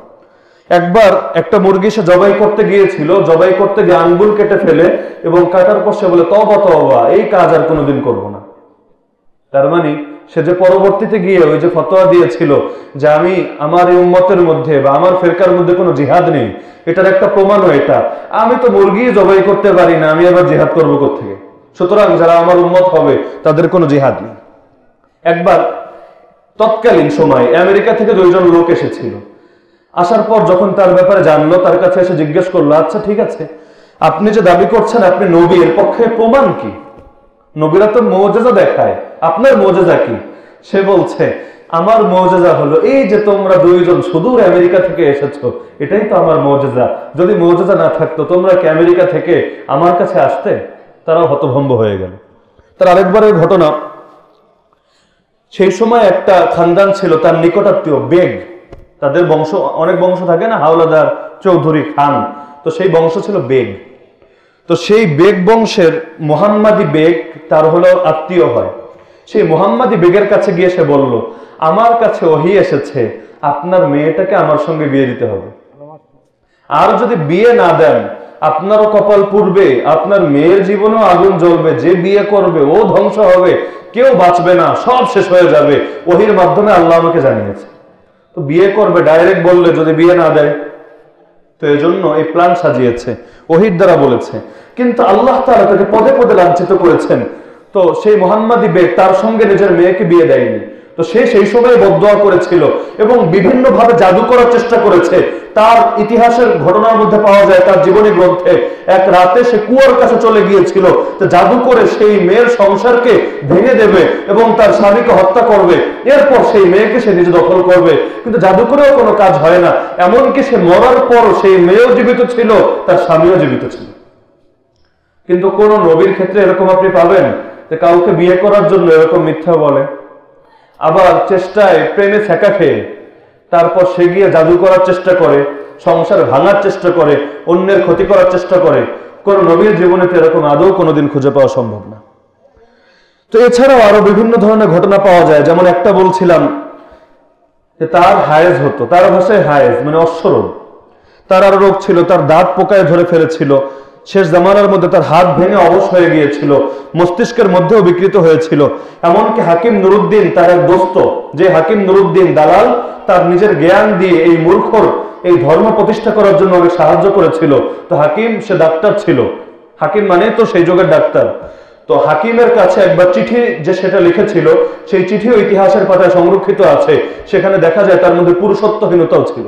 একবার একটা মুরগি সে জবাই করতে গিয়েছিল, জবাই করতে গিয়ে আঙ্গুল কেটে ফেলে এবং কাটার পর সে বলে তবা তবা এই কাজ আর কোনোদিন করব না। তার মানে সে যে পরবর্তীতে গিয়ে ওই যে ফতোয়া দিয়েছিল যে আমি আমার এই উম্মতের মধ্যে বা আমার ফেরকার মধ্যে কোনো জিহাদ নেই, এটার একটা প্রমাণও এটা। আমি তো মুরগি জবাই করতে পারি না, আমি আবার জিহাদ করব থেকে সুতরাং যারা আমার উন্মত হবে, তাদের কোনো জিহাদ নেই। একবার তৎকালীন সময়, আমেরিকা থেকে দুইজন লোক এসেছিল। আসার পর যখন তার ব্যাপারে জানলো, তার কাছে এসে জিজ্ঞেস করল আচ্ছা ঠিক আছে। আপনি যে দাবি করছেন, আপনি নবী এর পক্ষে প্রমাণ কি? নবীরা তো মৌজেজা দেখায়। আপনার মৌজেজা কি? সে বলছে, আমার মৌজেজা হলো এই যে তোমরা দুইজন সুদূর আমেরিকা থেকে এসেছ, এটাই তো আমার মৌজেজা। যদি মৌজেজা না থাকতো, তোমরা কি আমেরিকা থেকে আমার কাছে আসতে? তারাও হতভম্ব হয়ে গেল। তার আরেকবারের ঘটনা, সেই সময় একটা খানদান ছিল, তার নিকটাত্মীয় বেগ। তাদের বংশ, অনেক বংশ থাকে না? হাওলাদার চৌধুরী খান। তো সেই বংশ ছিল বেগ। তো সেই বেগ বংশের মোহাম্মদী বেগ তার হলো আত্মীয় হয়। সেই মোহাম্মদী বেগের কাছে গিয়ে সে বলল, আমার কাছে ওহি এসেছে, আপনার মেয়েটাকে আমার সঙ্গে বিয়ে দিতে হবে। আর যদি বিয়ে না দেন, আপনারও কপাল পূর্বে আপনার মেয়ের জীবনেও আগুন জ্বলবে, যে বিয়ে করবে, ও ধ্বংস হবে, কেউ বাঁচবে না, সব শেষ হয়ে যাবে। ওহির মাধ্যমে আল্লাহ আমাকে জানিয়েছে। তো বিয়ে করবে ডাইরেক্ট বললে যদি বিয়ে না দেয়। তো এই জন্য এই প্ল্যান সাজিয়েছে ওহির দ্বারা বলেছে। কিন্তু আল্লাহ তারা তাকে পদে পদে লাঞ্ছিত করেছেন। তো সেই মোহাম্মদী বেগ তার সঙ্গে নিজের মেয়েকে বিয়ে দেয়নি। তো সে সেই সময় বদোয়া করেছিল এবং বিভিন্ন ভাবে জাদু করার চেষ্টা করেছে। তার ইতিহাসের ঘটনার মধ্যে পাওয়া যায়, তার জীবনী গ্রন্থে এক রাতে সে কুয়ার কাছে চলে গিয়েছিল। তো জাদু করে সেই মেয়ের সংসারকে ভেঙে দেবে এবং তার স্বামীকে হত্যা করবে। এরপর সেই মেয়েকে সে নিজে দখল করবে। কিন্তু জাদু করেও কোনো কাজ হয় না। এমনকি সে মরার পর সেই মেয়েও জীবিত ছিল, তার স্বামীও জীবিত ছিল। কিন্তু কোন নবীর ক্ষেত্রে এরকম আপনি পাবেন যে কাউকে বিয়ে করার জন্য এরকম মিথ্যা বলে। আবার চেষ্টায় প্রেমে ছেঁকা খেয়ে, তারপর সে গিয়ে জাদু করার চেষ্টা করে, সংসার ভাঙার চেষ্টা করে, অন্যের ক্ষতি করার চেষ্টা করে, কোন নবীর জীবনে তো এরকম আদৌ কোনোদিন খুঁজে পাওয়া সম্ভব না। তো এছাড়াও আরও বিভিন্ন ধরনের ঘটনা পাওয়া যায়, যেমন একটা বলছিলাম যে তার হায়েজ হতো, তার ভাষায় হায়েজ মানে অশ্বরোগ তার আরও রোগ ছিল, তার দাঁত পোকায় ধরে ফেলেছিল শেষ জামানার মধ্যে তার হাত ভেঙে অবশ হয়ে গিয়েছিল, মস্তিষ্কের মধ্যেও বিকৃত হয়েছিল। এমনকি হাকিম নুরুদ্দিন, তার এক দোস্ত, যে হাকিম নুরুদ্দিন দালাল, তার নিজের জ্ঞান দিয়ে এই মূর্খর এই ধর্ম প্রতিষ্ঠা করার জন্য অনেক সাহায্য করেছিল। তো হাকিম, সে ডাক্তার ছিল। হাকিম মানে তো সেই যুগের ডাক্তার। তো হাকিমের কাছে একবার চিঠি যে সেটা লিখেছিল, সেই চিঠিও ইতিহাসের পাতায় সংরক্ষিত আছে। সেখানে দেখা যায় তার মধ্যে পুরুষত্বহীনতাও ছিল।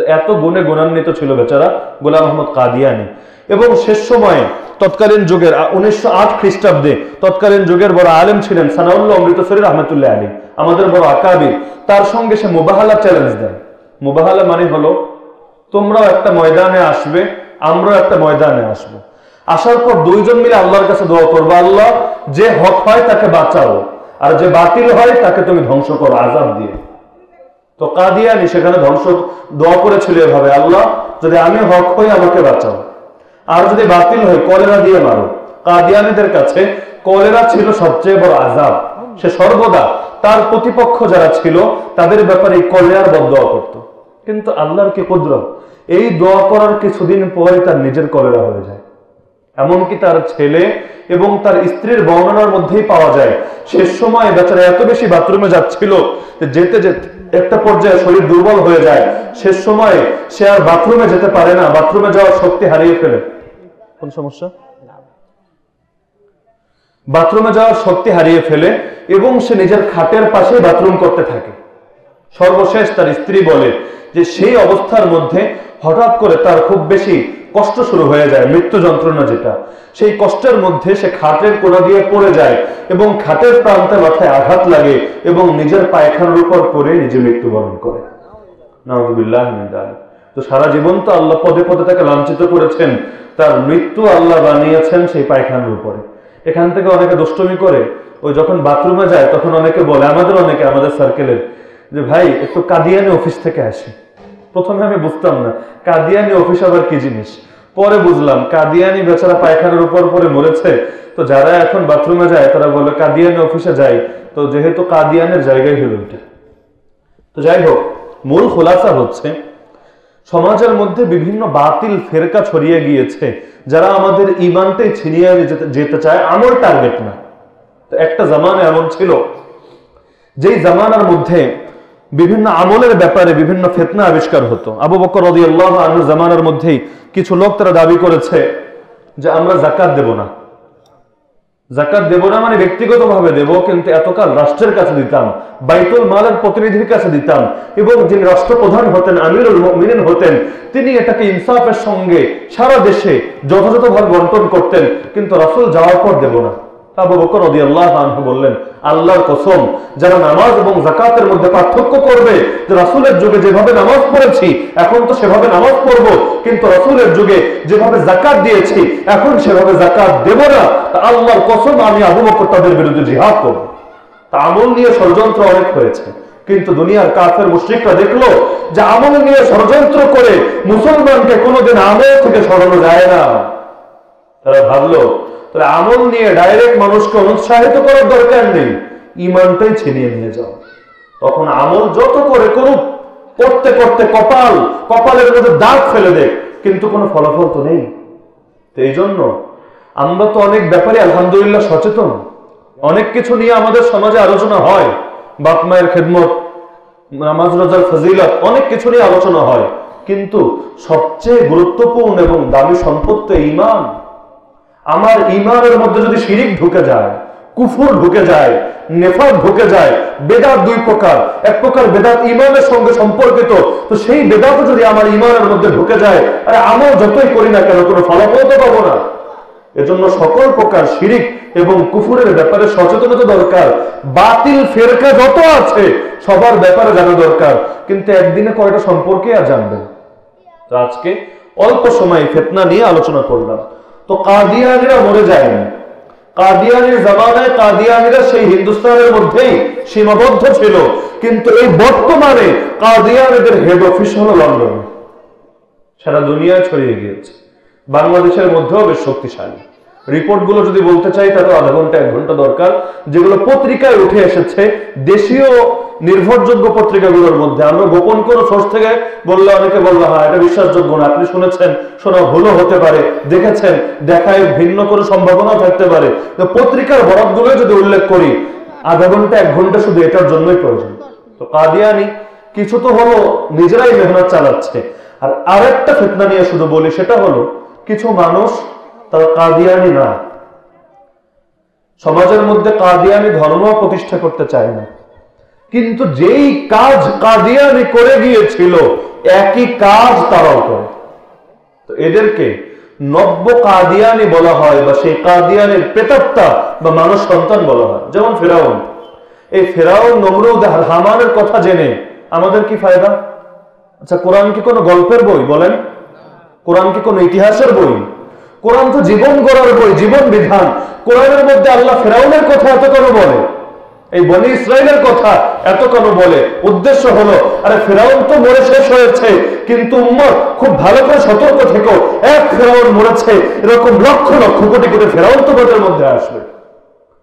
তো এত গুণে গুণান্বিত ছিল বেচারা গোলাম মোহাম্মদ কাদিয়ানি। এবং শেষ সময়ে তৎকালীন যুগের উনিশশো আট খ্রিস্টাব্দে তৎকালীন যুগের বড় আলেম ছিলেন সানাউল্লাহ অমৃতসরীর রহমতুল্লাহ আলী আমাদের বড় আকাবির, তার সঙ্গে সে মুবাহালা চ্যালেঞ্জ দেয় মুবাহালা মানে হলো, তোমরাও একটা ময়দানে আসবে, আমরাও একটা ময়দানে আসব। আসার পর দুইজন মিলে আল্লাহর কাছে দোয়া করব, আল্লাহ, যে হক হয় তাকে বাঁচাও, আর যে বাতিল হয় তাকে তুমি ধ্বংস করো আজাদ দিয়ে। তো কাদিয়ানি সেখানে ধ্বংস দোয়া করেছিল এভাবে, আল্লাহ, যদি আমি হক হই, আমাকে বাঁচাও। আর যদি বাতিল হয় কলেরা দিয়ে মারো। কাদিয়ানিদের কাছে কলেরা ছিল সবচেয়ে বড় আজাব সে সর্বদা তার প্রতিপক্ষ যারা ছিল, তাদের ব্যাপারে কলেরার বদয়া করত। কিন্তু আল্লাহর কি কুদরত? এই দোয়া করার কিছুদিন পরে তার নিজের কলেরা হয়ে যায়। এমনকি তার ছেলে এবং তার স্ত্রীর বর্ণনার মধ্যেই পাওয়া যায়। শেষ সময় বেচারা এত বেশি বাথরুমে যাচ্ছিল যেতে যেতে একটা পর্যায়ে শরীর দুর্বল হয়ে যায়। শেষ সময়ে সে আর বাথরুমে যেতে পারে না, বাথরুমে যাওয়ার শক্তি হারিয়ে ফেলে। কোন সমস্যা? বাথরুমে যাওয়ার শক্তি হারিয়ে ফেলে এবং সে নিজের খাটের পাশে বাথরুম করতে থাকে। সর্বশেষ তার স্ত্রী বলে যে সেই অবস্থার মধ্যে হঠাৎ করে তার খুব বেশি কষ্ট শুরু হয়ে যায়, মৃত্যু যন্ত্রণা যেটা। সেই কষ্টের মধ্যে সে খাটের কোনা দিয়ে পড়ে যায় এবং খাটের প্রান্তে মাথায় আঘাত লাগে এবং নিজের পায়খানার উপর পড়ে নিজে মৃত্যুবরণ করে। তো সারা জীবন তো আল্লাহ পদে পদে তাকে লাঞ্ছিত করেছেন। তার মৃত্যু আল্লাহ বানিয়েছেন সেই পায়খানার উপরে। এখান থেকে অনেকে দুষ্টমি করে। ওই যখন বাথরুমে যায়, তখন অনেকে বলে, আমাদের অনেকে আমাদের সার্কেলের যে, ভাই, একটু কাদিয়ানি অফিস থেকে আসি। প্রথমে আমি বুঝতাম না, কাদিয়ানি অফিস আবার কি জিনিস? পরে বুঝলাম, কাদিয়ানি বেচারা পায়খানার উপর পরে মরেছে। তো যারা এখন বাথরুমে যায়, তারা বলে, কাদিয়ানি অফিসে যায় তো যেহেতু কাদিয়ানের জায়গায় হলো এটা। তো যাই হোক, মূল খোলাসা হচ্ছে, সমাজের মধ্যে বিভিন্ন বাতিল ফেরকা ছড়িয়ে গিয়েছে, যারা আমাদের ইমানটাই ছিনিয়ে যেতে চায় আমার টার্গেট না। একটা জামানা এমন ছিল, যেই জামানার মধ্যে বিভিন্ন আমলের ব্যাপারে বিভিন্ন ফেতনা আবিষ্কার হতো। আবু বকর জামানার মধ্যেই কিছু লোক তারা দাবি করেছে যে আমরা জাকাত দেব না। জাকাত দেব না মানে ব্যক্তিগতভাবে দেব, কিন্তু এতকাল রাষ্ট্রের কাছে দিতাম, বাইতুল মালের প্রতিনিধির কাছে দিতাম, এবং যিনি রাষ্ট্রপ্রধান হতেন, আমিরুল মুমিনিন হতেন, তিনি এটাকে ইনসাফের সঙ্গে সারা দেশে যথাযথভাবে বন্টন করতেন, কিন্তু রাসূল যাওয়ার পর দেব না। আল্লাহর কসম আমি আবু বকর তাদের বিরুদ্ধে জিহাদ করব। তা আমল নিয়ে ষড়যন্ত্র অনেক হয়েছে, কিন্তু দুনিয়ার কাফের মুশরিকরা দেখল যে আমল নিয়ে ষড়যন্ত্র করে মুসলমানকে কোনোদিন আমল থেকে সরানো যায় না। তারা ভাবলো তাহলে আমল নিয়ে ডাইরেক্ট মানুষকে অনুৎসাহিত করার দরকার নেই। ইমানটাই ছিনিয়ে নিয়ে যাও। তখন আমল যত করে করুক, করতে করতে কপাল, কপালের মধ্যে দাগ ফেলে দেয় কিন্তু কোনো ফলাফল তো নেই। এই জন্য আমরা তো অনেক ব্যাপারে আলহামদুলিল্লাহ সচেতন। অনেক কিছু নিয়ে আমাদের সমাজে আলোচনা হয়। বাপ মায়ের খেদমত, নামাজ, রোজার ফজিলত, অনেক কিছু নিয়ে আলোচনা হয়। কিন্তু সবচেয়ে গুরুত্বপূর্ণ এবং দামি সম্পদ তো ইমান আমার ইমানের মধ্যে যদি শিরিক ঢুকে যায়, কুফুর ঢুকে যায়, নেফাক ঢুকে যায়, বেদাত দুই প্রকার। এক প্রকার বেদাত ইমানের সঙ্গে সম্পর্কিত, তো সেই বেদাত যদি আমার ইমানের মধ্যে ঢুকে যায়, আরে আমল যতই করি না কেন, কোনো ফলাফল তো পাবো না। এজন্য সকল প্রকার শিরিক এবং কুফুরের ব্যাপারে সচেতনতা দরকার। বাতিল ফেরকা যত আছে, সবার ব্যাপারে জানা দরকার। কিন্তু একদিনে কয়টা সম্পর্কে আর জানবেন? আজকে অল্প সময় ফেতনা নিয়ে আলোচনা করলাম। তো কাদিয়ানিরা মরে যায়নি কাদিয়ানির জামানায় কাদিয়ানিরা সেই হিন্দুস্তানের মধ্যেই সীমাবদ্ধ ছিল। কিন্তু এই বর্তমানে কাদিয়ানিদের হেড অফিস হলো লন্ডন সারা দুনিয়ায় ছড়িয়ে গিয়েছে। বাংলাদেশের মধ্যেও বেশ শক্তিশালী। রিপোর্টগুলো যদি বলতে চাই, তাহলে আধা ঘণ্টা, এক ঘণ্টা দরকার, যেগুলো পত্রিকায় উঠে এসেছে, দেশীয় নির্ভরযোগ্য পত্রিকাগুলোর মধ্যে। আমরা গোপন কোনো সোর্স থেকে বললে অনেকে বলল হ্যাঁ এটা বিশ্বাসযোগ্য না। আপনি শুনেছেন, শোনা ভুলও হতে পারে, দেখেছেন, দেখায় ভিন্ন কোনো সম্ভাবনাও থাকতে পারে। তো পত্রিকার বরাদগুলো যদি উল্লেখ করি, আধা ঘণ্টা, এক ঘণ্টা শুধু এটার জন্যই প্রয়োজন। তো কাদিয়ানি, কিছু তো হলো, নিজেরাই মেহনত চালাচ্ছে। আর আরেকটা ফিতনা নিয়ে শুধু বলি, সেটা হলো, কিছু মানুষ তারা কাদিয়ানি না। সমাজের মধ্যে কাদিয়ানি ধর্ম প্রতিষ্ঠা করতে চায় না। কিন্তু যেই কাজ কাদিয়ানি করে গিয়েছিল, একই কাজ তারাও করে। তো এদেরকে নব্য কাদিয়ানি বলা হয় বা সেই কাদিয়ানের প্রেতাত্মা বা মানুষ সন্তান বলা হয়। যেমন ফেরাউন। এই ফেরাউন নমরুদ হামানের কথা জেনে আমাদের কি ফায়দা? আচ্ছা কোরআন কি কোনো গল্পের বই বলেন? কোরআন কি কোনো ইতিহাসের বই? কোরআন তো জীবন গড়ার বই, জীবন বিধান। কোরআনের মধ্যে আল্লাহ ফেরাউনের কথা এত কেন বলে? এই বনি ইসরায়েলের কথা এত কেন বলে? উদ্দেশ্য হলো, আরে ফেরাউন তো মরে শেষ হয়েছে, কিন্তু উম্মত খুব ভালো করে সতর্ক থেকো এক ফেরাউন মরেছে, এরকম লক্ষ লক্ষ কোটি কোটি ফেরাউন তোমাদের মধ্যে আসবে।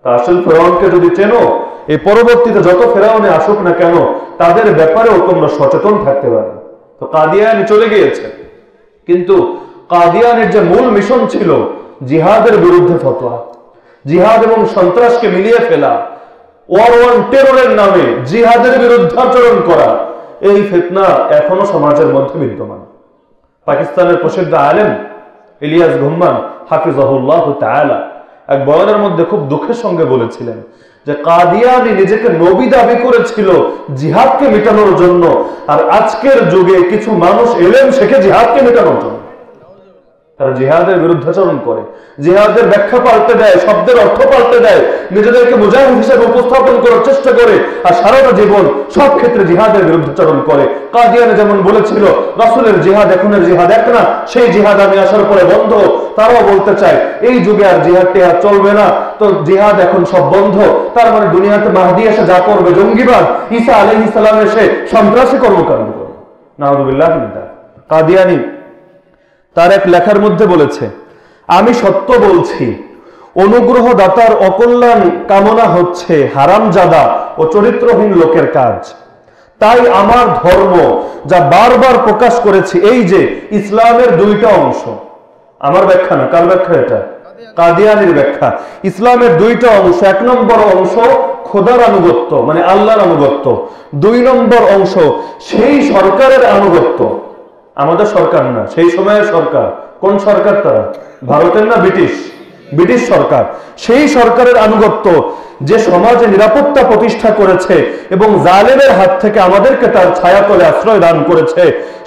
তা আসল ফেরাউনকে যদি চেনো এই পরবর্তীতে যত ফেরাউনে আসুক না কেন, তাদের ব্যাপারেও তোমরা সচেতন থাকতে পারবে। তো কাদিয়ানি চলে গিয়েছে। কিন্তু কাদিয়ানের যে মূল মিশন ছিল জিহাদের বিরুদ্ধে ফতোয়া, জিহাদ এবং সন্ত্রাসকে মিলিয়ে ফেলা ওয়ার ওয়ান টেররের নামে জিহাদের বিরুদ্ধে আচরণ করা, এই ফিতনা এখনও সমাজের মধ্যে বিদ্যমান। পাকিস্তানের প্রসিদ্ধ আলেম ইলিয়াস ঘুম্মান হাফিজাহুল্লাহ তাআলা এক বয়ানের মধ্যে খুব দুঃখের সঙ্গে বলেছিলেন যে কাদিয়ানি নিজেকে নবী দাবি করেছিল জিহাদকে মেটানোর জন্য, আর আজকের যুগে কিছু মানুষ এলেন শেখে জিহাদকে মেটানোর জন্য। তারা জিহাদের বিরুদ্ধাচরণ করে। জিহাদের ব্যাখ্যা পাল্টে দেয়, শব্দের অর্থ পাল্টে দেয়। নিজেদেরকে মুজাহিদ হিসেবে উপস্থাপন করার চেষ্টা করে আর সারাটা জীবন সব ক্ষেত্রে জিহাদের বিরুদ্ধাচরণ করে। কাদিয়ানে যেমন বলেছিল, রাসুলের জিহাদ এখনের জিহাদ এক না, সেই জিহাদ আমি আসার পরে বন্ধ। তারাও বলতে চায়, এই যুগে আর জিহাদ টেহাদ চলবে না। তো জিহাদ এখন সব বন্ধ। তার মানে দুনিয়াতে মাহদি এসে যা করবে, জঙ্গিবাদ। ঈসা আলহ ইসলাম এসে সন্ত্রাসী কর্মকাণ্ড করবে। নাহদুবিল্লাহ কাদিয়ানি তার এক লেখার মধ্যে বলেছে, আমি সত্য বলছি অনুগ্রহ দাতার অকল্যাণ কামনা হচ্ছে হারামজাদা ও চরিত্রহীন লোকের কাজ। তাই আমার ধর্ম যা বারবার প্রকাশ করেছি, এই যে ইসলামের দুইটা অংশ। আমার ব্যাখ্যা না, কার ব্যাখ্যা এটা? কাদিয়ানির ব্যাখ্যা। ইসলামের দুইটা অংশ, এক নম্বর অংশ খোদার আনুগত্য মানে আল্লাহর আনুগত্য। দুই নম্বর অংশ, সেই সরকারের আনুগত্য। আমাদের সরকার না, সেই সময়ের সরকার। কোন সরকার তারা? ভারতের না ব্রিটিশ? ব্রিটিশ সরকার। সেই সরকারের আনুগত্য যে সমাজে নিরাপত্তা প্রতিষ্ঠা করেছে এবং জালেমের হাত থেকে আমাদেরকে তার ছায়াতলে আশ্রয় দান করেছে,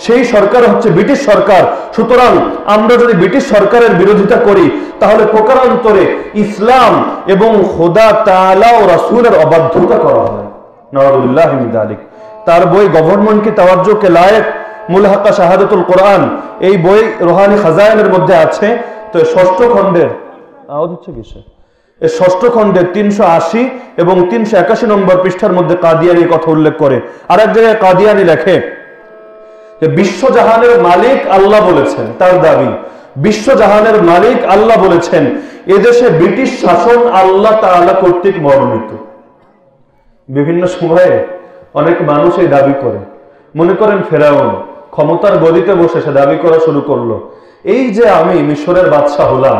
সেই সরকার হচ্ছে ব্রিটিশ সরকার। সুতরাং আমরা যদি ব্রিটিশ সরকারের বিরোধিতা করি, তাহলে প্রকারান্তরে ইসলাম এবং খোদা তালা ও রাসুলের অবাধ্যতা করা হয়। আলিক তার বই গভর্নমেন্ট কি তাওয়াজ্জুকে লায়েক মুলহাকা শাহাদাতুল কোরআন, এই বই রোহানি খাজায়নের মধ্যে আছে। তো ষষ্ঠ খণ্ডের, আওয়াজ হচ্ছে কিসে এই ষষ্ঠ খণ্ডের তিনশো আশি এবং তিনশো একাশি নম্বর পৃষ্ঠার মধ্যে কাদিয়ানির কথা উল্লেখ করে। আর এক জায়গায় কাদিয়ানি লেখে যে, বিশ্বজাহানের মালিক আল্লাহ বলেছেন, তার দাবি, বিশ্বজাহানের মালিক আল্লাহ বলেছেন, এদেশে ব্রিটিশ শাসন আল্লাহ তাআলা কর্তৃক মনোনীত। বিভিন্ন সময়ে অনেক মানুষ এই দাবি করে। মনে করেন ফেরাউন ক্ষমতার গদিতে বসে সে দাবি করা শুরু করল। এই যে আমি মিশরের বাদশাহ হলাম,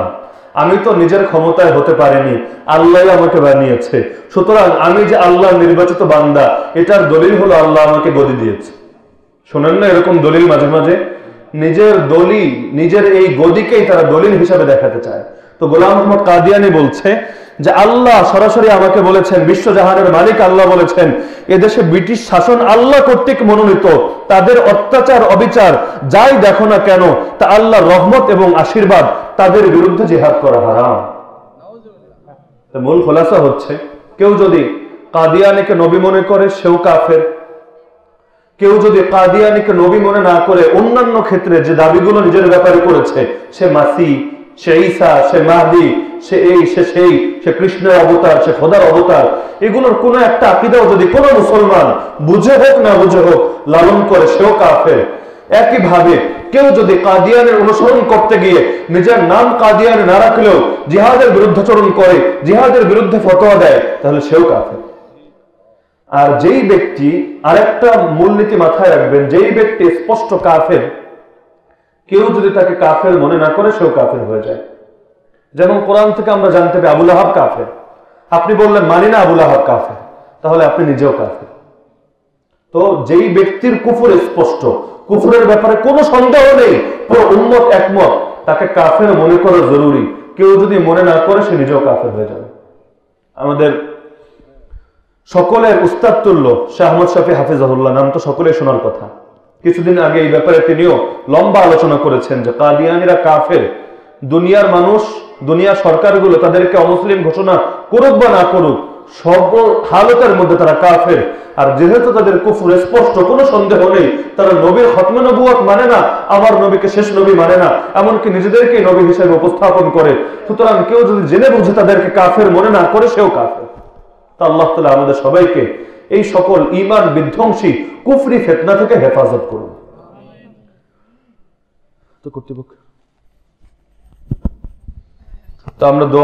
আমি তো নিজের ক্ষমতায় হতে পারিনি, আল্লাহ আমাকে বানিয়েছে। সুতরাং আমি যে আল্লাহ নির্বাচিত বান্দা, এটার দলিল হলো আল্লাহ আমাকে গদি দিয়েছে। শোনেন না এরকম দলিল মাঝে মাঝে? নিজের দলি, নিজের এই গদিকেই তারা দলিল হিসাবে দেখাতে চায়। তো গোলাম মোহাম্মদ কাদিয়ানি বলছে যে আল্লাহ সরাসরি আমাকে বলেছেন বিশ্বজাহানের মালিক আল্লাহ বলেছেন, এদেশে ব্রিটিশ শাসন আল্লাহ কর্তৃক মনোনীত, তাদের অত্যাচার, অবিচার যাই দেখো না কেন, তা আল্লাহ রহমত এবং আশীর্বাদ, তাদের বিরুদ্ধে জেহাদ করা হারাম। মূল খোলাসা হচ্ছে, কেউ যদি কাদিয়ানিকে নবী মনে করে, সেও কাফের। কেউ যদি কাদিয়ানিকে নবী মনে না করে, অন্যান্য ক্ষেত্রে যে দাবিগুলো নিজের ব্যাপারে করেছে, সে মাসি সে ঈসা, সে মাহদি, সে এই, সে সেই, সে কৃষ্ণের অবতার, সে খোদার অবতার। এগুলোর কোন একটা আকিদাও যদি কোন মুসলমান বুঝে হোক না বুঝে হোক, লালন করে সেও কাফের। একইভাবে কেউ যদি কাদিয়ানের অনুসরণ করতে গিয়ে নিজের নাম কাদিয়ানে না রাখলেও জিহাদের বিরুদ্ধাচরণ করে, জিহাদের বিরুদ্ধে ফতোয়া দেয়, তাহলে সেও কাফের। আর যেই ব্যক্তি আরেকটা মূলনীতি মাথায় রাখবেন, যেই ব্যক্তি স্পষ্ট কাফের কেউ যদি তাকে কাফের মনে না করে, সেও কাফের হয়ে যায়। যেমন কোরআন থেকে আমরা জানতে পারি আবুল আহাব কাফের। আপনি বললেন, মানি না আবুল আহাব কাফের। তাহলে আপনি নিজেও কাফের। তো যেই ব্যক্তির কুফুর স্পষ্ট, কুফুরের ব্যাপারে কোনো সন্দেহ নেই, পুরো উন্মত একমত, তাকে কাফের মনে করা জরুরি। কেউ যদি মনে না করে, সে নিজেও কাফের হয়ে যাবে। আমাদের সকলের উস্তাদ তুল্য শাহ আহমদ শাফি হাফিজাহুল্লাহ, নাম তো সকলেই শোনার কথা। কিছুদিন আগে এই ব্যাপারে তিনিও লম্বা আলোচনা করেছেন যে কাদিয়ানিরা কাফের। দুনিয়ার মানুষ, দুনিয়ার সরকারগুলো তাদেরকে অমুসলিম ঘোষণা করুক বা না করুক, সব হালতের মধ্যে তারা কাফের। আর যেহেতু তাদের কুফুর স্পষ্ট কোনো সন্দেহ নেই, তারা নবীর খতমে নবুয়াত মানে না, আমার নবীকে শেষ নবী মানে না, এমনকি নিজেদেরকে নবী হিসেবে উপস্থাপন করে। সুতরাং কেউ যদি জেনে বুঝে তাদেরকে কাফের মনে না করে, সেও কাফের। তা আল্লাহ তালা আমাদের সবাইকে এই সকল ইমান বিধ্বংসী কুফরি ফেতনা থেকে হেফাজত করুন। তো কর্তৃপক্ষ। তো আমরা দোয়া